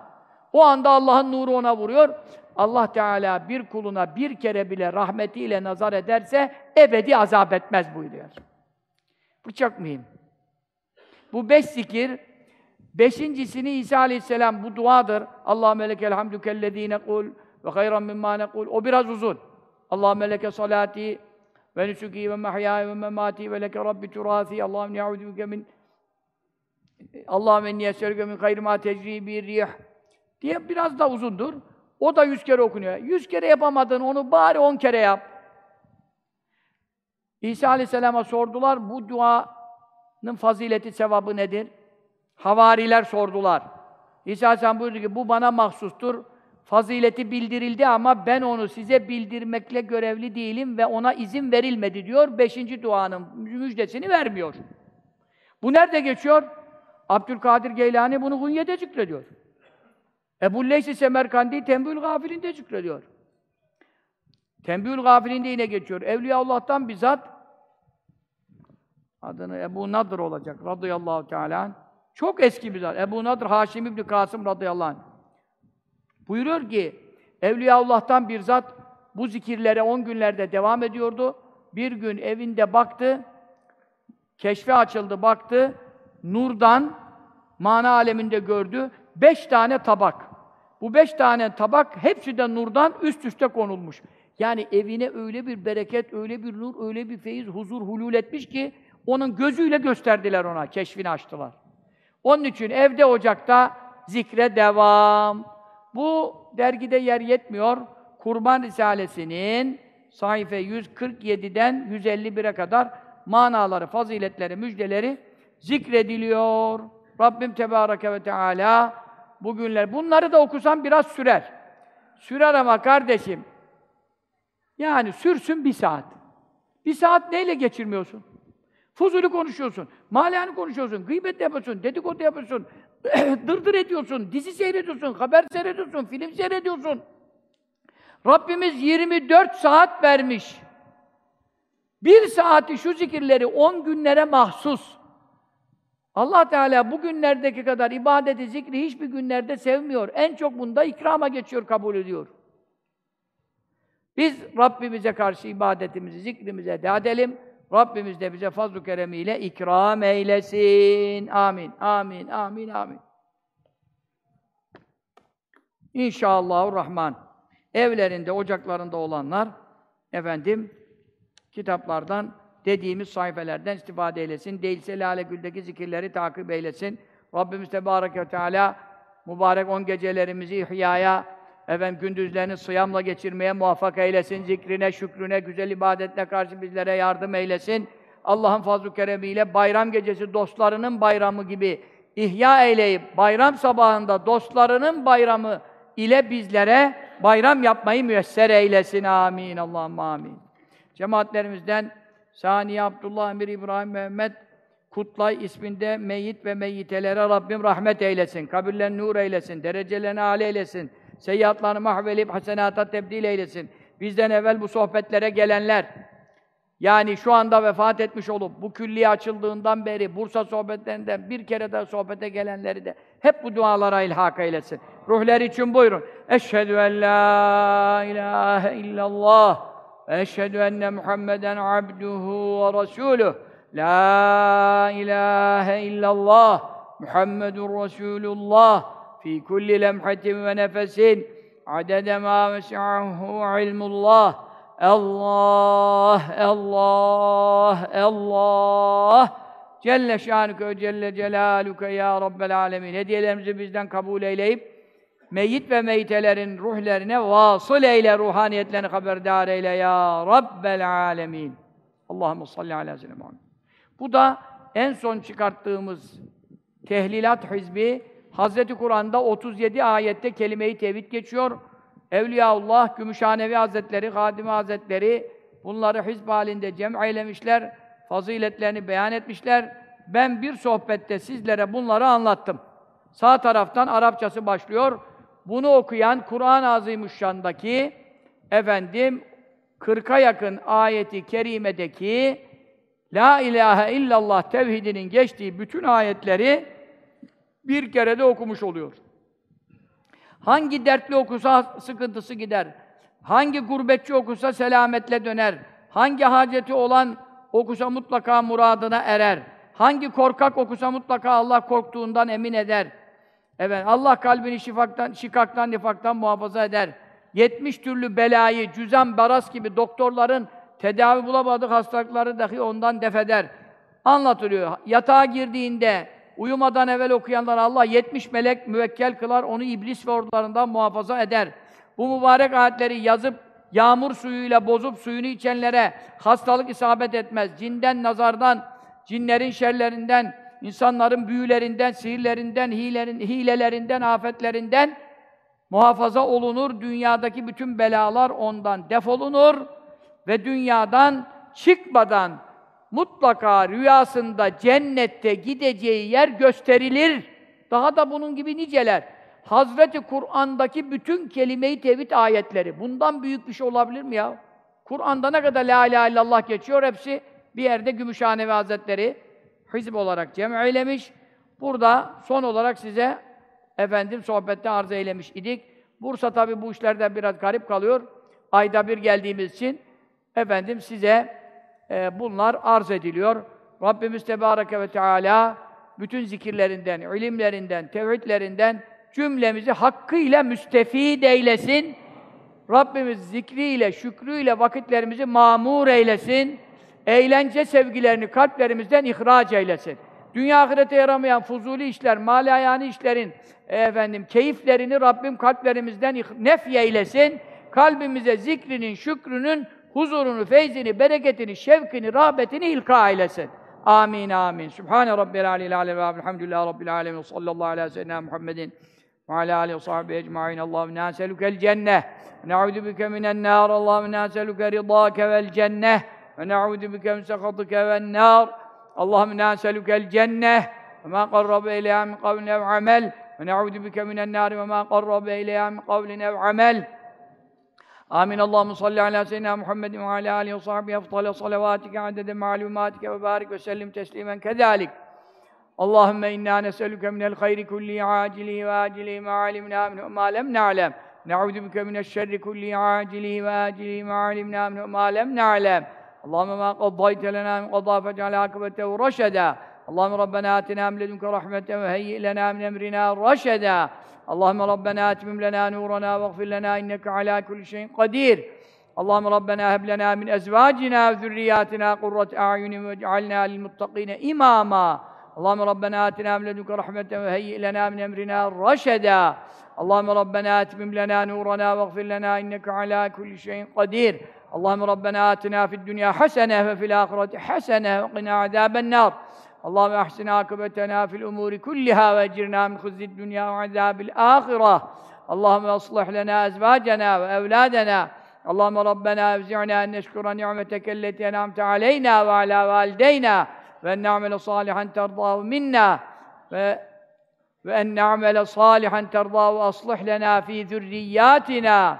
O anda Allah'ın nuru ona vuruyor. Allah Teala bir kuluna bir kere bile rahmetiyle nazar ederse ebedi azap etmez buyuruyor. Bu çok mühim. Bu beş zikir, beşincisini İsa Aleyhisselam bu duadır. Allahümme lekel hamdü kellezîne kul ve hayran mimma nekul. O biraz uzun. Allahümme leke salati ve nusuki ve mahyaya ve memati ve leke rabbi turasi. Allahümme ne'udüke min Allahümme inni es'elüke min hayri ma tecri bir rih diye biraz da uzundur. O da yüz kere okunuyor. Yüz kere yapamadın, onu bari on kere yap. İsa Aleyhisselam'a sordular, bu duanın fazileti, sevabı nedir? Havariler sordular. İsa Aleyhisselam buyurdu ki, bu bana mahsustur. Fazileti bildirildi ama ben onu size bildirmekle görevli değilim ve ona izin verilmedi diyor. Beşinci duanın müjdesini vermiyor. Bu nerede geçiyor? Abdülkadir Geylani bunu Hunye'de zikrediyor. Ebu Leysi Semerkandi Tembül Gafilinde zikrediyor. Tembül Gafilinde yine geçiyor. Evliyaullah'tan bizzat adını Ebu Nadr olacak radıyallahu teala çok eski bir zat. Ebu Nadr Haşim İbni Kasım radıyallahu anh. Buyuruyor ki Evliyaullah'tan bir zat bu zikirlere on günlerde devam ediyordu. Bir gün evinde baktı, keşfe açıldı, baktı, nurdan mana aleminde gördü. Beş tane tabak. Bu beş tane tabak hepsi de nurdan üst üste konulmuş. Yani evine öyle bir bereket, öyle bir nur, öyle bir feyiz, huzur hulul etmiş ki onun gözüyle gösterdiler ona, keşfini açtılar. Onun için evde, ocakta zikre devam. Bu dergide yer yetmiyor. Kurban Risalesi'nin sayfa 147'den 151'e kadar manaları, faziletleri, müjdeleri zikrediliyor. Rabbim Tebareke ve Teala bugünler. Bunları da okusam biraz sürer. Sürer ama kardeşim, yani sürsün bir saat. Bir saat neyle geçirmiyorsun? Fuzuli konuşuyorsun, malani konuşuyorsun, gıybet yapıyorsun, dedikodu yapıyorsun, dırdır ediyorsun, dizi seyrediyorsun, haber seyrediyorsun, film seyrediyorsun. Rabbimiz 24 saat vermiş. Bir saati şu zikirleri 10 günlere mahsus. Allah Teala bu günlerdeki kadar ibadeti, zikri hiçbir günlerde sevmiyor. En çok bunda ikrama geçiyor, kabul ediyor. Biz Rabbimize karşı ibadetimizi, zikrimizi eda edelim. Rabbimiz de bize fazl-ı keremiyle ikram eylesin. Amin, amin, amin, amin. İnşallahurrahman. Evlerinde, ocaklarında olanlar, efendim, kitaplardan, dediğimiz sayfelerden istifade eylesin. Değilse Lale Gül'deki zikirleri takip eylesin. Rabbimiz Tebareke ve Teala mübarek on gecelerimizi ihyaya, efendim gündüzlerini sıyamla geçirmeye muvaffak eylesin. Zikrine, şükrüne, güzel ibadetle karşı bizlere yardım eylesin. Allah'ın fazl-ı keremiyle bayram gecesi dostlarının bayramı gibi ihya eyleyip bayram sabahında dostlarının bayramı ile bizlere bayram yapmayı müyesser eylesin. Amin. Allah'ım amin. Cemaatlerimizden Saniye Abdullah Emir İbrahim Mehmet Kutlay isminde meyyit ve meyyitelere Rabbim rahmet eylesin. Kabirlerini nur eylesin. Derecelerini âli eylesin. Seyyiatlarını mahvelip hasenata tebdil eylesin. Bizden evvel bu sohbetlere gelenler, yani şu anda vefat etmiş olup, bu külliye açıldığından beri Bursa sohbetlerinden bir kere de sohbete gelenleri de hep bu dualara ilhak eylesin. Ruhları için buyurun. Eşhedü en la ilahe illallah ve eşhedü enne Muhammeden abduhu ve resuluh. La ilahe illallah Muhammedun Resulullah fi kulli lemhatin ve nefesin adede ma vesi'ahu ilmullah Allah, Allah, Allah Celle şanuke ve celle celaluke ya Rabbel alemin. Hediyelerimizi bizden kabul eyleyip meyyit ve meytelerin ruhlerine vasıl eyle, ruhaniyetlerini haberdar eyle ya Rabbel alemin. Allahumme salli ala seyyidina. Bu da en son çıkarttığımız Tehlilat Hizbi Hazreti Kur'an'da 37 ayette kelime-i tevhid geçiyor. Evliyaullah, Gümüşhanevi Hazretleri, Hadimi Hazretleri bunları hizb halinde cem eylemişler, faziletlerini beyan etmişler. Ben bir sohbette sizlere bunları anlattım. Sağ taraftan Arapçası başlıyor. Bunu okuyan Kur'an-ı Azimüşşan'daki efendim 40'a yakın ayeti kerimedeki La ilahe illallah tevhidinin geçtiği bütün ayetleri bir kere de okumuş oluyor. Hangi dertli okusa sıkıntısı gider. Hangi gurbetçi okusa selametle döner. Hangi haceti olan okusa mutlaka muradına erer. Hangi korkak okusa mutlaka Allah korktuğundan emin eder. Evet, Allah kalbini şifaktan, şikaktan, nifaktan muhafaza eder. 70 türlü belayı, cüzem, baras gibi doktorların tedavi bulamadığı hastalıkları dahi ondan defeder. Anlatılıyor. Yatağa girdiğinde, uyumadan evvel okuyanlar Allah 70 melek müvekkel kılar, onu iblis ve ordularından muhafaza eder. Bu mübarek ayetleri yazıp, yağmur suyuyla bozup suyunu içenlere hastalık isabet etmez. Cinden, nazardan, cinlerin şerlerinden, insanların büyülerinden, sihirlerinden, hilerin, hilelerinden, afetlerinden muhafaza olunur. Dünyadaki bütün belalar ondan defolunur ve dünyadan çıkmadan mutlaka rüyasında cennette gideceği yer gösterilir. Daha da bunun gibi niceler. Hazreti Kur'an'daki bütün kelime-i tevhid ayetleri. Bundan büyük bir şey olabilir mi ya? Kur'an'da ne kadar la ilahe illallah geçiyor hepsi bir yerde Gümüşhanevi Hazretleri hizb olarak cem eylemiş. Burada son olarak size efendim sohbette arz eylemiş idik. Bursa tabi bu işlerden biraz garip kalıyor. Ayda bir geldiğimiz için efendim size e, bunlar arz ediliyor. Rabbimiz Tebareke ve Teala bütün zikirlerinden, ilimlerinden, tevhidlerinden cümlemizi hakkıyla müstefid eylesin. Rabbimiz zikriyle, şükrüyle vakitlerimizi mamur eylesin. Eğlence sevgilerini kalplerimizden ihraç eylesin. Dünya ahirete yaramayan fuzuli işler, malayani işlerin efendim keyiflerini Rabbim kalplerimizden nefy eylesin. Kalbimize zikrinin, şükrünün huzurunu, feyzini, bereketini, şevkini, rağbetini ilka eylesin. Amin amin. Sübhane rabbil aleyhi aleyhi ve elhamdülillahi rabbil alemin. Sallallahu aleyhi ve sellem Muhammedin ve ala alihi ve sahbihi ecma'in. Allahümme nâselükel cenneh. Ne'udu bike minen nâr. Allahümme nâselüke ridâke vel cenneh. Ve ne'udu bike min sekatike ven nâr. Allahümme nâselükel cenneh. Ve mâ qarrabe ileyhâ min kavlin ev amel. Ve ne'udu bike minen nâr. Ve mâ qarrabe ileyhâ min kavlin ev amel. آمين. اللهم صل على سيدنا محمد وعلى آله وصحبه أفضل صلواتك عدد معلوماتك وبارك وسلم تسليما. كذلك. اللهم إنا نسألك من الخير كله عاجله وآجله ما علمنا منه وما لم نعلم. نعوذ بك من الشر كله عاجله وآجله ما علمنا منه وما لم نعلم. اللهم ما قضيت لنا من قضاء فاجعل عاقبته رشدا. اللهم ربنا آتنا من لدنك رحمة وهيئ لنا من أمرنا رشدا. اللهم ربنا اتمم لنا نورنا واغفر لنا انك على كل شيء قدير. اللهم ربنا هب لنا من ازواجنا وذرياتنا قرة اعين واجعلنا للمتقين اماما. اللهم ربنا آتنا من لدنك رحمة وهيئ لنا من أمرنا رشدا. اللهم ربنا اتمم لنا نورنا واغفر لنا إنك على كل شيء قدير. اللهم ربنا آتنا في الدنيا حسنة وفي الآخرة حسنة وقنا عذاب النار. اللهم احسن عاقبتنا في الأمور كلها واجرنا من خزي الدنيا وعذاب الاخره. اللهم اصلح لنا ازواجنا واولادنا. اللهم ربنا اوزعنا ان نشكر نعمتك التي انعمت علينا وعلى والدينا وان نعمل صالحا ترضاه منا و... وان نعمل صالحا ترضاه واصلح لنا في ذرياتنا.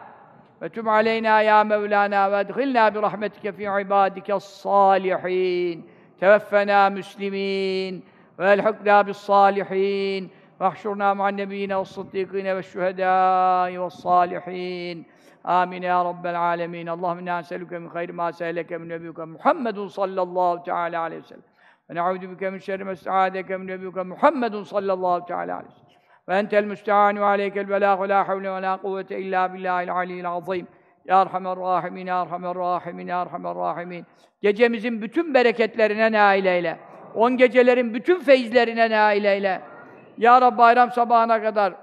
وتب علينا يا مولانا وادخلنا برحمتك في عبادك الصالحين. توفنا مسلمين والحقنا بالصالحين. واحشرنا مع النبيين والصديقين والشهداء والصالحين. آمين يا رب العالمين. اللهم إنا نسألك من خير ما سألك من نبيك محمد صلى الله تعالى عليه وسلم. ونعوذ بك من شر ما استعاذك من نبيك محمد صلى الله تعالى عليه وسلم. وأنت المستعان وعليك البلاغ ولا حول ولا قوة إلا بالله العلي العظيم. Ya Erhamer Rahimin, Ya Erhamer Rahimin, Ya Erhamer Rahimin. Gecemizin bütün bereketlerine nail eyle. On gecelerin bütün feyizlerine nail eyle. Ya Rabbi bayram sabahına kadar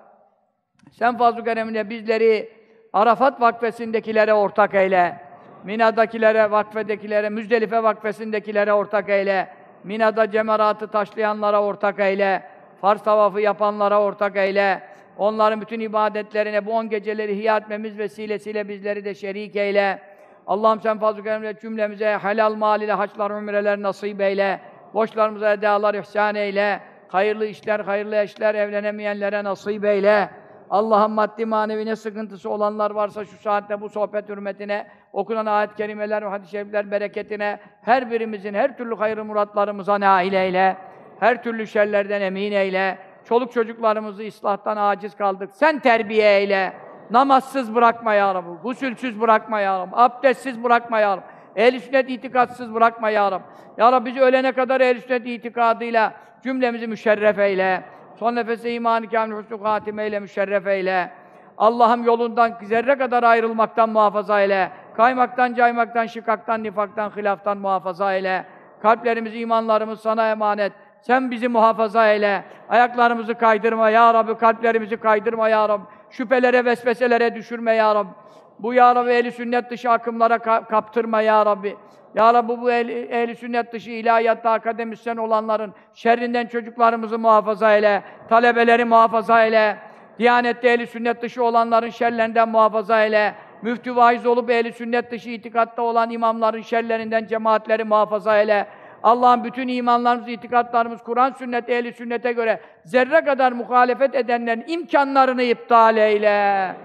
sen fazl-ı keremine bizleri Arafat vakfesindekilere ortak eyle. Mina'dakilere, vakfedekilere, Müzdelife vakfesindekilere ortak eyle. Mina'da cemaratı taşlayanlara ortak eyle. Farz tavafı yapanlara ortak eyle. Onların bütün ibadetlerine bu on geceleri ihya etmemiz vesilesiyle bizleri de şerik eyle. Allah'ım sen fazl-ı keremle cümlemize helal mal ile haçlar, ümreler nasip eyle. Borçlarımıza edalar ihsan eyle. Hayırlı işler, hayırlı eşler evlenemeyenlere nasip eyle. Allah'ım maddi manevi ne sıkıntısı olanlar varsa şu saatte bu sohbet hürmetine, okunan ayet-i kerimeler ve hadis-i şerifler bereketine her birimizin her türlü hayırlı muratlarımıza nail eyle. Her türlü şerlerden emin eyle. Çoluk çocuklarımızı ıslahtan aciz kaldık. Sen terbiye eyle. Namazsız bırakma ya Rabbi. Gusülsüz bırakma ya Rabbi. Abdestsiz bırakma ya Rabbi. Ehl-i sünnet itikatsız bırakma ya Rabbi. Ya Rabbi bizi ölene kadar ehl-i sünnet itikadıyla cümlemizi müşerref eyle. Son nefese imanı kamil husnü hatimeyle müşerref eyle. Allah'ım yolundan zerre kadar ayrılmaktan muhafaza eyle. Kaymaktan, caymaktan, şikaktan, nifaktan, hilaftan muhafaza eyle. Kalplerimiz, imanlarımız sana emanet. Sen bizi muhafaza eyle. Ayaklarımızı kaydırma ya Rabbi, kalplerimizi kaydırma ya Rabbi. Şüphelere, vesveselere düşürme ya Rabbi. Bu ya Rabbi ehli sünnet dışı akımlara ka- kaptırma ya Rabbi. Ya Rabbi bu ehli, ehli sünnet dışı ilahiyatta akademisyen olanların şerrinden çocuklarımızı muhafaza eyle. Talebeleri muhafaza eyle. Diyanette ehli sünnet dışı olanların şerlerinden muhafaza eyle. Müftü vaiz olup ehli sünnet dışı itikatta olan imamların şerlerinden cemaatleri muhafaza eyle. Allah'ın bütün imanlarımız, itikatlarımız Kur'an sünnet, ehli sünnete göre zerre kadar muhalefet edenlerin imkanlarını iptal eyle.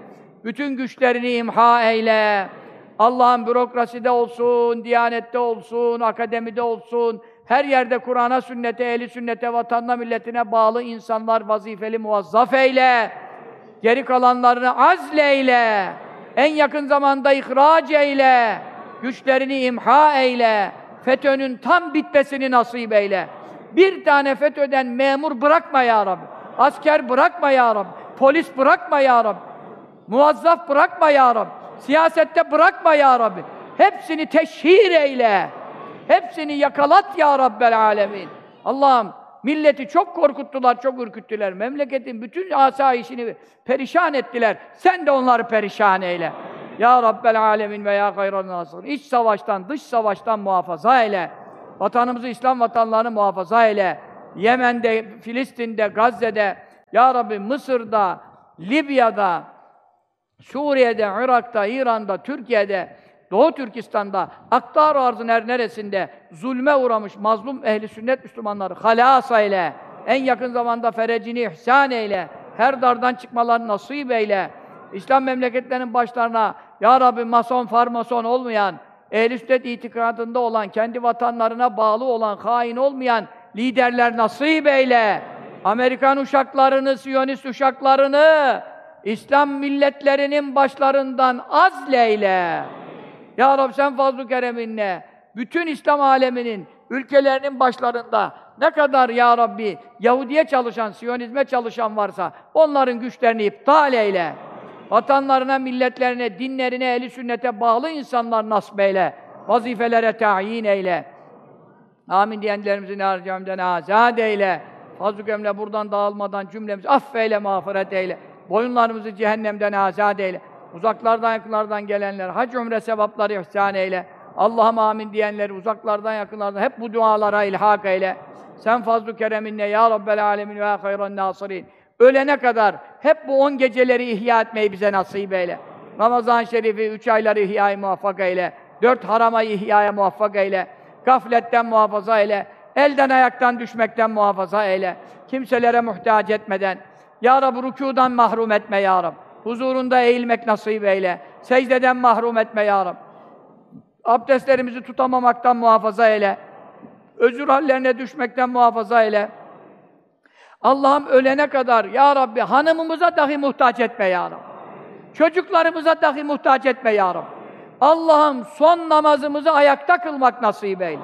Bütün güçlerini imha eyle. Allah'ın bürokraside olsun, diyanette olsun, akademide olsun, her yerde Kur'an'a, sünnete, ehli sünnete, vatanına, milletine bağlı insanlar vazifeli muvazzaf eyle. Geri kalanlarını azleyle. En yakın zamanda ihraç eyle. Güçlerini imha eyle. FETÖ'nün tam bitmesini nasip eyle. Bir tane FETÖ'den memur bırakma ya Rabbi. Asker bırakma ya Rabbi. Polis bırakma ya Rabbi. Muvazzaf bırakma ya Rabbi. Siyasette bırakma ya Rabbi. Hepsini teşhir eyle. Hepsini yakalat ya Rabbel alemin. Allah'ım milleti çok korkuttular, çok ürküttüler. Memleketin bütün asayişini perişan ettiler. Sen de onları perişan eyle. Ya Rabbel alemin ve ya hayran nasır. İç savaştan, dış savaştan muhafaza eyle. Vatanımızı, İslam vatanlarını muhafaza eyle. Yemen'de, Filistin'de, Gazze'de, Ya Rabbi Mısır'da, Libya'da, Suriye'de, Irak'ta, İran'da, Türkiye'de, Doğu Türkistan'da, aktar arzın her neresinde zulme uğramış mazlum ehli sünnet Müslümanları halas eyle. En yakın zamanda ferecini ihsan eyle. Her dardan çıkmalarını nasip eyle. İslam memleketlerinin başlarına Ya Rabbi mason farmason olmayan, ehl sünnet itikadında olan, kendi vatanlarına bağlı olan, hain olmayan liderler nasip eyle. Amerikan uşaklarını, Siyonist uşaklarını, İslam milletlerinin başlarından azleyle. Ya Rabbi sen fazl-ı kereminle bütün İslam aleminin, ülkelerinin başlarında ne kadar Ya Rabbi Yahudiye çalışan, Siyonizme çalışan varsa onların güçlerini iptal eyle. Vatanlarına, milletlerine, dinlerine, eli sünnete bağlı insanlar nasip eyle. Vazifelere tayin eyle. Amin diyenlerimizin harcamden azad eyle. Fazl-ı Kemle buradan dağılmadan cümlemizi affeyle, mağfiret eyle. Boyunlarımızı cehennemden azad eyle. Uzaklardan yakınlardan gelenler hac umre sevapları ihsan eyle. Allah'ım amin diyenleri uzaklardan yakınlardan hep bu dualara ilhak eyle. Sen fazl-ı kereminle ya Rabbel alemin ve hayran nasirin. Ölene kadar hep bu on geceleri ihya etmeyi bize nasip eyle. Ramazan-ı Şerif'i üç ayları ihya'yı muvaffak eyle. Dört haramayı ihya'ya muvaffak eyle. Gafletten muhafaza eyle. Elden ayaktan düşmekten muhafaza eyle. Kimselere muhtaç etmeden. Ya Rabbi rükûdan mahrum etme ya Rabbi. Huzurunda eğilmek nasip eyle. Secdeden mahrum etme ya Rabbi. Abdestlerimizi tutamamaktan muhafaza eyle. Özür hallerine düşmekten muhafaza eyle. Allah'ım ölene kadar ya Rabbi hanımımıza dahi muhtaç etme ya Rabbi. Çocuklarımıza dahi muhtaç etme ya Rabbi. Allah'ım son namazımızı ayakta kılmak nasip eyle.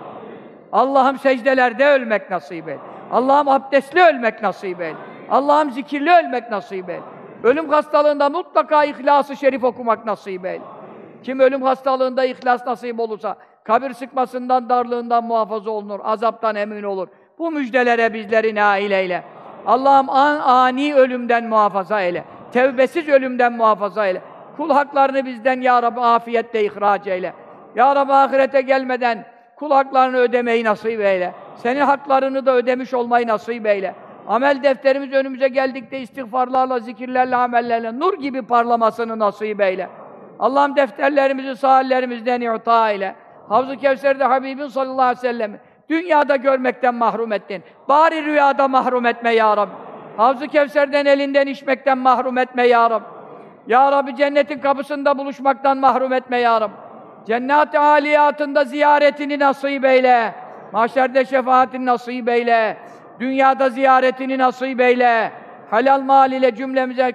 Allah'ım secdelerde ölmek nasip eyle. Allah'ım abdestli ölmek nasip eyle. Allah'ım zikirli ölmek nasip eyle. Ölüm hastalığında mutlaka İhlas-ı Şerif okumak nasip eyle. Kim ölüm hastalığında ihlas nasip olursa, kabir sıkmasından, darlığından muhafaza olunur, azaptan emin olur. Bu müjdelere bizleri nail eyle. Allah'ım an, ani ölümden muhafaza eyle. Tevbesiz ölümden muhafaza eyle. Kul haklarını bizden Ya Rabbi afiyetle ihraç eyle. Ya Rabbi ahirete gelmeden kul haklarını ödemeyi nasip eyle. Senin haklarını da ödemiş olmayı nasip eyle. Amel defterimiz önümüze geldikte istiğfarlarla, zikirlerle, amellerle nur gibi parlamasını nasip eyle. Allah'ım defterlerimizi sahillerimizden i'ta eyle. Havz-ı Kevser'de Habibin sallallahu aleyhi ve sellem dünyada görmekten mahrum ettin. Bari rüyada mahrum etme ya Rabbi. Havz-ı Kevser'den elinden içmekten mahrum etme ya Rabbi. Ya Rabbi cennetin kapısında buluşmaktan mahrum etme ya Rabbi. Cennet-i aliyatında ziyaretini nasip eyle. Mahşerde şefaatini nasip eyle. Dünyada ziyaretini nasip eyle. Halal mal ile cümlemize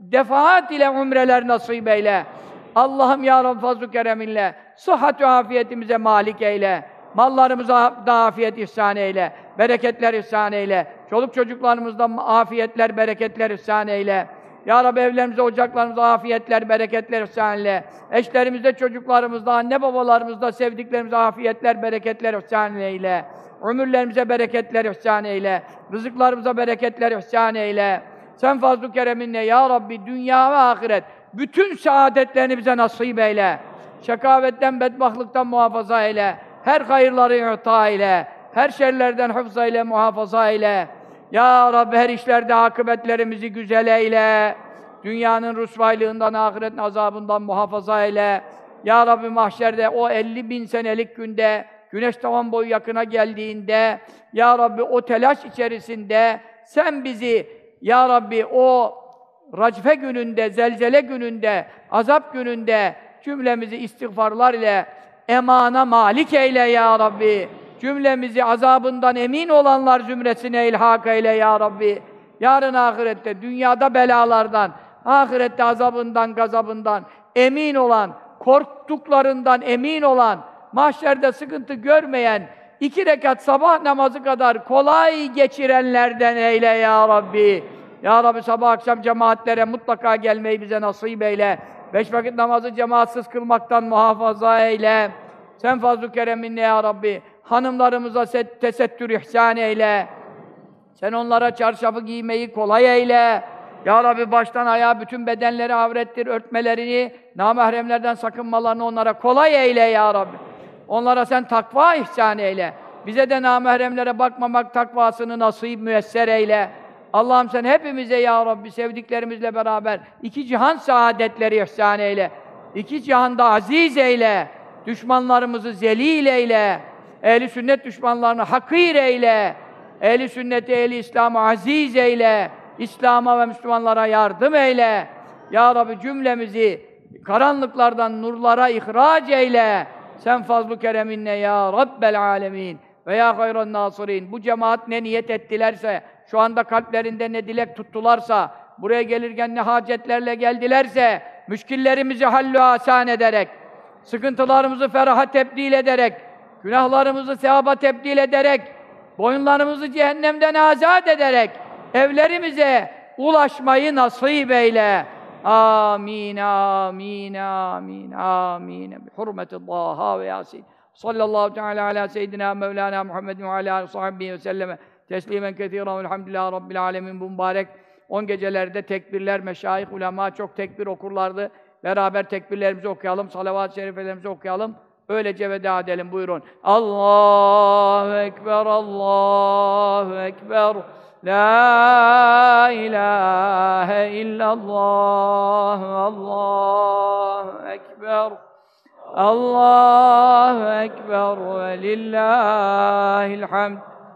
defaat ile umreler nasip eyle. Allah'ım ya Rabbi fazl-ı kereminle sıhhat afiyetimize malik eyle. Mallarımıza da afiyet ihsan eyle. Bereketler ihsan eyle. Çoluk çocuklarımızda afiyetler, bereketler ihsan eyle. Ya Rabbi evlerimize, ocaklarımıza afiyetler, bereketler ihsan eyle. Eşlerimizde, çocuklarımızda, anne babalarımızda, sevdiklerimize afiyetler, bereketler ihsan eyle. Ömürlerimize bereketler ihsan eyle. Rızıklarımıza bereketler ihsan eyle. Sen fazl-ı kereminle ya Rabbi dünya ve ahiret bütün saadetlerini bize nasip eyle. Şekavetten, bedbahtlıktan muhafaza eyle. Her hayırları ita eyle. Her şerlerden hıfza eyle, muhafaza eyle. Ya Rabbi her işlerde akıbetlerimizi güzel eyle. Dünyanın rüsvaylığından, ahiretin azabından muhafaza eyle. Ya Rabbi mahşerde o 50 bin senelik günde, güneş tavan boyu yakına geldiğinde, Ya Rabbi o telaş içerisinde sen bizi, Ya Rabbi o racfe gününde, zelzele gününde, azap gününde cümlemizi istiğfarlar ile emana malik eyle ya Rabbi. Cümlemizi azabından emin olanlar zümresine ilhak eyle ya Rabbi. Yarın ahirette, dünyada belalardan, ahirette azabından, gazabından emin olan, korktuklarından emin olan, mahşerde sıkıntı görmeyen, iki rekat sabah namazı kadar kolay geçirenlerden eyle ya Rabbi. Ya Rabbi sabah akşam cemaatlere mutlaka gelmeyi bize nasip eyle. Beş vakit namazı cemaatsiz kılmaktan muhafaza eyle. Sen fazl-ı kereminle ya Rabbi. Hanımlarımıza tesettür ihsan eyle. Sen onlara çarşafı giymeyi kolay eyle. Ya Rabbi baştan ayağa bütün bedenleri avrettir, örtmelerini, namahremlerden sakınmalarını onlara kolay eyle ya Rabbi. Onlara sen takva ihsan eyle. Bize de namahremlere bakmamak takvasını nasip müesser eyle. Allah'ım sen hepimize ya Rabbi sevdiklerimizle beraber iki cihan saadetleri ihsan eyle. İki cihanda aziz eyle. Düşmanlarımızı zelil eyle. Ehli sünnet düşmanlarını hakir eyle. Ehli sünneti, ehli İslam'ı aziz eyle. İslam'a ve Müslümanlara yardım eyle. Ya Rabbi cümlemizi karanlıklardan nurlara ihraç eyle. Sen fazl-ı kereminle ya Rabbel alemin ve ya hayran nasirin. Bu cemaat ne niyet ettilerse, şu anda kalplerinde ne dilek tuttularsa, buraya gelirken ne hacetlerle geldilerse, müşkillerimizi hallü asan ederek, sıkıntılarımızı feraha tebdil ederek, günahlarımızı sevaba tebdil ederek, boyunlarımızı cehennemden azat ederek, evlerimize ulaşmayı nasip eyle. Amin. Bi hurmeti Taha ve Yasin. Sallallahu teala ala seyyidina Mevlana Muhammed ve ala alihi sahbihi ve selleme teslimen kethiren velhamdülillahi rabbil alemin bu mübarek 10 gecelerde tekbirler, meşayih, ulema çok tekbir okurlardı. Beraber tekbirlerimizi okuyalım, salavat-ı şerifelerimizi okuyalım. Öylece veda edelim buyurun. Allahu Ekber, Allahu Ekber. La ilahe illallah, Allahu Ekber. Allahu Ekber ve lillahil hamd.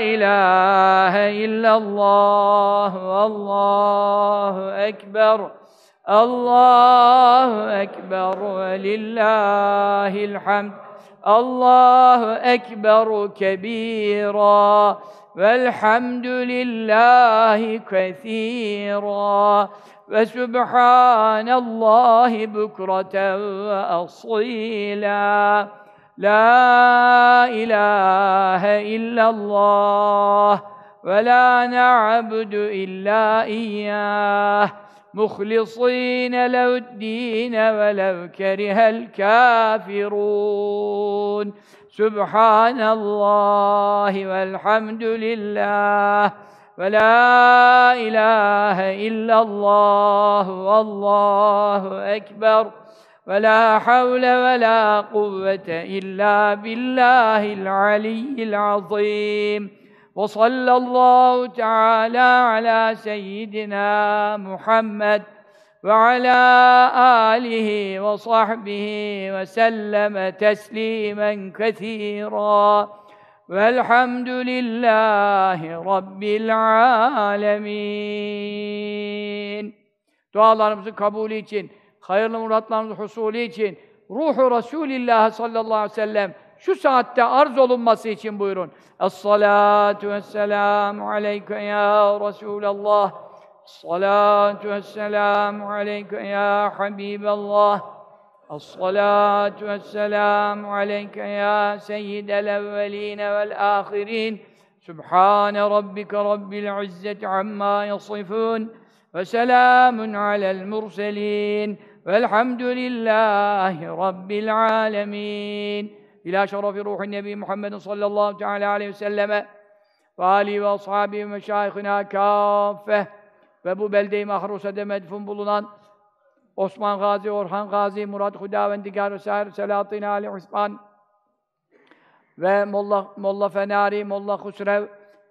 ilahe illallah, Allahu Ekber. Allahu Ekber ve lillahil hamd. Allahu Ekber kebira velhamdü lillahi kethira ve subhanallahi bukreten ve asila. La ilahe illallah ve la na'budu illa iyyah. مخلصين له الدين ولو كره الكافرون سبحان الله والحمد لله ولا إله إلا الله والله أكبر ve la havle ve la kuvvete illa billahil aliyyil azim. Ve sallallahu teala ala seyyidina Muhammed ve ala alihi ve sahbihi ve selleme teslimen kethira. Velhamdülillahi Rabbil alemin. Dualarımızın kabulü için hayırlı muratlarımızın husulü için, ruhu Resulillah sallallahu aleyhi ve sellem şu saatte arz olunması için buyurun. Es-salatu vesselamu aleyke ya Resulallah. Es-salatu vesselamu aleyke ya Habiballah. Es-salatu vesselamu aleyke ya seyyidel evveline vel ahirin. Sübhane rabbike rabbil izzeti amma yasifun. Ve selamun alel murselin. Velhamdülillahi rabbil alemin. İlâ şerefi ruhin Nebi Muhammed sallallahu teala aleyhi ve selleme ve âlihi ve ashabihi ve meşâihina kâffeh ve bu belde-i mahrusede medfun bulunan Osman Gazi, Orhan Gazi, Murat Hudavendigar ve Sâir Selahattin Ali Osman ve Molla, Molla Fenari, Molla Husrev,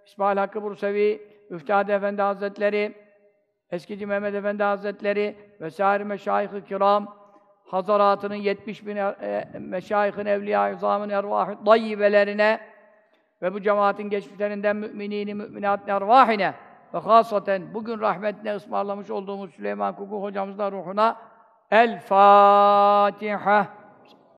İsmail Hakkı Bursevi, Üftade Efendi Hazretleri, Eskici Mehmet Efendi Hazretleri ve sâir meşayih-i kiram, Hazaratının 70 bin e, meşayihin, evliya-i izamın ervah-ı dayyibelerine ve bu cemaatin geçmişlerinden müminini, müminatın ervahine ve hasaten bugün rahmetine ısmarlamış olduğumuz Süleyman Kuku hocamızın ruhuna El Fatiha.